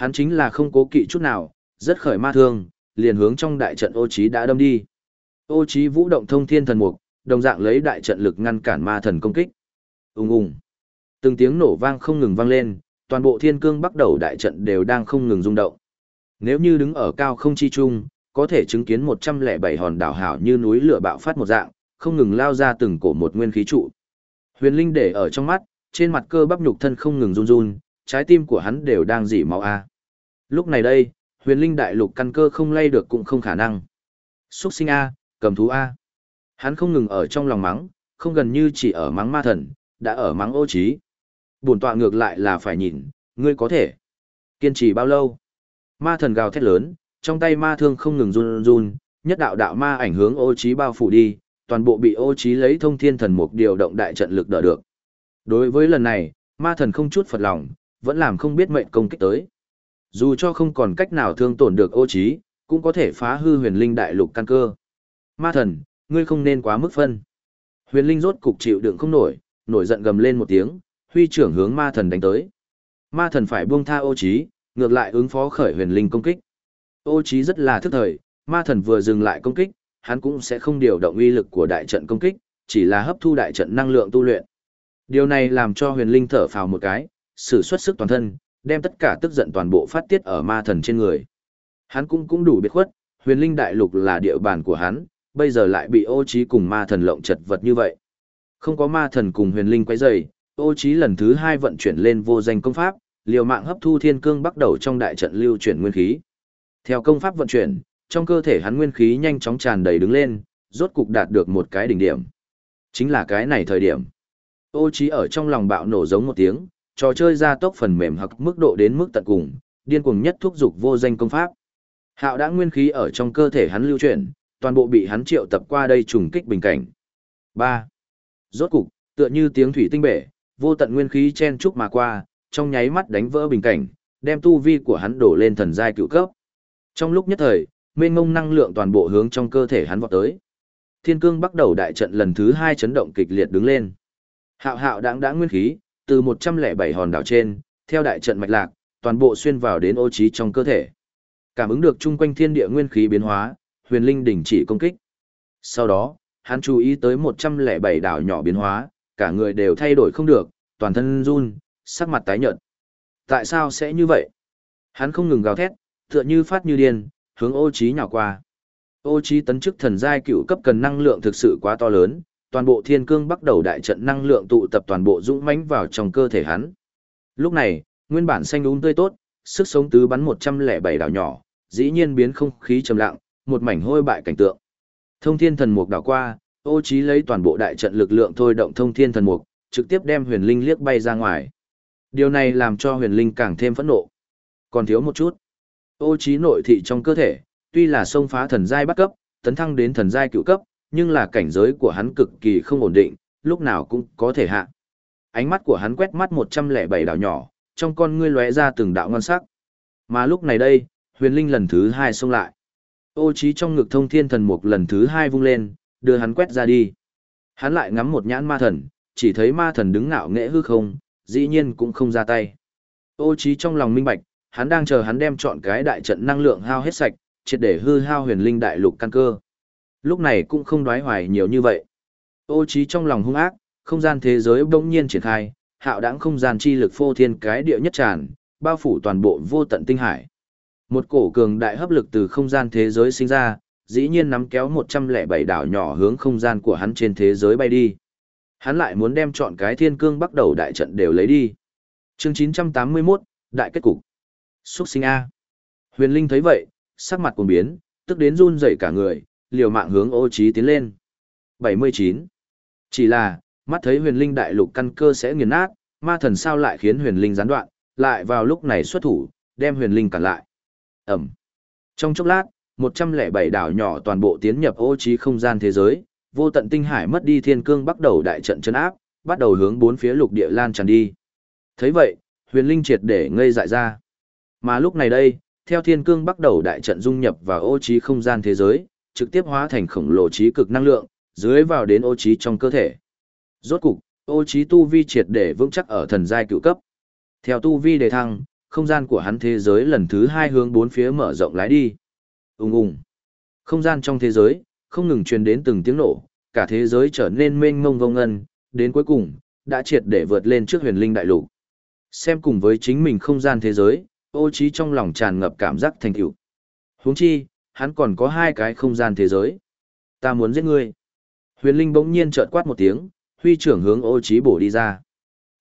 Hắn chính là không cố kỵ chút nào, rất khởi ma thương, liền hướng trong đại trận ô trí đã đâm đi. Ô trí vũ động thông thiên thần mục, đồng dạng lấy đại trận lực ngăn cản ma thần công kích. Ùng ùng. Từng tiếng nổ vang không ngừng vang lên, toàn bộ thiên cương bắt đầu đại trận đều đang không ngừng rung động. Nếu như đứng ở cao không chi trung, có thể chứng kiến 107 hòn đảo hảo như núi lửa bạo phát một dạng, không ngừng lao ra từng cổ một nguyên khí trụ. Huyền Linh để ở trong mắt, trên mặt cơ bắp nhục thân không ngừng run run, trái tim của hắn đều đang dỉ máu a. Lúc này đây, Huyền Linh đại lục căn cơ không lay được cũng không khả năng. Xuất sinh a, cầm thú a. Hắn không ngừng ở trong lòng mắng, không gần như chỉ ở mắng ma thần, đã ở mắng ô trí. Bổn tọa ngược lại là phải nhìn, ngươi có thể kiên trì bao lâu? Ma thần gào thét lớn, trong tay ma thương không ngừng run run, nhất đạo đạo ma ảnh hướng ô trí bao phủ đi, toàn bộ bị ô trí lấy thông thiên thần mục điều động đại trận lực đỡ được. Đối với lần này, ma thần không chút phật lòng, vẫn làm không biết mệnh công kích tới. Dù cho không còn cách nào thương tổn được ô trí, cũng có thể phá hư huyền linh đại lục căn cơ. Ma thần, ngươi không nên quá mức phân. Huyền linh rốt cục chịu đựng không nổi, nổi giận gầm lên một tiếng, huy trưởng hướng ma thần đánh tới. Ma thần phải buông tha ô trí, ngược lại ứng phó khởi huyền linh công kích. Ô trí rất là thức thời, ma thần vừa dừng lại công kích, hắn cũng sẽ không điều động uy lực của đại trận công kích, chỉ là hấp thu đại trận năng lượng tu luyện. Điều này làm cho huyền linh thở phào một cái, sử xuất sức toàn thân, đem tất cả tức giận toàn bộ phát tiết ở ma thần trên người. Hắn cũng cũng đủ biết khuất, huyền linh đại lục là địa bàn của hắn, bây giờ lại bị ô trí cùng ma thần lộng chật vật như vậy. Không có ma thần cùng huyền linh quấy rầy, ô trí lần thứ hai vận chuyển lên vô danh công pháp, liều mạng hấp thu thiên cương bắt đầu trong đại trận lưu chuyển nguyên khí. Theo công pháp vận chuyển, trong cơ thể hắn nguyên khí nhanh chóng tràn đầy đứng lên, rốt cục đạt được một cái đỉnh điểm. Chính là cái này thời điểm. Ô trí ở trong lòng bạo nổ giống một tiếng, trò chơi ra tốc phần mềm hoặc mức độ đến mức tận cùng, điên cuồng nhất thúc dục vô danh công pháp. Hạo đã nguyên khí ở trong cơ thể hắn lưu chuyển, toàn bộ bị hắn triệu tập qua đây trùng kích bình cảnh. 3. Rốt cục, tựa như tiếng thủy tinh bể, vô tận nguyên khí chen chúc mà qua, trong nháy mắt đánh vỡ bình cảnh, đem tu vi của hắn đổ lên thần giai cựu cấp. Trong lúc nhất thời, mênh mông năng lượng toàn bộ hướng trong cơ thể hắn vọt tới. Thiên cương bắt đầu đại trận lần thứ hai chấn động kịch liệt đứng lên. Hạo hạo đáng đáng nguyên khí, từ 107 hòn đảo trên, theo đại trận mạch lạc, toàn bộ xuyên vào đến ô trí trong cơ thể. Cảm ứng được chung quanh thiên địa nguyên khí biến hóa, huyền linh đình chỉ công kích. Sau đó, hắn chú ý tới 107 đảo nhỏ biến hóa, cả người đều thay đổi không được, toàn thân run, sắc mặt tái nhợt. Tại sao sẽ như vậy? Hắn không ngừng gào thét, tựa như phát như điên, hướng ô trí nhào qua. Ô trí tấn chức thần giai cựu cấp cần năng lượng thực sự quá to lớn, toàn bộ thiên cương bắt đầu đại trận năng lượng tụ tập toàn bộ dũng mãnh vào trong cơ thể hắn. Lúc này, nguyên bản xanh úng tươi tốt, sức sống tứ bắn 107 đảo nhỏ, dĩ nhiên biến không khí trầm lặng, một mảnh hôi bại cảnh tượng. Thông thiên thần mục đảo qua, ô trí lấy toàn bộ đại trận lực lượng thôi động thông thiên thần mục, trực tiếp đem huyền linh liếc bay ra ngoài. Điều này làm cho huyền linh càng thêm phẫn nộ. Còn thiếu một chút. Ô trí nội thị trong cơ thể, tuy là xông phá thần giai bắt cấp, tấn thăng đến thần giai cựu cấp, nhưng là cảnh giới của hắn cực kỳ không ổn định, lúc nào cũng có thể hạ. Ánh mắt của hắn quét mắt 107 đảo nhỏ, trong con ngươi lóe ra từng đạo ngon sắc. Mà lúc này đây, huyền linh lần thứ hai xông lại. Ô trí trong ngực thông thiên thần mục lần thứ hai vung lên, đưa hắn quét ra đi. Hắn lại ngắm một nhãn ma thần, chỉ thấy ma thần đứng ngạo nghễ hư không, dĩ nhiên cũng không ra tay. Ô trí trong lòng minh bạch, hắn đang chờ hắn đem chọn cái đại trận năng lượng hao hết sạch, triệt để hư hao huyền linh đại lục căn cơ. Lúc này cũng không đoái hoài nhiều như vậy. Ô trí trong lòng hung ác, không gian thế giới bỗng nhiên triển khai, hạo đãng không gian chi lực phô thiên cái địa nhất tràn, bao phủ toàn bộ vô tận tinh hải. Một cổ cường đại hấp lực từ không gian thế giới sinh ra, dĩ nhiên nắm kéo 107 đảo nhỏ hướng không gian của hắn trên thế giới bay đi. Hắn lại muốn đem chọn cái thiên cương bắt đầu đại trận đều lấy đi. Chương 981, Đại kết cục. Xuất sinh A. Huyền Linh thấy vậy, sắc mặt cuồng biến, tức đến run rẩy cả người, liều mạng hướng ô trí tiến lên. 79. Chỉ là, mắt thấy huyền linh đại lục căn cơ sẽ nghiền nát, ma thần sao lại khiến huyền linh gián đoạn, lại vào lúc này xuất thủ, đem huyền linh cản lại. Ẩm. Trong chốc lát, 107 đảo nhỏ toàn bộ tiến nhập ô trí không gian thế giới, vô tận tinh hải mất đi thiên cương bắt đầu đại trận chân áp, bắt đầu hướng bốn phía lục địa lan tràn đi. thấy vậy, huyền linh triệt để ngây dại ra. Mà lúc này đây, theo thiên cương bắt đầu đại trận dung nhập vào ô trí không gian thế giới, trực tiếp hóa thành khổng lồ trí cực năng lượng, dưới vào đến ô trí trong cơ thể. Rốt cục, ô trí tu vi triệt để vững chắc ở thần giai cựu cấp. Theo tu vi đề thăng, không gian của hắn thế giới lần thứ hai hướng bốn phía mở rộng lái đi. Ung ùng. Không gian trong thế giới, không ngừng truyền đến từng tiếng nổ, cả thế giới trở nên mênh mông vông ngân, đến cuối cùng, đã triệt để vượt lên trước huyền linh đại lục. Xem cùng với chính mình không gian thế giới, ô trí trong lòng tràn ngập cảm giác thành tựu. Huống chi, hắn còn có hai cái không gian thế giới. Ta muốn giết ngươi. Huyền linh bỗng nhiên chợt quát một tiếng, huy trưởng hướng ô trí bổ đi ra.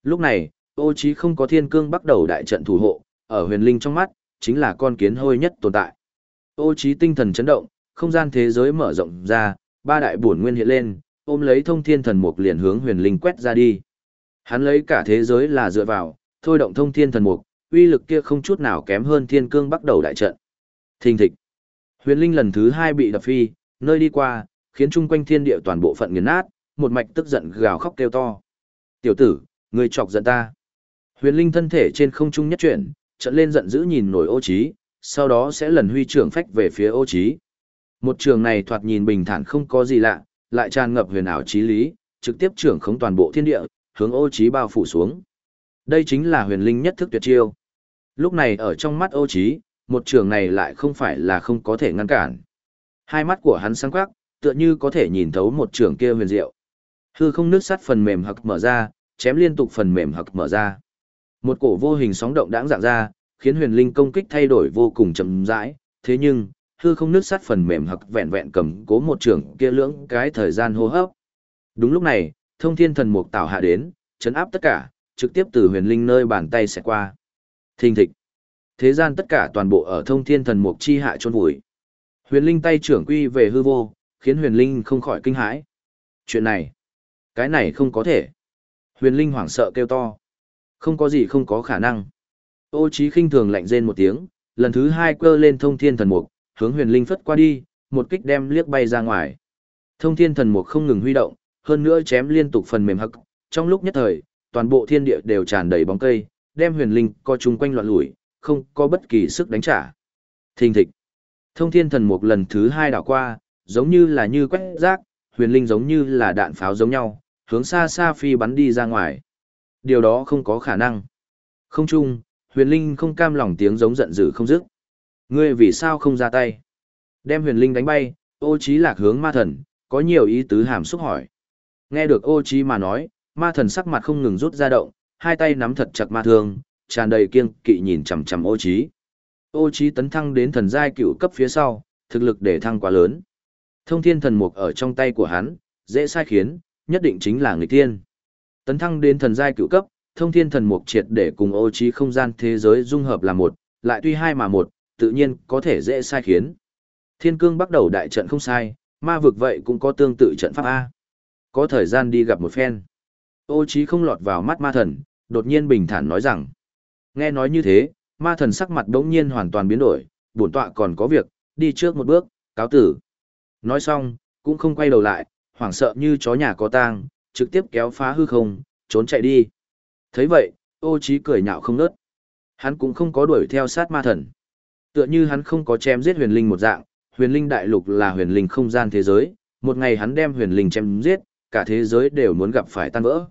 Lúc này, ô trí không có thiên cương bắt đầu đại trận thủ hộ, ở huyền linh trong mắt, chính là con kiến hôi nhất tồn tại. Ô trí tinh thần chấn động, không gian thế giới mở rộng ra, ba đại bổn nguyên hiện lên, ôm lấy thông thiên thần mục liền hướng huyền linh quét ra đi. Hắn lấy cả thế giới là dựa vào, thôi động thông thiên thần mục, uy lực kia không chút nào kém hơn thiên cương bắt đầu đại trận. Thình thịch. Huyền linh lần thứ hai bị đập phi, nơi đi qua, khiến chung quanh thiên địa toàn bộ phận nghiền nát, một mạch tức giận gào khóc kêu to. Tiểu tử, ngươi chọc giận ta. Huyền linh thân thể trên không trung nhất chuyển, trận lên giận dữ nhìn nổi ô trí, sau đó sẽ lần huy trưởng phách về phía ô trí. Một trường này thoạt nhìn bình thản không có gì lạ, lại tràn ngập huyền ảo trí lý, trực tiếp trưởng khống toàn bộ thiên địa, hướng ô trí bao phủ xuống. Đây chính là huyền linh nhất thức tuyệt chiêu. Lúc này ở trong mắt ô trí, một trường này lại không phải là không có thể ngăn cản. Hai mắt của hắn sáng quắc, tựa như có thể nhìn thấu một trường kia huyền diệu. Hư không nước sắt phần mềm hặc mở ra, chém liên tục phần mềm hặc mở ra. Một cổ vô hình sóng động đãng dạng ra, khiến huyền linh công kích thay đổi vô cùng chậm rãi, thế nhưng, hư không nước sắt phần mềm hặc vẹn vẹn cầm cố một trường kia lưỡng cái thời gian hô hấp. Đúng lúc này, thông thiên thần mục tạo hạ đến, chấn áp tất cả, trực tiếp từ huyền linh nơi bàn tay sẽ qua. Thình thịch. Thế gian tất cả toàn bộ ở thông thiên thần mục chi hạ chôn vùi. Huyền linh tay trưởng quy về hư vô, khiến huyền linh không khỏi kinh hãi. Chuyện này, cái này không có thể. Huyền linh hoảng sợ kêu to. Không có gì không có khả năng. Ô trí khinh thường lạnh rên một tiếng, lần thứ hai quơ lên thông thiên thần mục, hướng huyền linh phất qua đi, một kích đem liếc bay ra ngoài. Thông thiên thần mục không ngừng huy động, hơn nữa chém liên tục phần mềm hậc. trong lúc nhất thời, toàn bộ thiên địa đều tràn đầy bóng cây, đem huyền linh co chung quanh loạn lủi không có bất kỳ sức đánh trả. Thình thịch. Thông thiên thần mục lần thứ hai đảo qua, giống như là như quét rác, huyền linh giống như là đạn pháo giống nhau, hướng xa xa phi bắn đi ra ngoài. Điều đó không có khả năng. Không chung, huyền linh không cam lòng tiếng giống giận dữ không dứt. Ngươi vì sao không ra tay? Đem huyền linh đánh bay, ô trí lạc hướng ma thần, có nhiều ý tứ hàm xúc hỏi. Nghe được ô trí mà nói, ma thần sắc mặt không ngừng rút ra động, hai tay nắm thật chặt ma thương, tràn đầy kiêng kỵ nhìn chằm chằm ô trí. Ô trí tấn thăng đến thần giai cựu cấp phía sau, thực lực để thăng quá lớn. Thông thiên thần mục ở trong tay của hắn, dễ sai khiến, nhất định chính là người tiên. Tấn thăng đến thần giai cựu cấp, thông thiên thần mục triệt để cùng ô trí không gian thế giới dung hợp là một, lại tuy hai mà một, tự nhiên có thể dễ sai khiến. Thiên cương bắt đầu đại trận không sai, ma vực vậy cũng có tương tự trận pháp A. Có thời gian đi gặp một phen. Ô trí không lọt vào mắt ma thần, đột nhiên bình thản nói rằng. Nghe nói như thế, ma thần sắc mặt đống nhiên hoàn toàn biến đổi, bổn tọa còn có việc, đi trước một bước, cáo tử. Nói xong, cũng không quay đầu lại, hoảng sợ như chó nhà có tang, trực tiếp kéo phá hư không, trốn chạy đi. thấy vậy, ô trí cười nhạo không nớt. Hắn cũng không có đuổi theo sát ma thần. Tựa như hắn không có chém giết huyền linh một dạng, huyền linh đại lục là huyền linh không gian thế giới, một ngày hắn đem huyền linh chém giết, cả thế giới đều muốn gặp phải tan vỡ.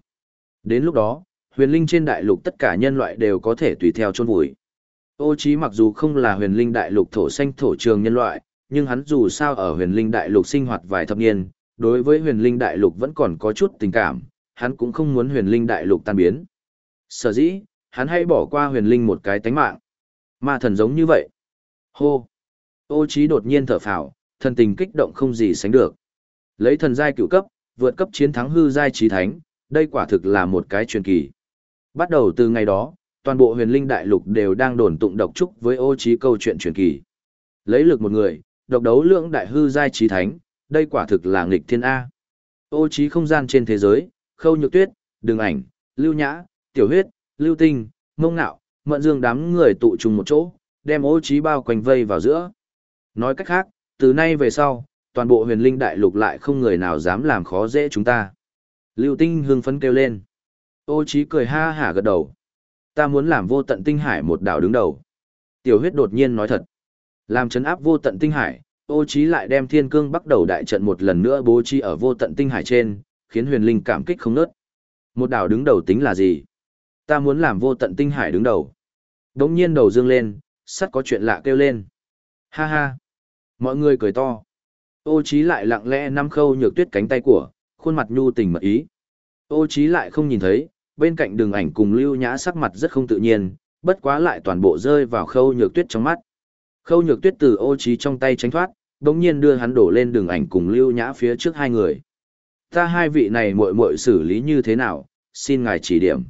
Đến lúc đó, huyền linh trên đại lục tất cả nhân loại đều có thể tùy theo chôn vùi. Ô Chí mặc dù không là huyền linh đại lục thổ xanh thổ trường nhân loại, nhưng hắn dù sao ở huyền linh đại lục sinh hoạt vài thập niên, đối với huyền linh đại lục vẫn còn có chút tình cảm, hắn cũng không muốn huyền linh đại lục tan biến. Sở dĩ, hắn hãy bỏ qua huyền linh một cái tánh mạng. Ma thần giống như vậy. Hô! Ô Chí đột nhiên thở phào, thần tình kích động không gì sánh được. Lấy thần giai cửu cấp, vượt cấp chiến thắng hư giai trí thánh, đây quả thực là một cái truyền kỳ. Bắt đầu từ ngày đó, toàn bộ huyền linh đại lục đều đang đồn tụng độc trúc với ô trí câu chuyện truyền kỳ. Lấy lực một người, độc đấu lượng đại hư giai trí thánh, đây quả thực là nghịch thiên A. Ô trí không gian trên thế giới, khâu nhược tuyết, đường ảnh, lưu nhã, tiểu huyết, lưu tinh, mông nạo, mận dương đám người tụ trùng một chỗ, đem ô trí bao quanh vây vào giữa. Nói cách khác, từ nay về sau, toàn bộ huyền linh đại lục lại không người nào dám làm khó dễ chúng ta. Lưu tinh hưng phấn kêu lên. Ô Chí cười ha hả gật đầu. Ta muốn làm vô tận tinh hải một đảo đứng đầu. Tiểu huyết đột nhiên nói thật. Làm chấn áp vô tận tinh hải, ô Chí lại đem thiên cương bắt đầu đại trận một lần nữa bố trí ở vô tận tinh hải trên, khiến huyền linh cảm kích không nớt. Một đảo đứng đầu tính là gì? Ta muốn làm vô tận tinh hải đứng đầu. Đống nhiên đầu dương lên, sắt có chuyện lạ kêu lên. Ha ha. Mọi người cười to. Ô Chí lại lặng lẽ nắm khâu nhược tuyết cánh tay của, khuôn mặt nhu tình mật ý. Ô Chí lại không nhìn thấy, bên cạnh đường ảnh cùng lưu nhã sắc mặt rất không tự nhiên, bất quá lại toàn bộ rơi vào khâu nhược tuyết trong mắt. Khâu nhược tuyết từ ô trí trong tay tránh thoát, đống nhiên đưa hắn đổ lên đường ảnh cùng lưu nhã phía trước hai người. Ta hai vị này muội muội xử lý như thế nào, xin ngài chỉ điểm.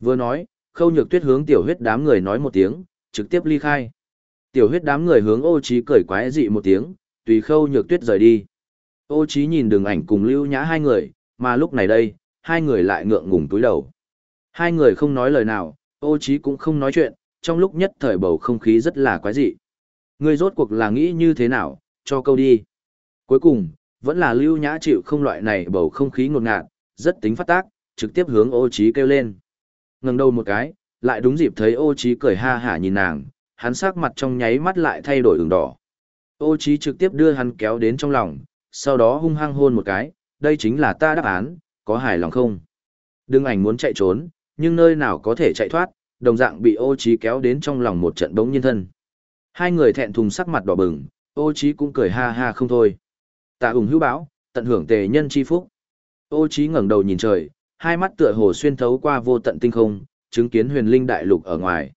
Vừa nói, khâu nhược tuyết hướng tiểu huyết đám người nói một tiếng, trực tiếp ly khai. Tiểu huyết đám người hướng ô trí cười quái dị một tiếng, tùy khâu nhược tuyết rời đi. Ô trí nhìn đường ảnh cùng lưu nhã hai người, mà lúc này đây, hai người lại ngượng ngùng túi đầu. Hai người không nói lời nào, ô trí cũng không nói chuyện, trong lúc nhất thời bầu không khí rất là quái dị. ngươi rốt cuộc là nghĩ như thế nào, cho câu đi. Cuối cùng, vẫn là lưu nhã chịu không loại này bầu không khí ngột ngạt, rất tính phát tác, trực tiếp hướng ô trí kêu lên. ngẩng đầu một cái, lại đúng dịp thấy ô trí cười ha hả nhìn nàng, hắn sắc mặt trong nháy mắt lại thay đổi ửng đỏ. Ô trí trực tiếp đưa hắn kéo đến trong lòng, sau đó hung hăng hôn một cái, đây chính là ta đáp án, có hài lòng không? Đừng ảnh muốn chạy trốn, nhưng nơi nào có thể chạy thoát, đồng dạng bị ô trí kéo đến trong lòng một trận bỗng nhiên thân. Hai người thẹn thùng sắc mặt đỏ bừng, ô trí cũng cười ha ha không thôi. Tạ ủng hữu báo, tận hưởng tề nhân chi phúc. Ô trí ngẩng đầu nhìn trời, hai mắt tựa hồ xuyên thấu qua vô tận tinh không, chứng kiến huyền linh đại lục ở ngoài.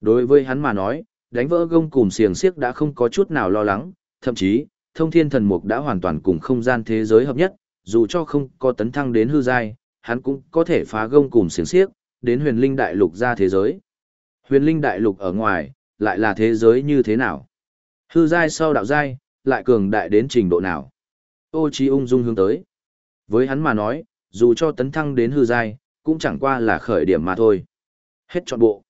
Đối với hắn mà nói, đánh vỡ gông cùm xiềng xiếc đã không có chút nào lo lắng, thậm chí, thông thiên thần mục đã hoàn toàn cùng không gian thế giới hợp nhất, dù cho không có tấn thăng đến hư giai, hắn cũng có thể phá gông cùng xiềng xiếc, đến huyền linh đại lục ra thế giới. Huyền linh đại lục ở ngoài, lại là thế giới như thế nào? Hư giai sau đạo giai, lại cường đại đến trình độ nào? Ô Chí ung dung hướng tới. Với hắn mà nói, dù cho tấn thăng đến hư giai, cũng chẳng qua là khởi điểm mà thôi. Hết trọn bộ.